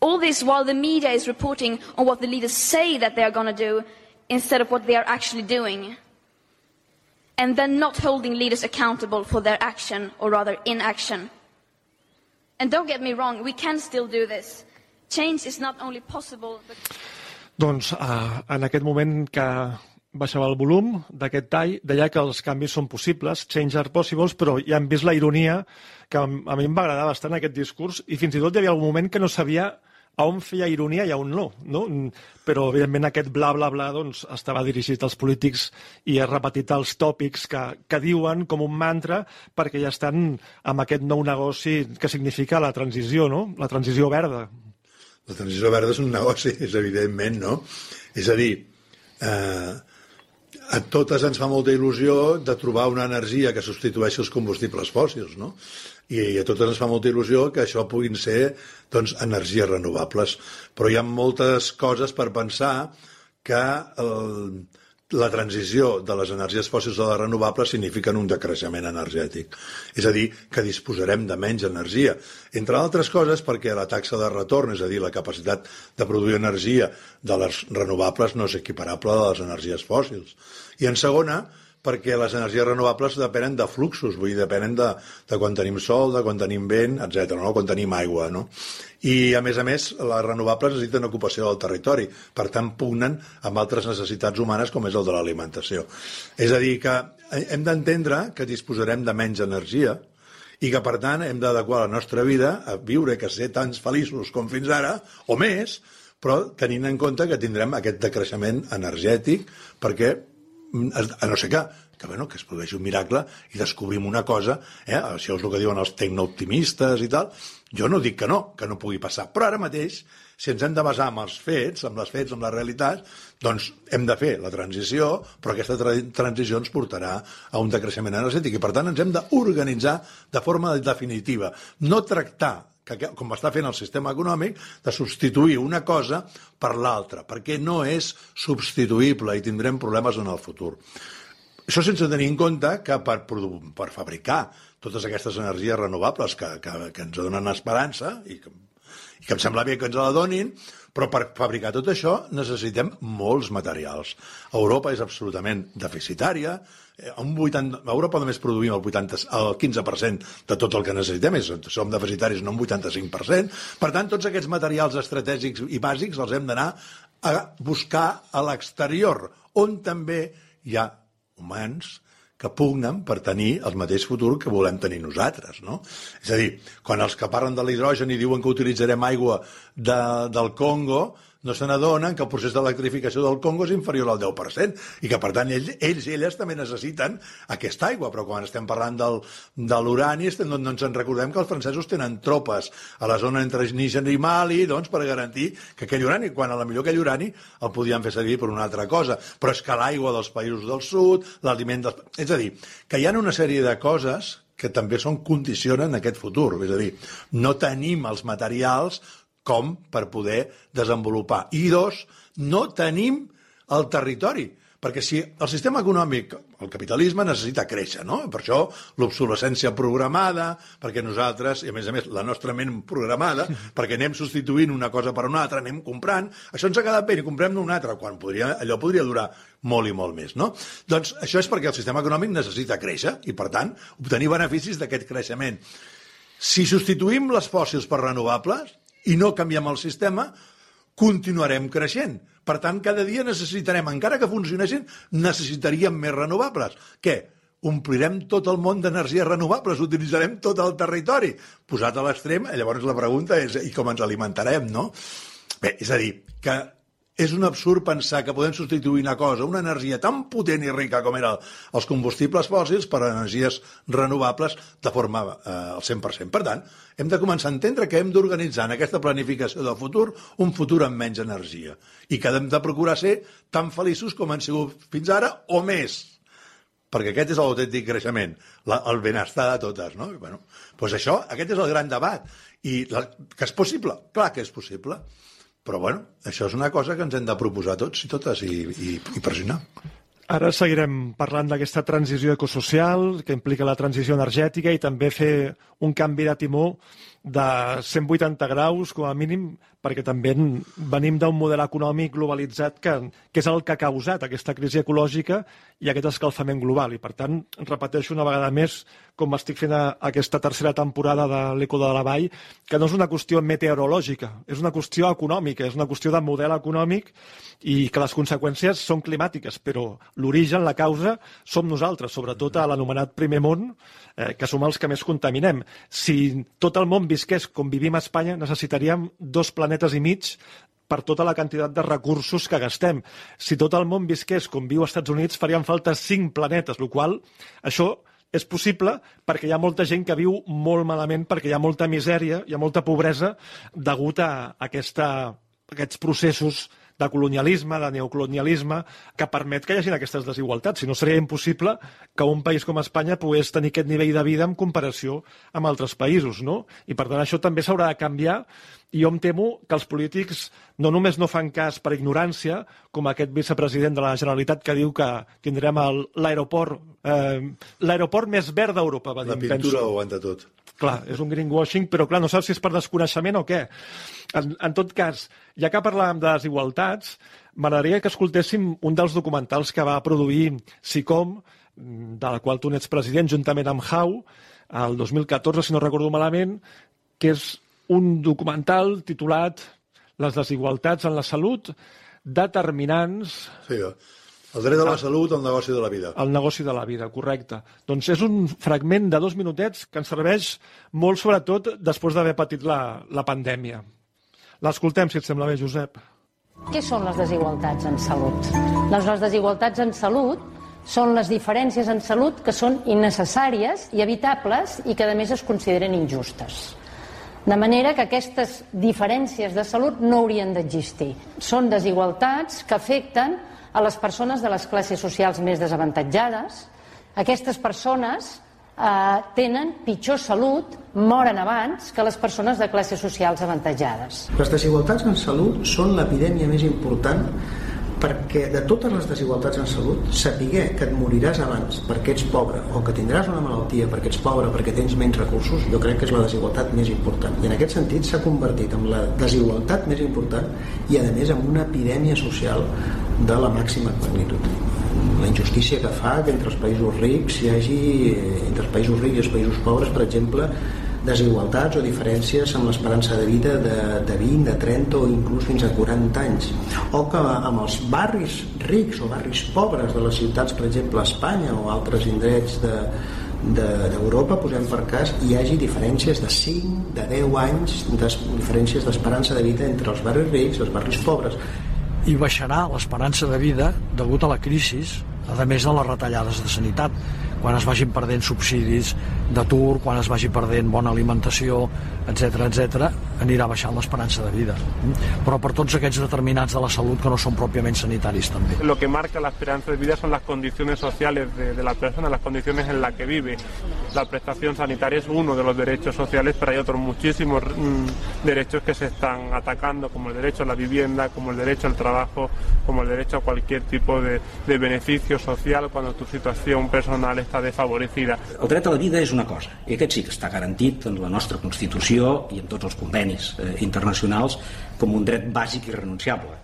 All this while the media is reporting on what the leaders say that they are going to do instead of what they are actually doing. And then not holding leaders accountable for their action, or rather inaction. And don't get me wrong, we can still do this. Change is not only possible, but
Doncs uh, en aquest moment que baixava el volum d'aquest tall, deia que els canvis són possibles, change are possibles, però ja hem vist la ironia que a mi em va agradar bastant aquest discurs i fins i tot hi havia algun moment que no sabia a on feia ironia i a on no, no? Però, evidentment, aquest bla, bla, bla doncs, estava dirigit als polítics i ha repetit els tòpics que, que diuen com un mantra perquè ja estan amb aquest nou negoci que significa la transició, no? La transició verda.
La transició verda és un negoci, és evidentment, no? És a dir, eh, a totes ens fa molta il·lusió de trobar una energia que substitueixi els combustibles fòssils, no? I a totes ens fa molta il·lusió que això puguin ser doncs, energies renovables. Però hi ha moltes coses per pensar que el, la transició de les energies fòssils a les renovables signifiquen un decreixement energètic. És a dir, que disposarem de menys energia. Entre altres coses perquè la taxa de retorn, és a dir, la capacitat de produir energia de les renovables no és equiparable a les energies fòssils. I en segona, perquè les energies renovables depenen de fluxos, vull dir, depenen de, de quan tenim sol, de quan tenim vent, etc. no? quan tenim aigua. No? I, a més a més, les renovables necessiten ocupació del territori, per tant, pugnen amb altres necessitats humanes, com és el de l'alimentació. És a dir, que hem d'entendre que disposarem de menys energia i que, per tant, hem d'adequar la nostra vida a viure, que ser tants feliços com fins ara, o més, però tenint en compte que tindrem aquest decreixement energètic, perquè a no ser que, que, bueno, que es produeixi un miracle i descobrim una cosa, eh? això és el que diuen els tecnooptimistes i tal, jo no dic que no, que no pugui passar, però ara mateix, si ens hem de basar en els fets, amb les fets, amb les realitats, doncs hem de fer la transició, però aquesta tra transició ens portarà a un decreixement energètic i, per tant, ens hem d'organitzar de forma definitiva. No tractar que, com està fent el sistema econòmic, de substituir una cosa per l'altra, perquè no és substituïble i tindrem problemes en el futur. Això sense tenir en compte que per, per fabricar totes aquestes energies renovables que, que, que ens donen esperança i que, i que em sembla bé que ens la donin, però per fabricar tot això necessitem molts materials. Europa és absolutament deficitària, un 80, a Europa només produïm el, 80, el 15% de tot el que necessitem, és, som deficitaris no un 85%, per tant tots aquests materials estratègics i bàsics els hem d'anar a buscar a l'exterior, on també hi ha humans que pugnen per tenir el mateix futur que volem tenir nosaltres, no? És a dir, quan els que parlen de l'hidrogen i diuen que utilitzarem aigua de, del Congo, no se n'adonen que el procés d'electrificació del Congo és inferior al 10% i que, per tant, ells, ells elles també necessiten aquesta aigua. Però quan estem parlant del, de l'urani no, no ens en recordem que els francesos tenen tropes a la zona entre Níger i Mali doncs, per garantir que aquell urani, quan a la millor aquell urani el podien fer servir per una altra cosa. Però és que l'aigua dels països del sud, l'aliment dels... És a dir, que hi ha una sèrie de coses que també són condicionen aquest futur. És a dir, no tenim els materials com per poder desenvolupar. I dos, no tenim el territori. Perquè si el sistema econòmic, el capitalisme, necessita créixer, no? Per això l'obsolescència programada, perquè nosaltres, i a més a més la nostra ment programada, *laughs* perquè anem substituint una cosa per una altra, anem comprant, això ens ha quedat bé i comprem una altra, quan podria, allò podria durar molt i molt més, no? Doncs això és perquè el sistema econòmic necessita créixer i, per tant, obtenir beneficis d'aquest creixement. Si substituïm les fòssils per renovables i no canviem el sistema, continuarem creixent. Per tant, cada dia necessitarem, encara que funcionessin, necessitaríem més renovables. Què? Omplirem tot el món d'energies renovables, utilitzarem tot el territori. Posat a l'extrem, llavors la pregunta és i com ens alimentarem, no? Bé, és a dir, que és un absurd pensar que podem substituir una cosa, una energia tan potent i rica com eren els combustibles fòssils per energies renovables de forma eh, al 100%. Per tant, hem de començar a entendre que hem d'organitzar en aquesta planificació del futur un futur amb menys energia i que hem de procurar ser tan feliços com han sigut fins ara o més perquè aquest és l'autèntic creixement, la, el benestar de totes, no? Bueno, doncs això, aquest és el gran debat. I la, que és possible? Clar que és possible. Però, bueno, això és una cosa que ens hem de proposar tots i totes i, i, i pressionar.
Ara seguirem parlant d'aquesta transició ecosocial que implica la transició energètica i també fer un canvi de timó de 180 graus, com a mínim, perquè també en- venim d'un model econòmic globalitzat que, que és el que ha causat aquesta crisi ecològica i aquest escalfament global. I, per tant, repeteixo una vegada més, com estic fent a, aquesta tercera temporada de l'Eco de la Vall, que no és una qüestió meteorològica, és una qüestió econòmica, és una qüestió de model econòmic i que les conseqüències són climàtiques, però l'origen, la causa, som nosaltres, sobretot a l'anomenat primer món, eh, que som els que més contaminem. Si tot el món visqués com vivim a Espanya, necessitaríem dos planetes i mig per tota la quantitat de recursos que gastem. Si tot el món visqués com viu als Estats Units, farien falta cinc planetes, el qual això és possible perquè hi ha molta gent que viu molt malament, perquè hi ha molta misèria, hi ha molta pobresa degut a aquesta, a aquests processos de colonialisme, de neocolonialisme, que permet que hi hagi aquestes desigualtats. Si no, seria impossible que un país com Espanya pogués tenir aquest nivell de vida en comparació amb altres països, no? I, per tant, això també s'haurà de canviar i jo em temo que els polítics no només no fan cas per ignorància, com aquest vicepresident de la Generalitat que diu que tindrem l'aeroport eh, l'aeroport més verd d'Europa, va dir,
La pintura
penso.
ho aguanta tot.
Clar, és un greenwashing, però clar, no saps si és per desconeixement o què. En, en tot cas, ja que parlàvem de desigualtats, m'agradaria que escoltéssim un dels documentals que va produir SICOM, de la qual tu n'ets president, juntament amb Hau, el 2014, si no recordo malament, que és un documental titulat Les desigualtats en la salut, determinants
Sí, el dret a la salut, el negoci de la vida.
el negoci de la vida, correcte. Doncs és un fragment de dos minutets que ens serveix molt, sobretot, després d'haver patit la, la pandèmia. L'escoltem, si et sembla bé, Josep.
Què són les desigualtats en salut? Doncs les desigualtats en salut són les diferències en salut que són innecessàries i evitables i que a més es consideren injustes. De manera que aquestes diferències de salut no haurien d'existir. Són desigualtats que afecten a les persones de les classes socials més desavantatjades. Aquestes persones eh, tenen pitjor salut, moren abans que les persones de classes socials avantatjades.
Les desigualtats en salut són l'epidèmia més important perquè de totes les desigualtats en salut, saber que et moriràs abans perquè ets pobre o que tindràs una malaltia perquè ets pobre perquè tens menys recursos, jo crec que és la desigualtat més important. I en aquest sentit s'ha convertit en la desigualtat més important i a més en una epidèmia social de la màxima magnitud la injustícia que fa que entre els països rics hi hagi, entre els països rics i els països pobres, per exemple, desigualtats o diferències amb l'esperança de vida de, de 20, de 30 o inclús fins a 40 anys. O que amb els barris rics o barris pobres de les ciutats, per exemple, a Espanya o altres indrets de, de- d'Europa, posem per cas, hi hagi diferències de 5, de 10 anys, de diferències d'esperança de vida entre els barris rics i els barris pobres.
i baixarà l'esperança de vida degut a la crisi, a més de les retallades de sanitat. Quan es vagin perdent subsidis d'atur, quan es vagi perdent bona alimentació, etc etc, anirà baixant l'esperança de vida. Però per tots aquests determinants de la salut que no són pròpiament sanitaris també.
Lo que marca la esperanza de vida son las condiciones sociales de, de la persona, las condiciones en las que vive. La prestación sanitaria es uno de los derechos sociales, pero hay otros muchísimos mm, derechos que se están atacando, como el derecho a la vivienda, como el derecho al trabajo, como el derecho a cualquier tipo de, de beneficio social cuando tu situación personal está desfavorecida.
El dret a la vida és una cosa, i aquest sí que està garantit en la nostra Constitució i en tots els convenis eh, internacionals com un dret bàsic i renunciable.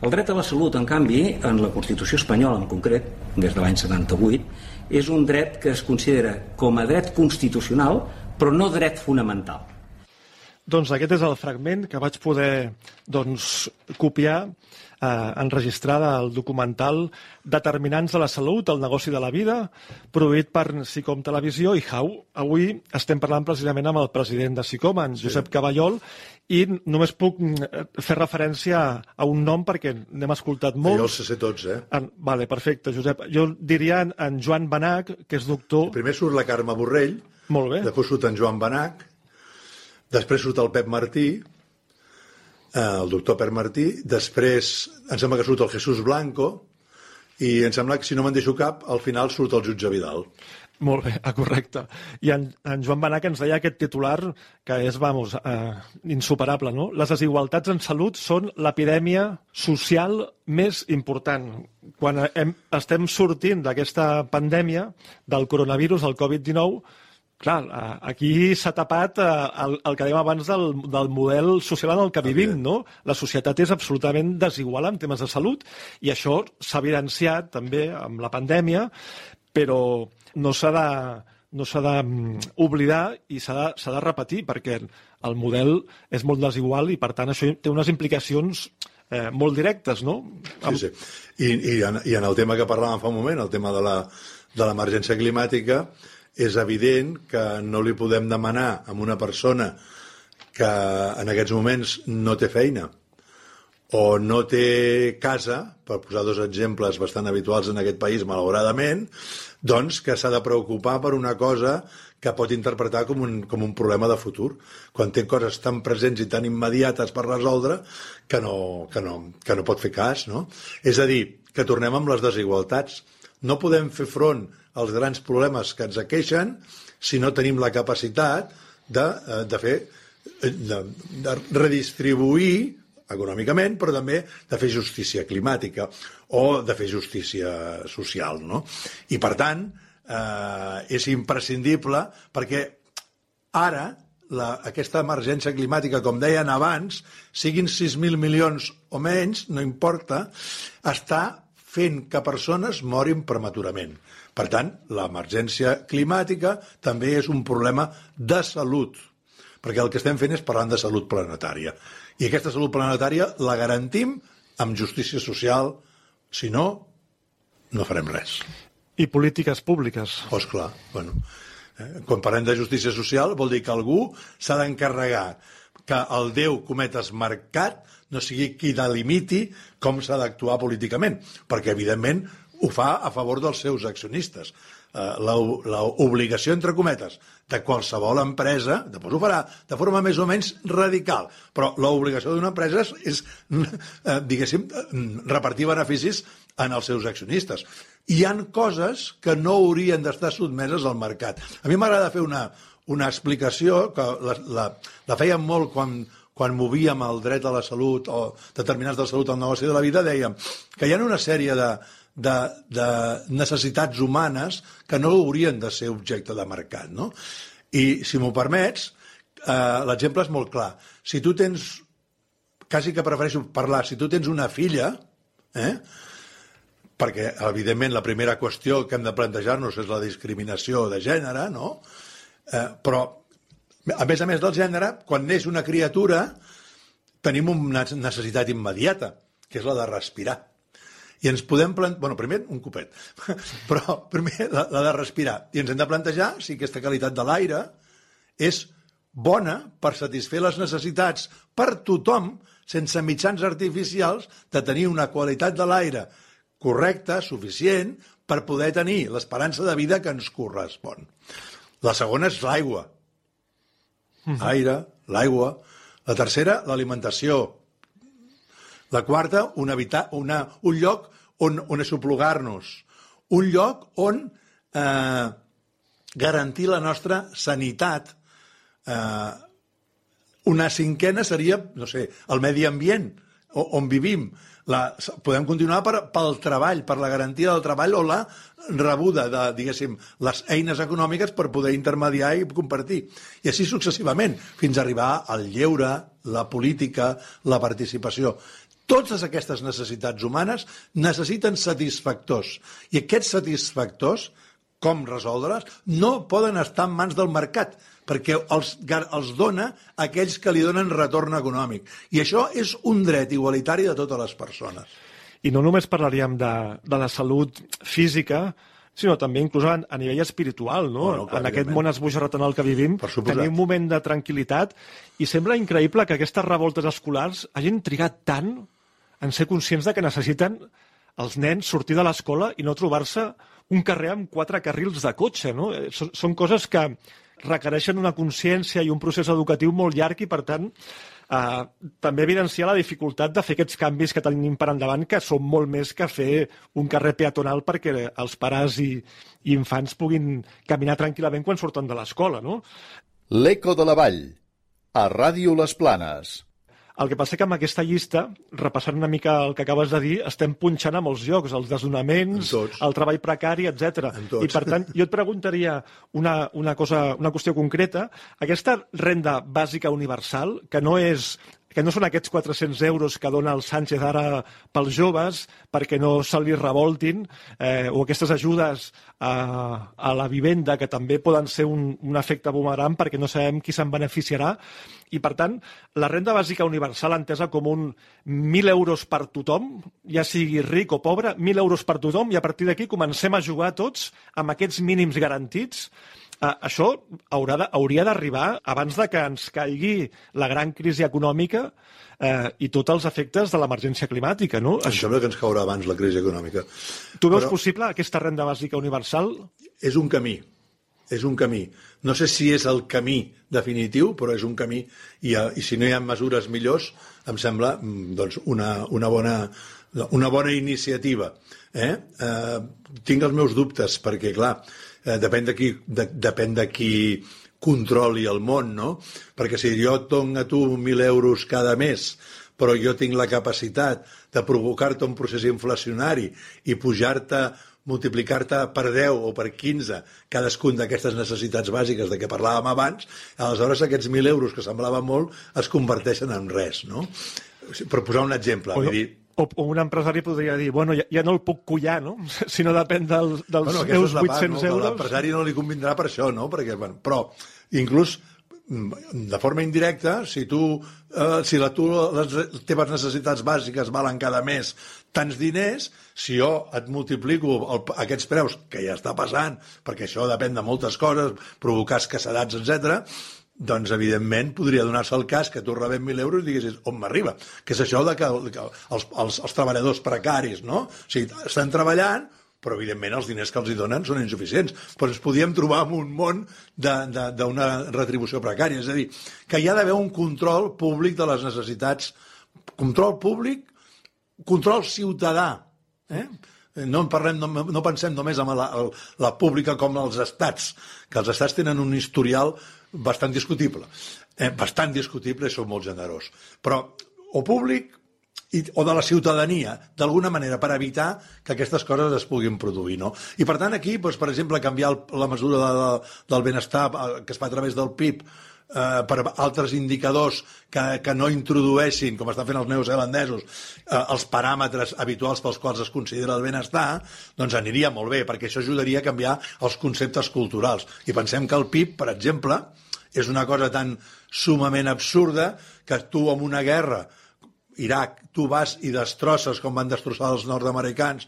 El dret a la salut, en canvi, en la Constitució espanyola en concret, des de l'any 78, és un dret que es considera com a dret constitucional, però no dret fonamental.
Doncs aquest és el fragment que vaig poder doncs, copiar, eh, enregistrar del documental Determinants de la salut, el negoci de la vida, produït per SICOM Televisió i HAU. Avui estem parlant precisament amb el president de SICOM, en Josep Caballol, i només puc mm, fer referència a un nom perquè n'hem escoltat
Jo
molts.
els sé tots, eh?
En, vale, perfecte, Josep. Jo diria en, en Joan Benac, que és doctor...
Primer surt la Carme Borrell,
Molt bé.
després surt en Joan Benac, després surt el Pep Martí, eh, el doctor Pep Martí, després em sembla que surt el Jesús Blanco, i em sembla que, si no me'n deixo cap, al final surt el jutge Vidal.
Molt bé, ah, correcte. I en, en Joan Benac ens deia aquest titular que és, vamos, eh, insuperable, no? Les desigualtats en salut són l'epidèmia social més important. Quan hem, estem sortint d'aquesta pandèmia del coronavirus, el Covid-19, clar, aquí s'ha tapat eh, el, el que dèiem abans del, del model social en el que vivim, no? La societat és absolutament desigual en temes de salut i això s'ha evidenciat també amb la pandèmia, però no s'ha de, no s'ha d'oblidar i s'ha de, de repetir perquè el model és molt desigual i per tant això té unes implicacions eh, molt directes, no?
Sí, sí. I, i, en, I en el tema que parlàvem fa un moment, el tema de la- de l'emergència climàtica, és evident que no li podem demanar a una persona que en aquests moments no té feina o no té casa, per posar dos exemples bastant habituals en aquest país, malauradament, doncs que s'ha de preocupar per una cosa que pot interpretar com un, com un problema de futur, quan té coses tan presents i tan immediates per resoldre que no, que no, que no pot fer cas. No? És a dir, que tornem amb les desigualtats. No podem fer front als grans problemes que ens aqueixen si no tenim la capacitat de, eh, de fer eh, de, de redistribuir econòmicament, però també de fer justícia climàtica o de fer justícia social. No? I, per tant, eh, és imprescindible perquè ara la, aquesta emergència climàtica, com deien abans, siguin 6.000 milions o menys, no importa, està fent que persones morin prematurament. Per tant, l'emergència climàtica també és un problema de salut, perquè el que estem fent és parlant de salut planetària. I aquesta salut planetària la garantim amb justícia social, si no, no farem res.
I polítiques públiques.
Oh, esclar, bueno, eh, quan parlem de justícia social vol dir que algú s'ha d'encarregar que el Déu cometes mercat no sigui qui delimiti com s'ha d'actuar políticament, perquè evidentment ho fa a favor dels seus accionistes. Eh, L'obligació, entre cometes, de qualsevol empresa, després ho farà de forma més o menys radical, però l'obligació d'una empresa és, és eh, diguéssim, eh, repartir beneficis en els seus accionistes. Hi han coses que no haurien d'estar sotmeses al mercat. A mi m'agrada fer una, una explicació que la, la, la fèiem molt quan, quan movíem el dret a la salut o determinats de salut al negoci de la vida, dèiem que hi ha una sèrie de, de, de necessitats humanes que no haurien de ser objecte de mercat. No? I, si m'ho permets, eh, l'exemple és molt clar. Si tu tens, quasi que prefereixo parlar, si tu tens una filla, eh, perquè, evidentment, la primera qüestió que hem de plantejar-nos és la discriminació de gènere, no? Eh, però, a més a més del gènere, quan neix una criatura, tenim una necessitat immediata, que és la de respirar. I ens podem plantejar... Bueno, primer, un copet. *laughs* Però primer la, la de respirar. I ens hem de plantejar si aquesta qualitat de l'aire és bona per satisfer les necessitats per tothom, sense mitjans artificials, de tenir una qualitat de l'aire correcta, suficient, per poder tenir l'esperança de vida que ens correspon. La segona és l'aigua. Aire, l'aigua. La tercera, l'alimentació. La quarta, un, habitat, una, un lloc on, on aixoplugar-nos. Un lloc on eh, garantir la nostra sanitat. Eh, una cinquena seria, no sé, el medi ambient, on vivim. La, podem continuar per, pel treball, per la garantia del treball o la rebuda de, diguéssim, les eines econòmiques per poder intermediar i compartir. I així successivament, fins a arribar al lleure, la política, la participació. Totes aquestes necessitats humanes necessiten satisfactors. I aquests satisfactors, com resoldre'ls, no poden estar en mans del mercat, perquè els, els dona aquells que li donen retorn econòmic. I això és un dret igualitari de totes les persones.
I no només parlaríem de, de la salut física, sinó també inclús a, a nivell espiritual, no?
Bueno, clar,
en aquest món esbojarrat en el que vivim, tenir un moment de tranquil·litat i sembla increïble que aquestes revoltes escolars hagin trigat tant en ser conscients de que necessiten els nens sortir de l'escola i no trobar-se un carrer amb quatre carrils de cotxe, no? Eh, Són, coses que requereixen una consciència i un procés educatiu molt llarg i, per tant, eh, també evidenciar la dificultat de fer aquests canvis que tenim per endavant, que són molt més que fer un carrer peatonal perquè els pares i, i infants puguin caminar tranquil·lament quan surten de l'escola, no?
L'Eco de la Vall, a Ràdio Les Planes.
El que passa que amb aquesta llista, repassant una mica el que acabes de dir, estem punxant a molts llocs, els desnonaments, el treball precari, etc. I per tant, jo et preguntaria una, una, cosa, una qüestió concreta. Aquesta renda bàsica universal, que no és que no són aquests 400 euros que dona el Sánchez ara pels joves perquè no se li revoltin, eh, o aquestes ajudes a, a la vivenda que també poden ser un, un efecte boomerang perquè no sabem qui se'n beneficiarà. I, per tant, la renda bàsica universal entesa com un 1.000 euros per tothom, ja sigui ric o pobre, 1.000 euros per tothom, i a partir d'aquí comencem a jugar tots amb aquests mínims garantits Uh, això haurà de, hauria d'arribar abans de que ens caigui la gran crisi econòmica uh, i tots els efectes de l'emergència climàtica, no?
Em sembla que ens caurà abans la crisi econòmica.
Tu veus
Però-
possible aquesta renda bàsica universal?
És un camí. És un camí. No sé si és el camí definitiu, però és un camí i, eh, i si no hi ha mesures millors, em sembla mm, doncs, una, una, bona, una bona iniciativa. Eh? Eh, tinc els meus dubtes, perquè, clar, eh, depèn de qui, de, depèn de qui controli el món, no? Perquè si jo et dono a tu 1.000 euros cada mes, però jo tinc la capacitat de provocar-te un procés inflacionari i pujar-te multiplicar-te per 10 o per 15 cadascun d'aquestes necessitats bàsiques de què parlàvem abans, aleshores aquests 1.000 euros que semblava molt es converteixen en res, no? Per posar un exemple,
O,
vull dir,
o, o un empresari podria dir, bueno, ja, ja no el puc collar, no? *laughs* Si no depèn del, dels
bueno, és la part,
800
no?
euros.
l'empresari no li convindrà per això, no? Perquè, bueno, però, inclús mm, de forma indirecta, si tu, eh, si la, tu, les teves necessitats bàsiques valen cada mes tants diners, si jo et multiplico el, aquests preus, que ja està passant, perquè això depèn de moltes coses, provocar escassedats, etc doncs, evidentment, podria donar-se el cas que tu rebem 1.000 euros i diguessis on m'arriba? Que és això de que, que els, els, els treballadors precaris, no? O sigui, estan treballant, però evidentment els diners que els hi donen són insuficients. Però ens podíem trobar en un món d'una retribució precària. És a dir, que hi ha d'haver un control públic de les necessitats. Control públic, control ciutadà. Eh? No, en parlem, no, no pensem només en la, la pública com els estats, que els estats tenen un historial bastant discutible. Eh, bastant discutible i són molt generós. Però o públic i, o de la ciutadania, d'alguna manera, per evitar que aquestes coses es puguin produir. No? I per tant aquí, doncs, per exemple, canviar el, la mesura de, de, del benestar eh, que es fa a través del PIB eh, per altres indicadors que, que no introdueixin, com estan fent els neozelandesos, eh, els paràmetres habituals pels quals es considera el benestar, doncs aniria molt bé, perquè això ajudaria a canviar els conceptes culturals. I pensem que el PIB, per exemple, és una cosa tan sumament absurda que tu amb una guerra Iraq, tu vas i destrosses, com van destrossar els nord-americans,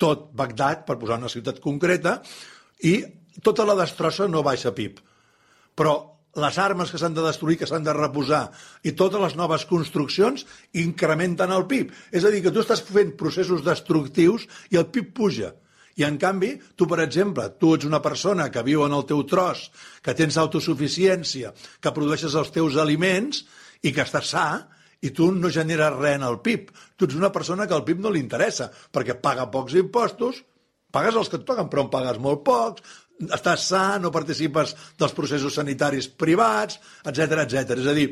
tot Bagdad, per posar una ciutat concreta, i tota la destrossa no baixa PIB. Però les armes que s'han de destruir, que s'han de reposar, i totes les noves construccions incrementen el PIB. És a dir, que tu estàs fent processos destructius i el PIB puja. I, en canvi, tu, per exemple, tu ets una persona que viu en el teu tros, que tens autosuficiència, que produeixes els teus aliments i que estàs sa, i tu no generes res en el PIB. Tu ets una persona que el PIB no li interessa, perquè paga pocs impostos, pagues els que et toquen, però en pagues molt pocs, estàs sa, no participes dels processos sanitaris privats, etc etc. És a dir,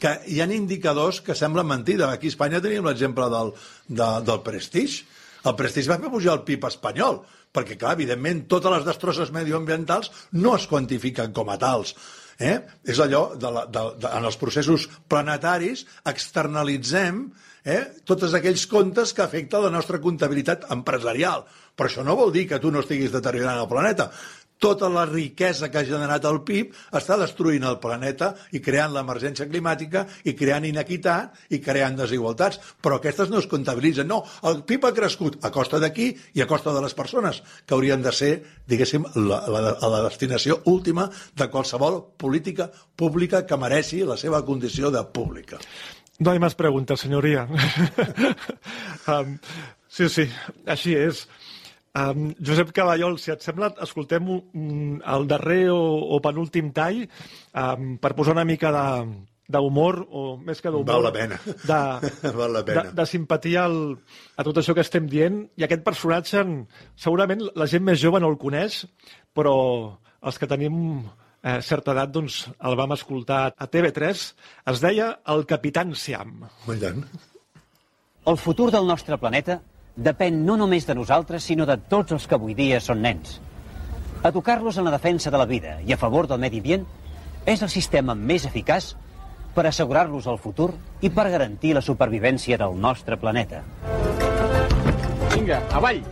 que hi ha indicadors que semblen mentida. Aquí a Espanya tenim l'exemple del, de, del Prestige. El Prestige va fer pujar el PIB espanyol, perquè, clar, evidentment, totes les destrosses medioambientals no es quantifiquen com a tals. Eh? És allò, de la, de, de, en els processos planetaris externalitzem eh, tots aquells comptes que afecten la nostra comptabilitat empresarial. Però això no vol dir que tu no estiguis deteriorant el planeta tota la riquesa que ha generat el PIB està destruint el planeta i creant l'emergència climàtica i creant inequitat i creant desigualtats. Però aquestes no es comptabilitzen. No, el PIB ha crescut a costa d'aquí i a costa de les persones, que haurien de ser, diguéssim, la, la, la destinació última de qualsevol política pública que mereixi la seva condició de pública.
No hay más preguntas, señoría. *laughs* um, sí, sí, així és. Um, Josep Caballol, si et sembla, escoltem un, el darrer o, o penúltim tall um, per posar una mica de d'humor, o més que d'humor...
Val la pena.
De, *laughs*
Val la pena.
de, de simpatia al, a tot això que estem dient. I aquest personatge, segurament la gent més jove no el coneix, però els que tenim eh, certa edat doncs, el vam escoltar a TV3. Es deia El Capitán Siam.
I tant.
El futur del nostre planeta depèn no només de nosaltres, sinó de tots els que avui dia són nens. Educar-los en la defensa de la vida i a favor del medi ambient és el sistema més eficaç per assegurar-los el futur i per garantir la supervivència del nostre planeta.
Vinga, avall,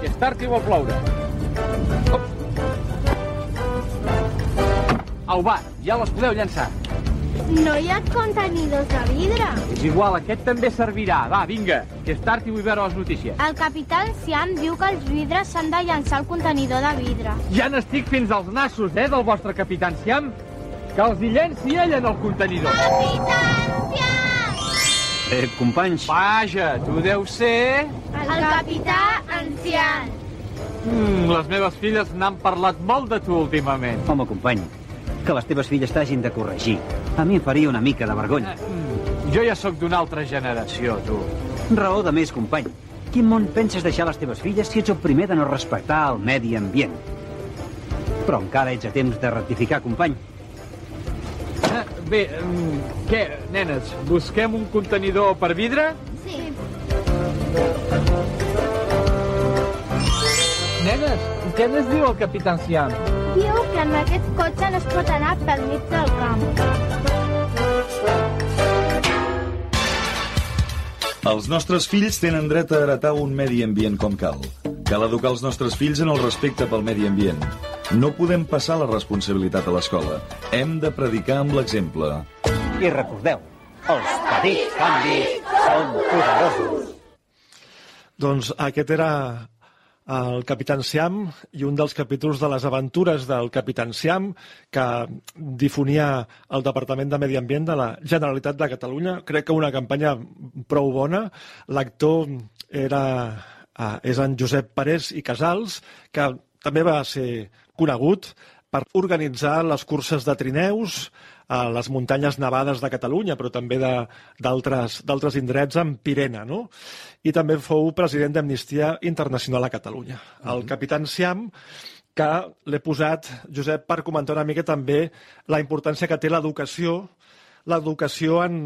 que és tard i vol ploure. Au, va, ja les podeu llançar.
No hi ha contenidors de vidre.
És igual, aquest també servirà. Va, vinga, que és tard i vull veure les notícies.
El capità Siam diu que els vidres s'han de llançar al contenidor de vidre.
Ja n'estic fins als nassos, eh, del vostre capità Siam. Que els hi llenci ell en el contenidor.
Eh, companys...
Vaja, tu deus ser...
El capità ancian.
Mm, les meves filles n'han parlat molt de tu últimament.
Home, company, que les teves filles t'hagin de corregir. A mi em faria una mica de vergonya.
Mm, jo ja sóc d'una altra generació, tu.
Raó de més, company. Quin món penses deixar les teves filles si ets el primer de no respectar el medi ambient? Però encara ets a temps de rectificar, company.
Eh, bé, mm, què, nenes, busquem un contenidor per vidre?
Sí.
Nenes, què ens diu el capità Siam?
Diu que amb aquest cotxe no es pot anar pel mig del camp.
Els nostres fills tenen dret a heretar un medi ambient com cal. Cal educar els nostres fills en el respecte pel medi ambient. No podem passar la responsabilitat a l'escola. Hem de predicar amb l'exemple.
I recordeu, els petits canvis són poderosos.
Doncs aquest era el Capitán Siam i un dels capítols de les aventures del Capitán Siam que difonia el Departament de Medi Ambient de la Generalitat de Catalunya. Crec que una campanya prou bona. L'actor era, uh, és en Josep Parés i Casals, que també va ser conegut per organitzar les curses de trineus a les muntanyes nevades de Catalunya, però també de- d'altres indrets en Pirena, no? I també fou president d'Amnistia Internacional a Catalunya. El capitán Siam, que l'he posat, Josep, per comentar una mica també la importància que té l'educació l'educació en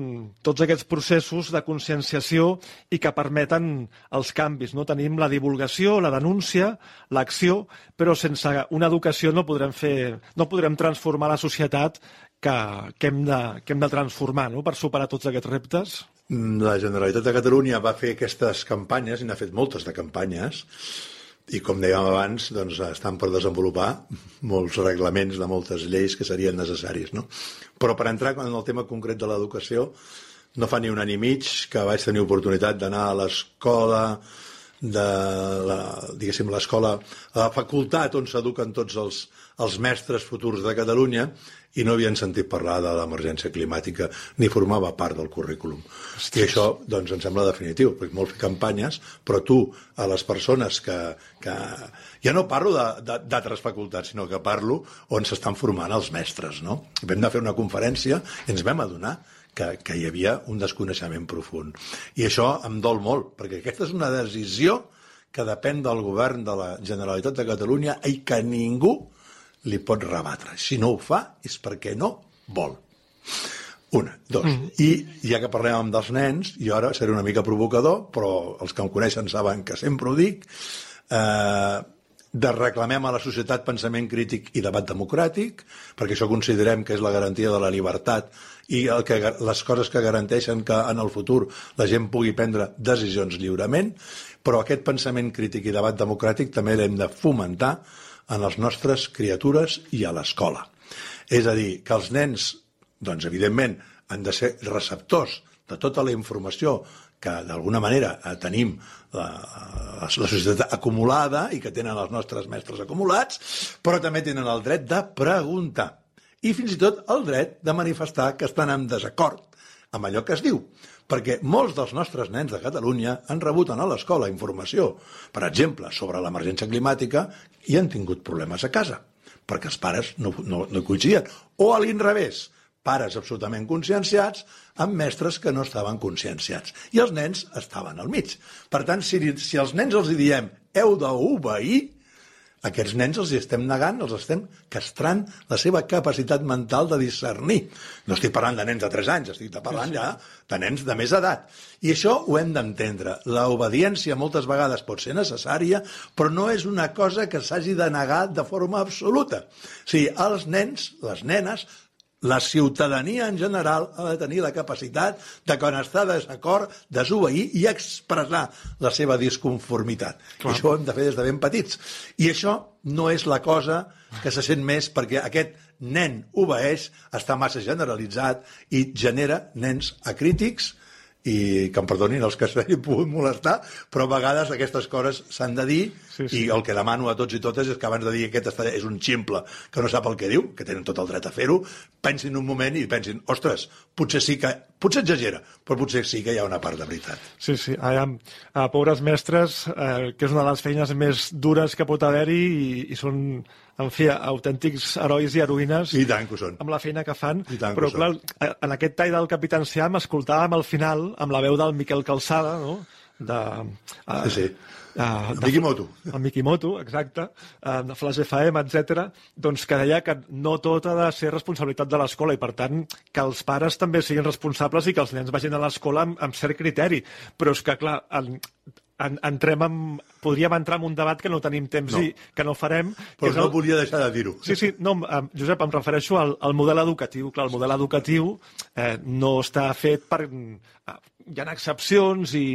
tots aquests processos de conscienciació i que permeten els canvis. No? Tenim la divulgació, la denúncia, l'acció, però sense una educació no podrem, fer, no podrem transformar la societat que, que, hem, de, que hem de transformar no? per superar tots aquests reptes.
La Generalitat de Catalunya va fer aquestes campanyes, i n'ha fet moltes de campanyes, i com dèiem abans, doncs, estan per desenvolupar molts reglaments de moltes lleis que serien necessaris. No? Però per entrar en el tema concret de l'educació, no fa ni un any i mig que vaig tenir oportunitat d'anar a l'escola de la, diguéssim, l'escola, a la facultat on s'eduquen tots els, els mestres futurs de Catalunya i no havien sentit parlar de l'emergència climàtica ni formava part del currículum. I això, doncs, em sembla definitiu, perquè molt fer campanyes, però tu, a les persones que... que... Ja no parlo d'altres facultats, sinó que parlo on s'estan formant els mestres, no? Vam de fer una conferència i ens vam adonar que, que hi havia un desconeixement profund. I això em dol molt, perquè aquesta és una decisió que depèn del govern de la Generalitat de Catalunya i que ningú li pot rebatre. Si no ho fa és perquè no vol. Una, dos. Mm. I ja que parlem dels nens, i ara seré una mica provocador, però els que em coneixen saben que sempre ho dic, eh, de reclamem a la societat pensament crític i debat democràtic, perquè això considerem que és la garantia de la llibertat i el que, les coses que garanteixen que en el futur la gent pugui prendre decisions lliurement, però aquest pensament crític i debat democràtic també l'hem de fomentar en les nostres criatures i a l'escola. És a dir, que els nens, doncs, evidentment, han de ser receptors de tota la informació que d'alguna manera eh, tenim la, la, la societat acumulada i que tenen els nostres mestres acumulats, però també tenen el dret de preguntar i fins i tot el dret de manifestar que estan en desacord amb allò que es diu. Perquè molts dels nostres nens de Catalunya han rebut a l'escola informació, per exemple, sobre l'emergència climàtica i han tingut problemes a casa, perquè els pares no, no, no coincidien. O a l'inrevés, pares absolutament conscienciats amb mestres que no estaven conscienciats. I els nens estaven al mig. Per tant, si, si als nens els diem heu d'obeir, aquests nens els hi estem negant, els estem castrant la seva capacitat mental de discernir. No estic parlant de nens de 3 anys, estic parlant ja de nens de més edat. I això ho hem d'entendre. L'obediència moltes vegades pot ser necessària, però no és una cosa que s'hagi de negar de forma absoluta. O sigui, els nens, les nenes, la ciutadania en general ha de tenir la capacitat de, quan està de desacord, desobeir i expressar la seva disconformitat.
Clar.
I això ho hem de fer des de ben petits. I això no és la cosa que se sent més perquè aquest nen obeeix, està massa generalitzat i genera nens acrítics i que em perdonin els que s'hagin pogut molestar, però a vegades aquestes coses s'han de dir sí, sí. i el que demano a tots i totes és que abans de dir que aquest està- és un ximple que no sap el que diu, que tenen tot el dret a fer-ho, pensin un moment i pensin, ostres, potser sí que... Potser exagera, però potser sí que hi ha una part de veritat.
Sí, sí. Aviam, a pobres mestres, eh, que és una de les feines més dures que pot haver-hi i, i són, en fi, autèntics herois i heroïnes.
I tant que ho són.
Amb la feina que fan.
I tant
Però, clar, en aquest tall del Capitán Siam escoltàvem al final, amb la veu del Miquel Calçada, no?, de... eh,
Sí, sí.
Uh,
Mikimoto. *laughs*
El Mikimoto, exacte, uh, de Flash FM, etc. doncs que deia que no tot ha de ser responsabilitat de l'escola i, per tant, que els pares també siguin responsables i que els nens vagin a l'escola amb, amb cert criteri. Però és que, clar, en, en, entrem en, podríem entrar en un debat que no tenim temps
No.
i que no farem. que
Però
és
no
el-
volia deixar de dir-ho.
Sí, sí, no, em- Josep, em refereixo al, al model educatiu. Clar, el model educatiu eh, no està fet per... eh, Hi ha excepcions i,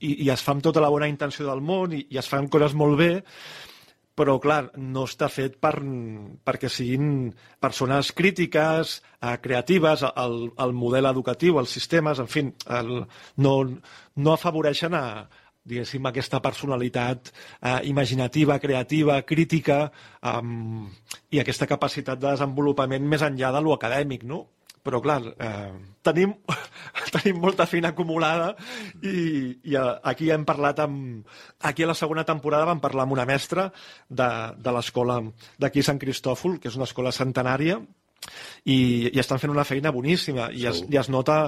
i, i es fa amb tota la bona intenció del món i, i es fan coses molt bé, però, clar, no està fet per, perquè siguin persones crítiques, eh, creatives, el, el model educatiu, els sistemes, en fi, el, no, no afavoreixen a, diguéssim, aquesta personalitat eh, imaginativa, creativa, crítica um, i aquesta capacitat de desenvolupament més enllà de lo acadèmic, no? Però, clar, eh, tenim, *laughs* tenim molta feina acumulada i, i aquí hem parlat amb... Aquí a la segona temporada vam parlar amb una mestra de, de l'escola d'aquí Sant Cristòfol, que és una escola centenària, i, i estan fent una feina boníssima. I es, i es nota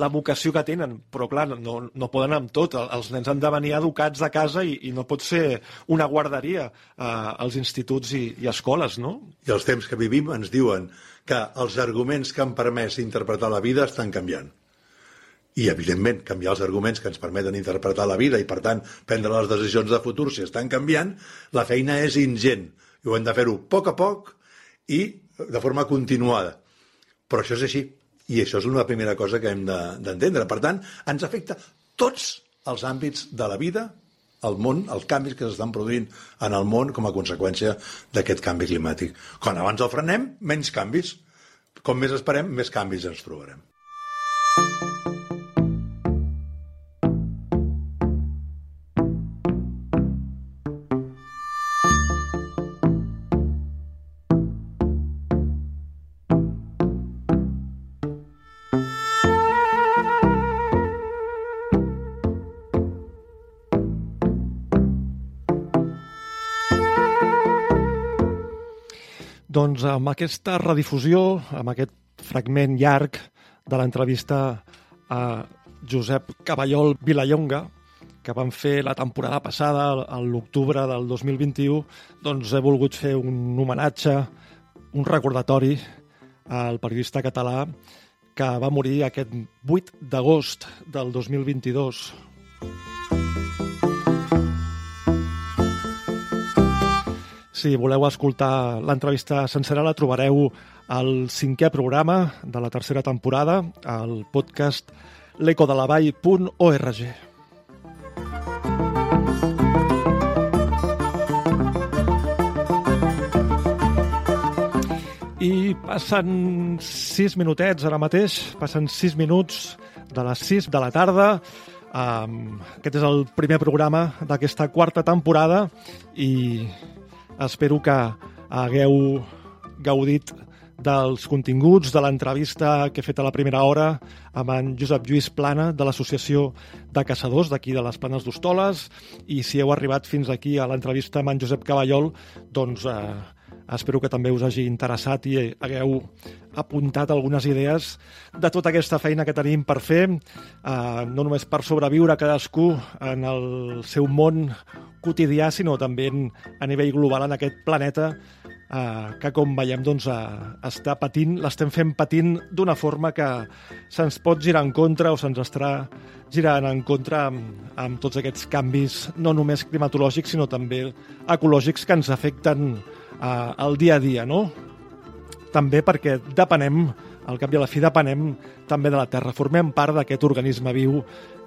la vocació que tenen. Però clar, no, no poden amb tot. El- els nens han de venir educats a casa i, i no pot ser una guarderia eh, als instituts i, i escoles no?
I els temps que vivim ens diuen que els arguments que han permès interpretar la vida estan canviant. I, evidentment, canviar els arguments que ens permeten interpretar la vida i, per tant, prendre les decisions de futur si estan canviant, la feina és ingent. I ho hem de fer-ho a poc a poc i de forma continuada. Però això és així. I això és una primera cosa que hem de- d'entendre. Per tant, ens afecta tots els àmbits de la vida, el món, els canvis que s'estan produint en el món com a conseqüència d'aquest canvi climàtic. Quan abans el frenem, menys canvis. Com més esperem, més canvis ens trobarem.
Doncs amb aquesta redifusió, amb aquest fragment llarg de l'entrevista a Josep Caballol Vilallonga, que van fer la temporada passada, a l'octubre del 2021, doncs he volgut fer un homenatge, un recordatori al periodista català que va morir aquest 8 d'agost del 2022. Si voleu escoltar l'entrevista sencera, la trobareu al cinquè programa de la tercera temporada, al podcast l'ecodelavall.org. I passen sis minutets ara mateix, passen sis minuts de les sis de la tarda. Um, aquest és el primer programa d'aquesta quarta temporada i espero que hagueu gaudit dels continguts de l'entrevista que he fet a la primera hora amb en Josep Lluís Plana de l'Associació de Caçadors d'aquí de les Planes d'Hostoles i si heu arribat fins aquí a l'entrevista amb en Josep Cavallol doncs eh, espero que també us hagi interessat i hagueu apuntat algunes idees de tota aquesta feina que tenim per fer, eh, no només per sobreviure cadascú en el seu món quotidià, sinó també a nivell global en aquest planeta eh, que, com veiem, doncs, eh, està patint, l'estem fent patint d'una forma que se'ns pot girar en contra o se'ns estarà girant en contra amb, amb tots aquests canvis, no només climatològics, sinó també ecològics que ens afecten eh, el dia a dia, no? També perquè depenem, al cap i a la fi depenem també de la Terra. Formem part d'aquest organisme viu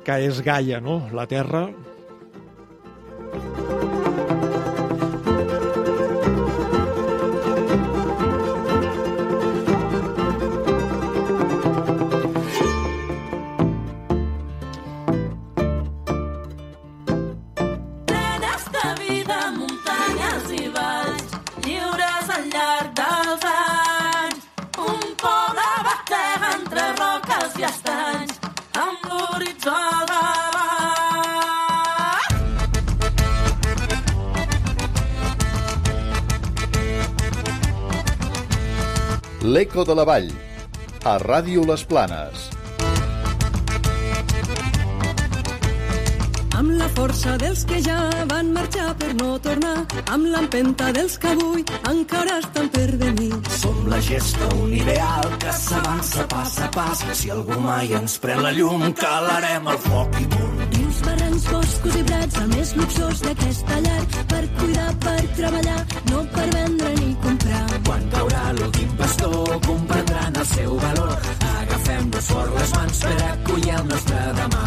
que és Gaia, no? La Terra
de
la Vall, a Ràdio Les Planes.
Amb la força dels que ja van marxar per no tornar, amb l'empenta dels que avui encara estan per venir.
Som la gesta, un ideal que s'avança pas a pas. Si algú mai ens pren la llum, calarem el foc i
barrancs, boscos i prats, el més luxós d'aquesta llar, per cuidar, per treballar, no per vendre ni comprar.
Quan caurà l'últim pastor, comprendran el seu valor. Agafem-nos fort les mans per acollir el nostre demà.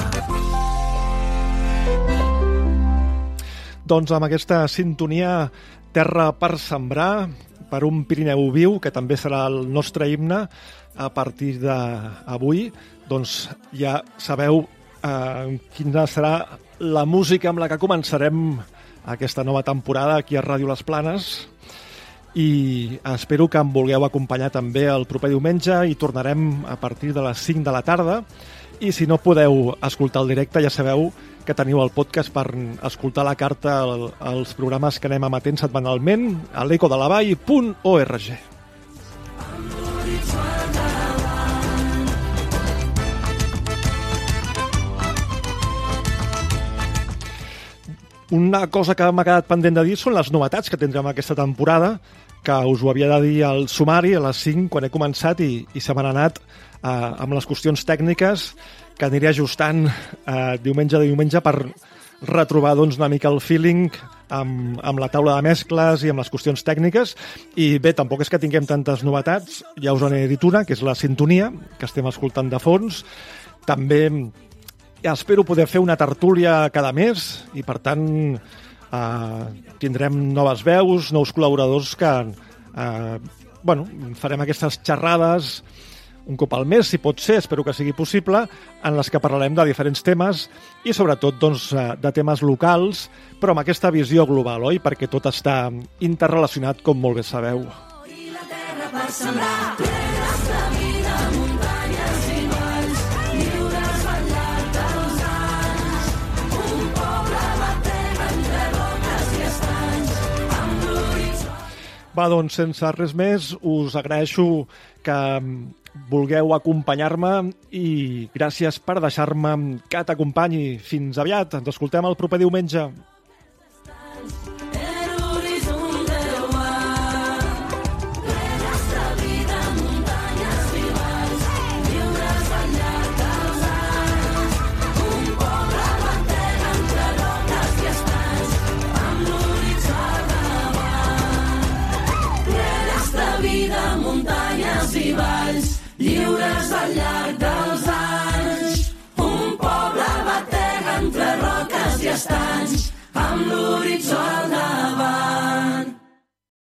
Doncs amb aquesta sintonia Terra per sembrar, per un Pirineu viu, que també serà el nostre himne a partir d'avui, doncs ja sabeu eh, quina serà la música amb la que començarem aquesta nova temporada aquí a Ràdio Les Planes i espero que em vulgueu acompanyar també el proper diumenge i tornarem a partir de les 5 de la tarda i si no podeu escoltar el directe ja sabeu que teniu el podcast per escoltar la carta al- als programes que anem emetent setmanalment a l'ecodelavall.org. Una cosa que m'ha quedat pendent de dir són les novetats que tindrem aquesta temporada, que us ho havia de dir al sumari a les 5 quan he començat i, i se m'han anat eh, amb les qüestions tècniques que aniré ajustant eh, diumenge de diumenge per retrobar doncs, una mica el feeling amb, amb la taula de mescles i amb les qüestions tècniques. I bé, tampoc és que tinguem tantes novetats ja us en he dit una, que és la sintonia que estem escoltant de fons. També espero poder fer una tertúlia cada mes i per tant eh, tindrem noves veus, nous col·laboradors que eh, bueno, farem aquestes xerrades un cop al mes, si pot ser, espero que sigui possible, en les que parlarem de diferents temes i sobretot doncs, eh, de temes locals, però amb aquesta visió global, oi? Perquè tot està interrelacionat, com molt bé sabeu.
Terra per sembrar,
Va, doncs, sense res més, us agraeixo que vulgueu acompanyar-me i gràcies per deixar-me que t'acompanyi. Fins aviat, ens escoltem el proper diumenge.
dels. Un roques i estanys, amb l'horitzó al dalt.